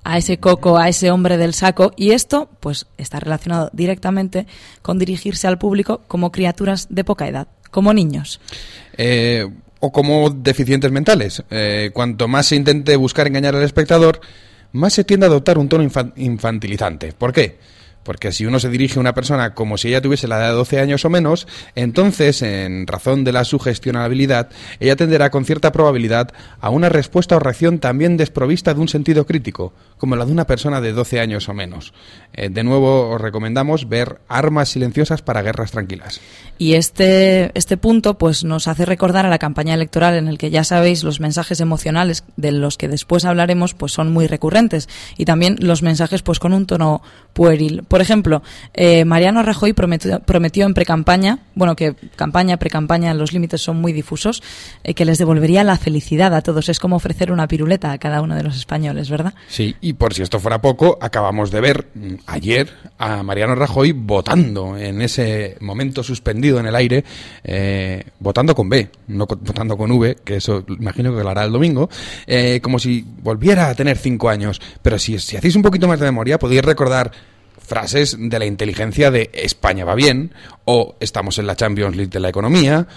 A ese coco, a ese hombre del saco. Y esto, pues, está relacionado directamente con dirigirse al público como criaturas de poca edad, como niños. Eh, o como deficientes mentales. Eh, cuanto más se intente buscar engañar al espectador, más se tiende a adoptar un tono infan- infantilizante. ¿Por qué? Porque si uno se dirige a una persona como si ella tuviese la edad de 12 años o menos, entonces, en razón de la sugestionabilidad, ella tenderá con cierta probabilidad a una respuesta o reacción también desprovista de un sentido crítico, como la de una persona de 12 años o menos. Eh, de nuevo, os recomendamos ver Armas silenciosas para guerras tranquilas. Y este, este punto pues nos hace recordar a la campaña electoral en el que ya sabéis los mensajes emocionales de los que después hablaremos pues son muy recurrentes y también los mensajes pues con un tono pueril. Por ejemplo, eh, Mariano Rajoy prometió, prometió en precampaña, bueno que campaña, precampaña, los límites son muy difusos, eh, que les devolvería la felicidad a todos. Es como ofrecer una piruleta a cada uno de los españoles, ¿verdad? Sí, y por si esto fuera poco, acabamos de ver mm, ayer a Mariano Rajoy votando en ese momento suspendido en el aire, eh, votando con B, no votando con V, que eso imagino que lo hará el domingo, eh, como si volviera a tener cinco años. Pero si, si hacéis un poquito más de memoria, podéis recordar frases de la inteligencia de España va bien, o estamos en la Champions League de la economía,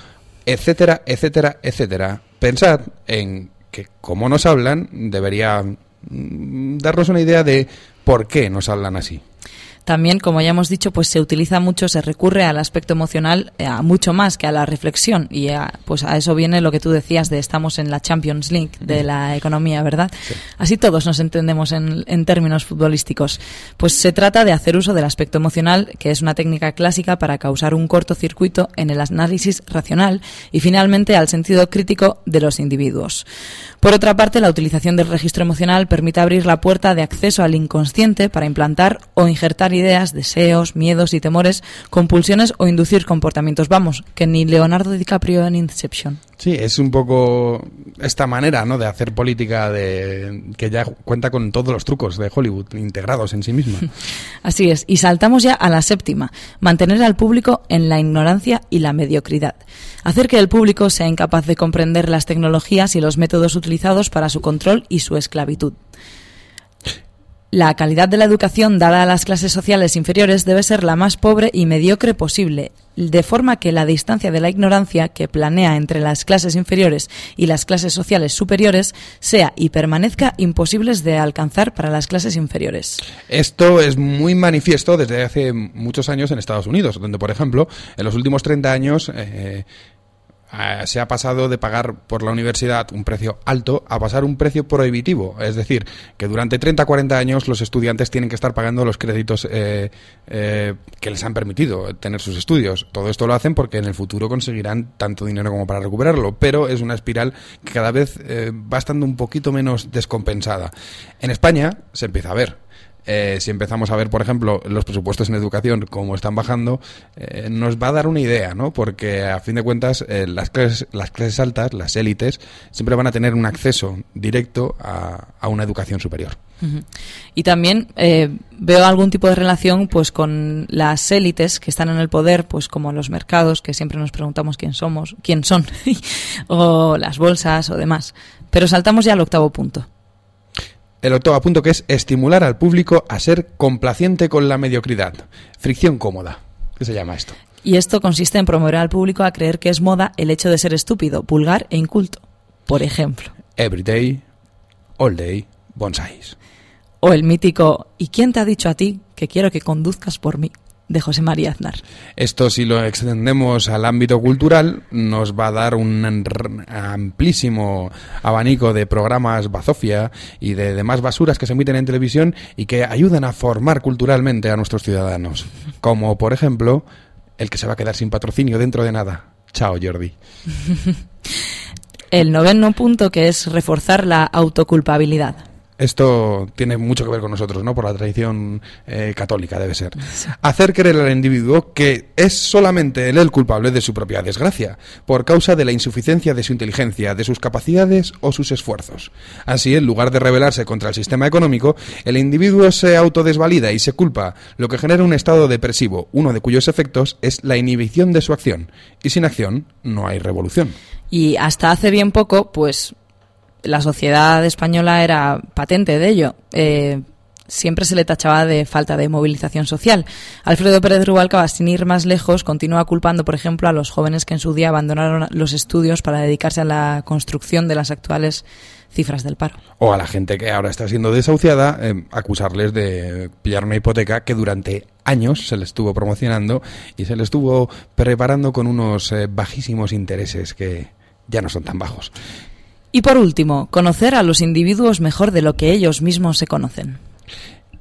etcétera, etcétera, etcétera. Pensad en que como nos hablan, debería darnos una idea de por qué nos hablan así. También, como ya hemos dicho, pues se utiliza mucho, se recurre al aspecto emocional eh, a mucho más que a la reflexión y a, pues a eso viene lo que tú decías de estamos en la Champions League de la economía, ¿verdad? Así todos nos entendemos en, en términos futbolísticos. Pues se trata de hacer uso del aspecto emocional, que es una técnica clásica para causar un cortocircuito en el análisis racional y finalmente al sentido crítico de los individuos. Por otra parte, la utilización del registro emocional permite abrir la puerta de acceso al inconsciente para implantar o injertar ideas, deseos, miedos y temores, compulsiones o inducir comportamientos. Vamos, que ni Leonardo DiCaprio en Inception. Sí, es un poco esta manera ¿no? de hacer política de, que ya cuenta con todos los trucos de Hollywood integrados en sí misma. Así es. Y saltamos ya a la séptima. Mantener al público en la ignorancia y la mediocridad. Hacer que el público sea incapaz de comprender las tecnologías y los métodos utilizados para su control y su esclavitud. La calidad de la educación dada a las clases sociales inferiores debe ser la más pobre y mediocre posible, de forma que la distancia de la ignorancia que planea entre las clases inferiores y las clases sociales superiores sea y permanezca imposibles de alcanzar para las clases inferiores. Esto es muy manifiesto desde hace muchos años en Estados Unidos, donde, por ejemplo, en los últimos 30 años eh, se ha pasado de pagar por la universidad un precio alto a pasar un precio prohibitivo. Es decir, que durante 30 40 años los estudiantes tienen que estar pagando los créditos eh, eh, que les han permitido tener sus estudios. Todo esto lo hacen porque en el futuro conseguirán tanto dinero como para recuperarlo, pero es una espiral que cada vez eh, va estando un poquito menos descompensada. En España se empieza a ver. Eh, si empezamos a ver, por ejemplo, los presupuestos en educación, cómo están bajando, eh, nos va a dar una idea, ¿no? Porque a fin de cuentas, eh, las, clases, las clases altas, las élites, siempre van a tener un acceso directo a, una educación superior. Y también eh, veo algún tipo de relación pues con las élites que están en el poder, pues como los mercados, que siempre nos preguntamos quién somos, quién son, o las bolsas o demás. Pero saltamos ya al octavo punto. El octavo punto que es estimular al público a ser complaciente con la mediocridad. Fricción cómoda. ¿Qué se llama esto? Y esto consiste en promover al público a creer que es moda el hecho de ser estúpido, vulgar e inculto. Por ejemplo. Everyday, all day, bonsais. O el mítico ¿Y quién te ha dicho a ti que quiero que conduzcas por mí? De José María Aznar. Esto, si lo extendemos al ámbito cultural, nos va a dar un amplísimo abanico de programas bazofia y de demás basuras que se emiten en televisión y que ayudan a formar culturalmente a nuestros ciudadanos. Como, por ejemplo, el que se va a quedar sin patrocinio dentro de nada. Chao, Jordi. El noveno punto que es reforzar la autoculpabilidad. Esto tiene mucho que ver con nosotros, ¿no? Por la tradición eh, católica debe ser. Hacer creer al individuo que es solamente él el culpable de su propia desgracia, por causa de la insuficiencia de su inteligencia, de sus capacidades o sus esfuerzos. Así, en lugar de rebelarse contra el sistema económico, el individuo se autodesvalida y se culpa, lo que genera un estado depresivo, uno de cuyos efectos es la inhibición de su acción. Y sin acción no hay revolución. Y hasta hace bien poco, pues la sociedad española era patente de ello. Eh, siempre se le tachaba de falta de movilización social. Alfredo Pérez Rubalcaba, sin ir más lejos, continúa culpando, por ejemplo, a los jóvenes que en su día abandonaron los estudios para dedicarse a la construcción de las actuales cifras del paro. o a la gente que ahora está siendo desahuciada, eh, acusarles de pillar una hipoteca que durante años se le estuvo promocionando y se le estuvo preparando con unos eh, bajísimos intereses que ya no son tan bajos. Y por último, conocer a los individuos mejor de lo que ellos mismos se conocen.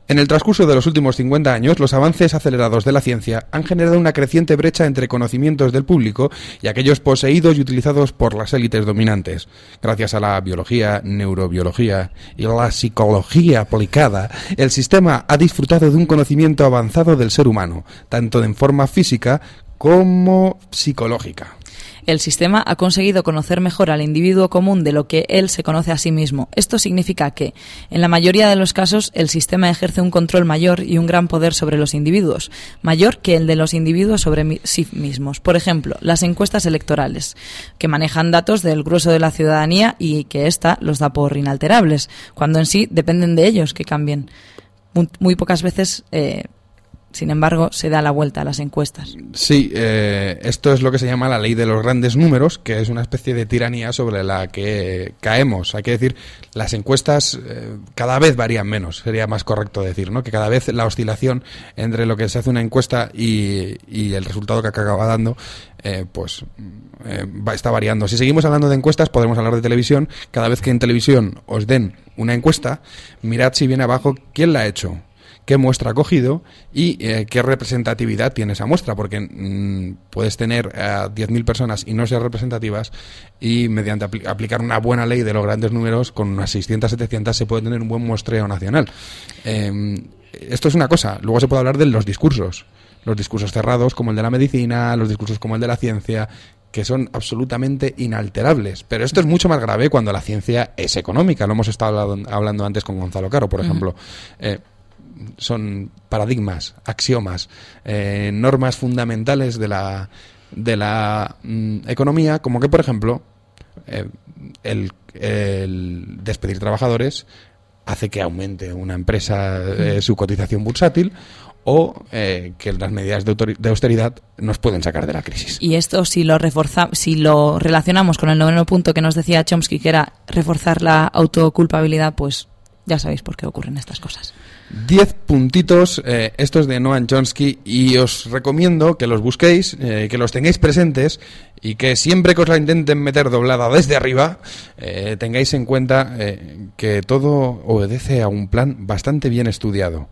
En el transcurso de los últimos 50 años, los avances acelerados de la ciencia han generado una creciente brecha entre conocimientos del público y aquellos poseídos y utilizados por las élites dominantes. Gracias a la biología, neurobiología y la psicología aplicada, el sistema ha disfrutado de un conocimiento avanzado del ser humano, tanto en forma física como psicológica. El sistema ha conseguido conocer mejor al individuo común de lo que él se conoce a sí mismo. Esto significa que, en la mayoría de los casos, el sistema ejerce un control mayor y un gran poder sobre los individuos, mayor que el de los individuos sobre sí mismos. Por ejemplo, las encuestas electorales, que manejan datos del grueso de la ciudadanía y que ésta los da por inalterables, cuando en sí dependen de ellos que cambien. Muy, muy pocas veces, eh, sin embargo, se da la vuelta a las encuestas. Sí, eh, esto es lo que se llama la ley de los grandes números, que es una especie de tiranía sobre la que caemos. Hay que decir, las encuestas eh, cada vez varían menos, sería más correcto decir, ¿no? Que cada vez la oscilación entre lo que se hace una encuesta y, el resultado que acaba dando, eh, pues eh, va, está variando. Si seguimos hablando de encuestas, podemos hablar de televisión. Cada vez que en televisión os den una encuesta, mirad si viene abajo quién la ha hecho qué muestra ha cogido y eh, qué representatividad tiene esa muestra, porque mm, puedes tener a 10.000 personas y no ser representativas y mediante apli- aplicar una buena ley de los grandes números, con unas 600, 700 se puede tener un buen muestreo nacional. Eh, esto es una cosa, luego se puede hablar de los discursos, los discursos cerrados como el de la medicina, los discursos como el de la ciencia, que son absolutamente inalterables. Pero esto es mucho más grave cuando la ciencia es económica. Lo hemos estado hablando, antes con Gonzalo Caro, por ejemplo. Eh, son paradigmas, axiomas, eh, normas fundamentales de la, de la mm, economía, como que, por ejemplo, eh, el, el despedir trabajadores hace que aumente una empresa eh, su cotización bursátil o eh, que las medidas de, de austeridad nos pueden sacar de la crisis. Y esto, si lo reforza, si lo relacionamos con el noveno punto que nos decía Chomsky, que era reforzar la autoculpabilidad, pues ya sabéis por qué ocurren estas cosas. Diez puntitos, eh, estos de Noam Chomsky, y os recomiendo que los busquéis, eh, que los tengáis presentes y que siempre que os la intenten meter doblada desde arriba, eh, tengáis en cuenta eh, que todo obedece a un plan bastante bien estudiado.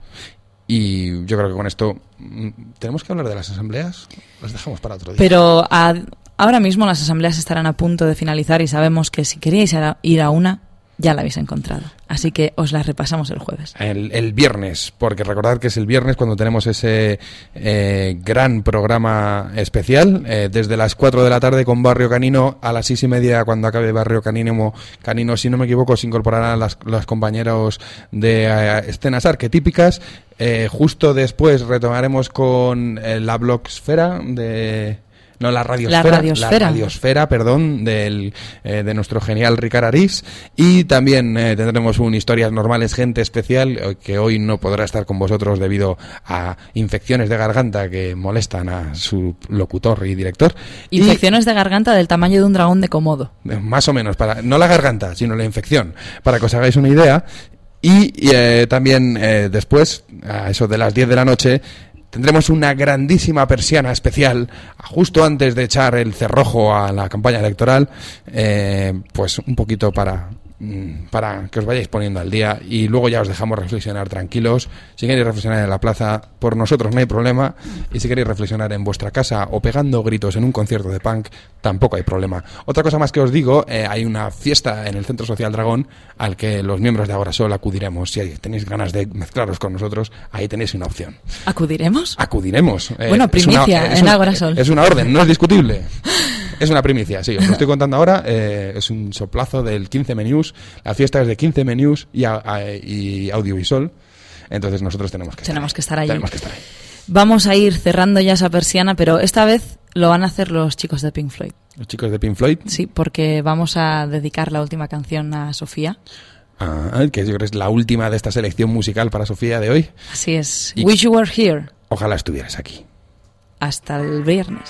Y yo creo que con esto mm, tenemos que hablar de las asambleas, las dejamos para otro día. Pero a- ahora mismo las asambleas estarán a punto de finalizar y sabemos que si a- ir a una, ya la habéis encontrado. Así que os la repasamos el jueves. El, viernes, porque recordad que es el viernes cuando tenemos ese eh, gran programa especial, eh, desde las 4 de la tarde con Barrio Canino, a las 6 y media cuando acabe Barrio Canino, Canino si no me equivoco, se incorporarán las, los compañeros de eh, escenas arquetípicas. Eh, justo después retomaremos con la blogsfera de... No, la radiosfera. La radiosfera. radiosfera, perdón, del, eh, de nuestro genial Ricard Arís. Y también eh, tendremos un Historias Normales Gente Especial, eh, que hoy no podrá estar con vosotros debido a infecciones de garganta que molestan a su locutor y director. Y- Infecciones de garganta del tamaño de un dragón de Komodo. eh, más o menos, para no la garganta, sino la infección, para que os hagáis una idea. Y, eh, también después, a eso de las 10 de la noche, tendremos una grandísima persiana especial, justo antes de echar el cerrojo a la campaña electoral, eh, pues un poquito para para que os vayáis poniendo al día y luego ya os dejamos reflexionar tranquilos. Si queréis reflexionar en la plaza, por nosotros no hay problema. Y si queréis reflexionar en vuestra casa o pegando gritos en un concierto de punk, tampoco hay problema. Otra cosa más que os digo, eh, hay una fiesta en el Centro Social Dragón al que los miembros de Agorasol acudiremos. Si tenéis ganas de mezclaros con nosotros, ahí tenéis una opción. ¿Acudiremos? Acudiremos. Eh, Bueno, es una- primicia es en un- Agorasol. Es una orden, no es discutible. Es una primicia, sí, os lo estoy contando ahora. eh, es un soplazo del 15 Menús. La fiesta es de 15 Menús y, a- a- y audiovisual. Entonces nosotros tenemos que estar Tenemos que estar allí. Tenemos que estar ahí. Vamos a ir cerrando ya esa persiana, pero esta vez lo van a hacer los chicos de Pink Floyd. Los chicos de Pink Floyd. Sí, porque vamos a dedicar la última canción a Sofía. ah, que yo creo que es la última de esta selección musical para Sofía de hoy. Así es. Y- Wish You Were Here. Ojalá estuvieras aquí. Hasta el viernes.